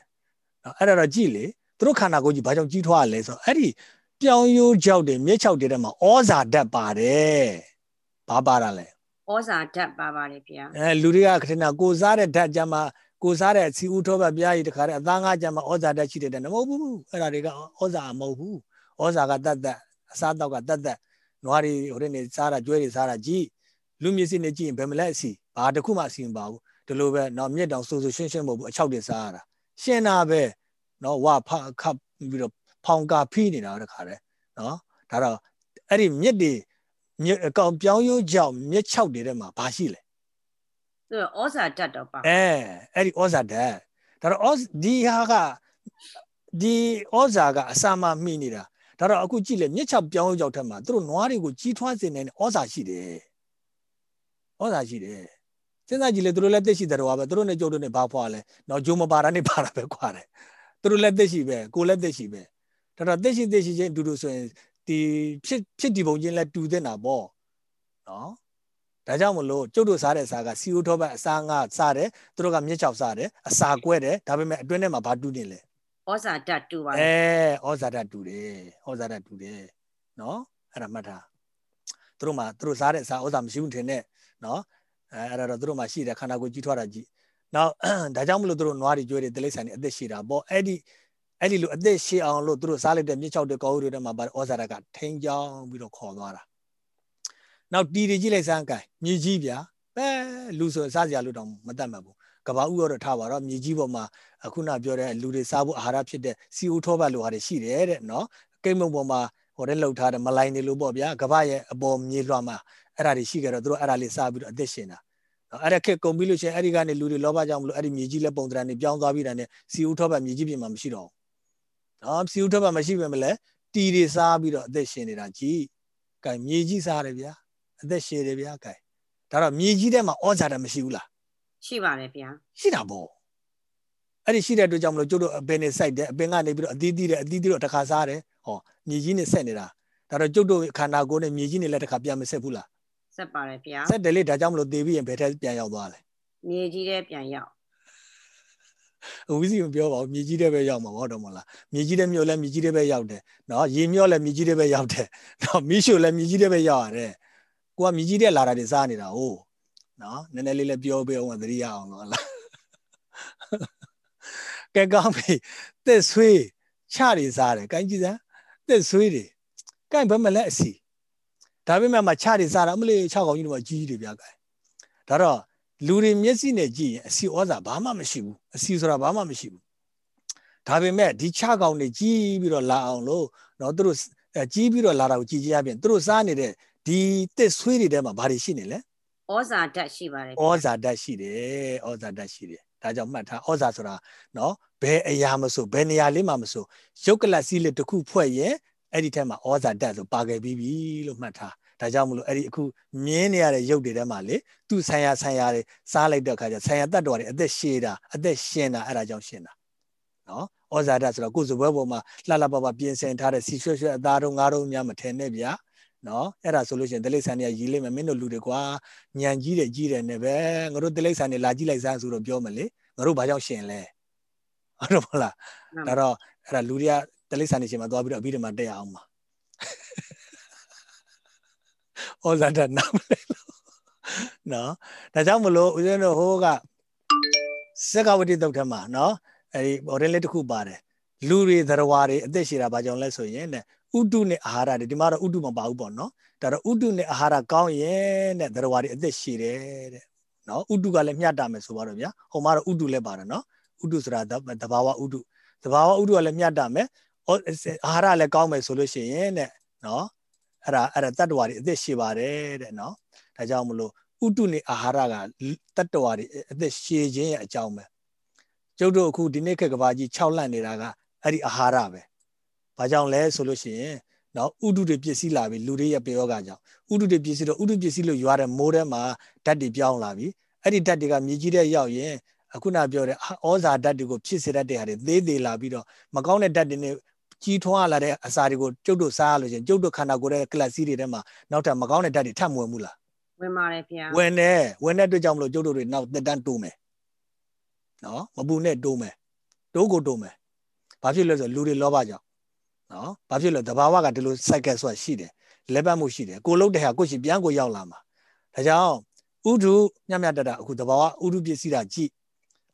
နော်အဲ့ဒါတော့ကြည့်လေသူတို့ခန္ဓာကိုယ်ကြီးဘာကြောင့်ကြီးထွားရလဲဆိုတော့အဲ့ဒီပြောင်းရိုးကြောက်တွေမြက်ချောက်တွေထဲမှာဩဇာဓာတ်ပါတယ်ဘာပါတာလဲဩဇာဓာတ်ပါပါတယ်ဗျာအဲလူတွေကခဏကိုစားတဲ့ဓာတ်ကြမှာကိုစားတဲ့စီဦးထောပတ်ပြားကြီးတခါတည်းအသားငါးကြမှာဩဇာဓာတ်ရှိတယ်တဲ့မဟုတ်ဘူးအဲ့ဒါတွေကဩဇာမဟုတ်ဘူး ဩဇာကတတ်တတ်အစားတော့ကတတ်တတ်နွားတွေဟိုတဲ့နေစားတာကျွဲတွေစားတာကြည့်လူမျက်စိနဲ့ကြည့်ရင်ဘယ်မလဲအစီဘာတစ်ခုမှအစီမပါဘူးဒီလိုပဲနော်မြက်တောင်ဆူဆူရှင်းရှင်းမဟုတ်ဘူးအချောက်တွေစားရတာရှင်းတာပဲနော်ဝါဖခပ်ပြီးတော့ဖောင်ကာဖိနေတာတခါတည်းနော်ဒါတော့အဲ့ဒီမြက်တွေမြက်အကောင်ပြောင်းရိုးကြောင်မြက်ချောက်တွေထဲမှာဘာရှိလဲသူဩဇာဓာတ်တော့ပါအဲအဲ့ဒီဩဇာဓာတ်ဒါတော့ဒီဟာကဒီဩဇာကအစာမမိနေတာ ဒါတော့အခုကြည့်လေမြစ်ချောက်ပြောင်းရောက်ထက်မှာသူတို့နွားတွေကိုကြီးထွားစေနေတဲ့ဩဇာရှိတယ်ဩဇာရှိတယ်စဉ်းစားကြည့်လေသူတို့လည်းသိရှိတယ်တော့ပဲသူတို့နဲ့ကြုတ်တို့နဲ့ဘာဖွာလဲတော့ဂျုံမပါတာနဲ့ပါတာပဲခွာတယ်သူတို့လည်းသိရှိပဲကိုလည်းသိရှိပဲဒါတော့သိရှိသိရှိချင်းအတူတူဆိုရင်ဒီဖြစ်ဖြစ်ဒီပုံချင်းလည်းတူတဲ့နာပေါ့နော်ဒါကြောင့်မလို့ကျုပ်တို့စားတဲ့စားကစီယိုထောပတ်အစားငါစားတယ်သူတို့ကမြစ်ချောက်စားတယ်အစာကွဲတယ်ဒါပေမဲ့အတွင်းထဲမှာဘာတူးနေလဲ ဩဇာဓာတ်တူပါအဲဩဇာဓာတ်တူတယ်ဩဇာဓာတ်တူတယ်နော်အဲ့ဒါမှတ်ထားသူတို့မှာသူတို့စားတဲ့စားဩဇာမရှိဘူးထင်တဲ့နော်အဲအဲ့ဒါတော့သူတို့မှာရှိတယ်ခန္ဓာကိုယ်ကြီးထွားတာကြီးနောက်ဒါကြောင့်မလို့သူတို့နွားတွေကျွေးတွေတိလိษံတွေအသက်ရှိတာပေါ့အဲ့ဒီအဲ့ဒီလိုအသက်ရှိအောင်လို့သူတို့စားလိုက်တဲ့မြစ်ချောက်တွေကောက်တွေထဲမှာပါဩဇာဓာတ်ကထိန်ကြောင်းပြီးတော့ခေါ်သွားတာနောက်တီတွေကြည့်လိုက်စမ်းကင်မြေကြီးဗျာပဲလူဆိုစားစရာလို့တောင်မတတ်မှတ်ဘူး ကဘာဥရောတော့ထားပါတော့မြေကြီးပေါ်မှာအခုနပြောတဲ့လူတွေစားဖို့အာဟာရဖြစ်တဲ့စီအိုထောပတ်လိုဟာတွေရှိတယ်တဲ့နော်ကိမုံပေါ်မှာဟိုတဲ့လှုပ်ထားတဲ့မလိုင်းတွေလို့ပေါ့ဗျာကဘာရဲ့အပေါ်မြေလွှမ်းမှာအဲ့ဒါတွေရှိကြတော့သူတို့အဲ့ဒါလေးစားပြီးတော့အသက်ရှင်တာနော်အဲ့ဒါခက်ကုန်ပြီလို့ရှင်အဲ့ဒီကနေလူတွေလောဘကြောင့်မလို့အဲ့ဒီမြေကြီးလက်ပုံတရံနေပြောင်းသွားပြီးတာနဲ့စီအိုထောပတ်မြေကြီးပြင်မှာမရှိတော့ဘူးနော်စီအိုထောပတ်မရှိပဲမလဲတီတွေစားပြီးတော့အသက်ရှင်နေတာကြီးကဲမြေကြီးစားတယ်ဗျာအသက်ရှည်တယ်ဗျာကဲဒါတော့မြေကြီးထဲမှာဩဇာတမရှိဘူးလား ရှိပါတယ်ဗျာရှိတာပေါ့အဲ့ဒီရှိတဲ့အတွက်ကြောင့်မလို့ကျုပ်တို့အပင်နဲ့စိုက်တယ်အပင်ကနေပြီးတော့အသီးသီးတယ်အသီးသီးတော့တစ်ခါစားတယ်ဟောမြေကြီးနဲ့ဆက်နေတာဒါတော့ကျုပ်တို့ခန္ဓာကိုယ်နဲ့မြေကြီးနဲ့လည်းတစ်ခါပြန်မဆက်ဘူးလားဆက်ပါတယ်ဗျာဆက်တယ်လေဒါကြောင့်မလို့သေပြီးရင်ဘယ်ထက်ပြန်ရောက်သွားလဲမြေကြီးထဲပြန်ရောက်ဝီစီမပြောပါဘူးမြေကြီးတဲ့ပဲရောက်မှာဟုတ်တော့မလားမြေကြီးတဲ့မြို့လည်းမြေကြီးတဲ့ပဲရောက်တယ်နော်ရေမြော့လည်းမြေကြီးတဲ့ပဲရောက်တယ်နော်မီးရှို့လည်းမြေကြီးတဲ့ပဲရောက်ရတယ်ကိုကမြကြီးတဲ့လာတာတွေစားနေတာဟုတ် နော်နည်းနည်းလေးလည်းပြောပေးအောင်သတိရအောင်လို့လားကဲကောင်းပြီတစ်ဆွေးချတွေစားတယ်ကိုင်းကြည့်စမ်းတစ်ဆွေးတွေကိုင်းဘယ်မလဲအစီဒါပေမဲ့မှချတွေစားတာအမလေး6កောင်ကြီးတော့ကြီးတယ်ဗျာကိုင်းဒါတော့လူတွေမျက်စိနဲ့ကြည့်ရင်အစီဩဇာဘာမှမရှိဘူးအစီဆိုတာဘာမှမရှိဘူးဒါပေမဲ့ဒီချကောင်တွေကြီးပြီးတော့လာအောင်လို့တော့သူတို့ကြီးပြီးတော့လာတာကိုကြည်ကြရပြန်သူတို့စားနေတဲ့ဒီတစ်ဆွေးတွေထဲမှာဘာတွေရှိနေလဲ ဩဇာဓာတ်ရှိပါတယ်ဩဇာဓာတ်ရှိတယ်ဩဇာဓာတ်ရှိတယ်ဒါကြောင့်မှတ်ထားဩဇာဆိုတာနော်ဘယ်အရာမဆိုဘယ်နေရာလေးမှမဆိုရုပ်ကလတ်စီးလက်တစ်ခုဖွဲ့ရင်အဲ့ဒီထဲမှာဩဇာဓာတ်ဆိုပါခဲ့ပြီးပြီလို့မှတ်ထားဒါကြောင့်မလို့အဲ့ဒီအခုမြင်းနေရတဲ့ရုပ်တွေထဲမှာလေသူ့ဆံရဆံရတွေစားလိုက်တဲ့အခါကျဆံရတတ်တော်တွေအသက်ရှည်တာအသက်ရှင်တာအဲ့ဒါကြောင့်ရှင်တာနော်ဩဇာဓာတ်ဆိုတော့ကိုယ်စပွဲပေါ်မှာလှလှပပပြင်ဆင်ထားတဲ့စီရွှဲရွှဲအသားတို့ငါးတို့များမထင်နဲ့ဗျာ နော်အဲ့ဒါဆိုလို့ရှိရင်တိလိษံတွေကရီးလိမ့်မယ်မင်းတို့လူတွေကွာညံကြီးတယ်ကြီးတယ်နဲ့ပဲငါတို့တိလိษံတွေလာကြည့်လိုက်စမ်းဆိုတော့ပြောမလေငါတို့ဘာကြောင့်ရှင်လဲဟုတ်တော့မလားဒါတော့အဲ့ဒါလူတွေကတိလိษံတွေရှင်မှာသွားပြီးတော့အဘိဓမ္မာတက်ရအောင်ပါဩဇာတနာမလဲနော်ဒါကြောင့်မလို့ဦးဇင်းတို့ဟိုးကစက္ကဝတိတုတ်ထမှာနော်အဲ့ဒီဟိုရင်လေးတစ်ခုပါတယ်လူတွေသရဝါတွေအသက်ရှည်တာဘာကြောင့်လဲဆိုရင်တဲ့ ဥတုနဲ့အာဟာရတွေဒီမှာတော့ဥတုမပါဘူးပေါ့နော်ဒါတော့ဥတုနဲ့အာဟာရကောင်းရင်တဲ့သရဝါတွေအသက်ရှည်တယ်တဲ့နော်ဥတုကလည်းမျှတာမယ်ဆိုပါတော့ဗျာဟိုမှာတော့ဥတုလည်းပါတယ်နော်ဥတုဆိုတာသဘာဝဥတုသဘာဝဥတုကလည်းမျှတာမယ်အာဟာရလည်းကောင်းမယ်ဆိုလို့ရှိရင်တဲ့နော်အဲ့ဒါအဲ့ဒါတတ္တဝါတွေအသက်ရှည်ပါတယ်တဲ့နော်ဒါကြောင့်မလို့ဥတုနဲ့အာဟာရကတတ္တဝါတွေအသက်ရှည်ခြင်းရဲ့အကြောင်းပဲကျုပ်တို့အခုဒီနေ့ခေတ်ကဘာကြီး6လန့်နေတာကအဲ့ဒီအာဟာရပဲ ဘာကြောင့်လဲဆိုလို့ရှိရင်နော်ဥဒုတွေပြည့်စည်လာပြီလူတွေရဲ့ပြောကကြောင့်ဥဒုတွေပြည့်စည်တော့ဥဒုပြည့်စည်လို့ရွာတဲ့မိုးထဲမှာဓာတ်တွေပြောင်းလာပြီအဲ့ဒီဓာတ်တွေကမြေကြီးထဲရောက်ရင်အခုနပြောတဲ့ဩဇာဓာတ်တွေကိုဖြစ်စေတတ်တဲ့ဟာတွေသေးသေးလာပြီးတော့မကောင်းတဲ့ဓာတ်တွေနဲ့ကြီးထွားလာတဲ့အစာတွေကိုကျုပ်တို့စားလို့ရှင်ကျုပ်တို့ခန္ဓာကိုယ်ရဲ့ကလပ်စီးတွေထဲမှာနောက်ထပ်မကောင်းတဲ့ဓာတ်တွေထပ်မဝင်ဘူးလားဝင်ပါတယ်ဗျာဝင်တယ်ဝင်တဲ့အတွက်ကြောင့်မလို့ကျုပ်တို့တွေနောက်တက်တန်းတိုးမယ်နော်မပူနဲ့တိုးမယ်တိုးကိုတိုးမယ်ဘာဖြစ်လဲဆိုလူတွေလောဘကြောင့် နော်ဘာဖြစ်လဲတဘာဝကဒီလို cycle ဆိုတာရှိတယ်လဲပတ်မှုရှိတယ်ကိုလုံးတဲ့ဟာကိုရှိပြန်ကိုရောက်လာမှာဒါကြောင့်ဥဒုညမြတတအခုတဘာဝဥဒုပစ္စည်းတာကြည့်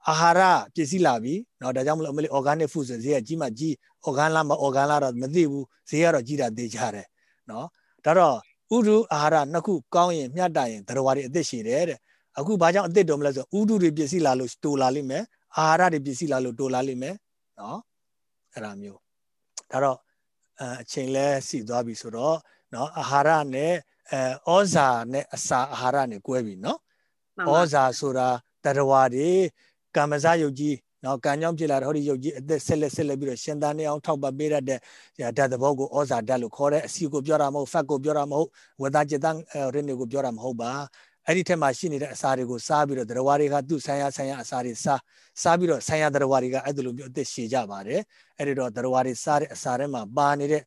အာဟာရပစ္စည်းလာပြီเนาะဒါကြောင့်မလို့အမလေး organic food ဆိုဈေးကကြီးမှကြီး organ လားမ organ လားတော့မသိဘူးဈေးကတော့ကြီးတာသိကြတယ်เนาะဒါတော့ဥဒုအာဟာရနှစ်ခုကောင်းရင်မြတ်တာရင်သရဝါတွေအသက်ရှိတယ်တဲ့ အခုဘာကြောင့်အသစ်တော်မလဲဆိုဥဒုတွေပစ္စည်းလာလို့တိုးလာလိမ့်မယ်အာဟာရတွေပစ္စည်းလာလို့တိုးလာလိမ့်မယ်နော်အဲ့ဒါမျိုးဒါတော့ အချိန်လဲစီသွားပြီဆိုတော့နော်အာဟာရနဲ့အဲဩဇာနဲ့အစာအာဟာရနဲ့ကွဲပြီနော်ဩဇာဆိုတာတရဝါတွေကမ္မဇယုတ်ကြီးနော်ကံကြောင့်ဖြစ်လာတဲ့ဟောဒီယုတ်ကြီးအသက်ဆက်လက်ဆက်လက်ပြီးတော့ရှင်သားနေအောင်ထောက်ပံ့ပေးရတဲ့ဓာတ်သဘောကိုဩဇာဓာတ်လို့ခေါ်တဲ့အစီကိုပြောတာမဟုတ်ဖတ်ကိုပြောတာမဟုတ်ဝေဒจิตရင်းတွေကိုပြောတာမဟုတ်ပါ အဲ့ဒီထက်မှရှိနေတဲ့အစာတွေကိုစားပြီးတော့တရားဝါတွေကသူ့ဆံရဆံရအစာတွေစားစားပြီးတော့ဆံရတရားဝါတွေကအဲ့ဒီလိုမျိုးအသက်ရှည်ကြပါတယ်အဲ့ဒီတော့တရားဝါတွေစားတဲ့အစာထဲမှာပါနေတဲ့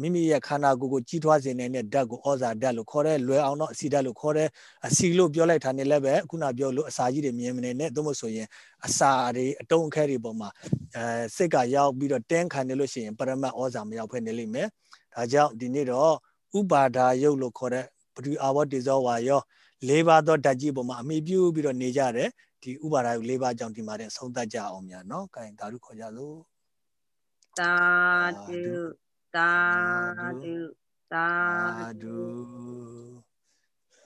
မိမိရဲ့ခန္ဓာကိုယ်ကိုကြီးထွားစေနိုင်တဲ့ဓာတ်ကိုဩဇာဓာတ်လို့ခေါ်တယ်လွယ်အောင်တော့အစီဓာတ်လို့ခေါ်တယ်အစီလို့ပြောလိုက်တာနဲ့လည်းပဲခုနပြောလို့အစာကြီးတွေမြင်မနေနဲ့သို့မဟုတ်ဆိုရင်အစာတွေအတုံးအခဲတွေပေါ်မှာအဲစိတ်ကရောက်ပြီးတော့တင်းခံနေလို့ရှိရင်ပရမတ်ဩဇာမရောက်ဖဲနေလိမ့်မယ်ဒါကြောင့်ဒီနေ့တော့ဥပါဒါယုတ်လို့ခေါ်တဲ့ပထဝီအာဝတ္တိဇောဝါယော ၄ပါးသောဓာတ်ကြီးပေါ်မှာအမိပြုပြီးတော့နေကြတယ်ဒီဥပါဒါယု၄ပါးကြောင့်ဒီမှာတဲ့ဆုံးသက်ကြအောင်များနော်။ကဲဒါတို့ခေါ်ကြလို့သာဓုသာဓုသာဓု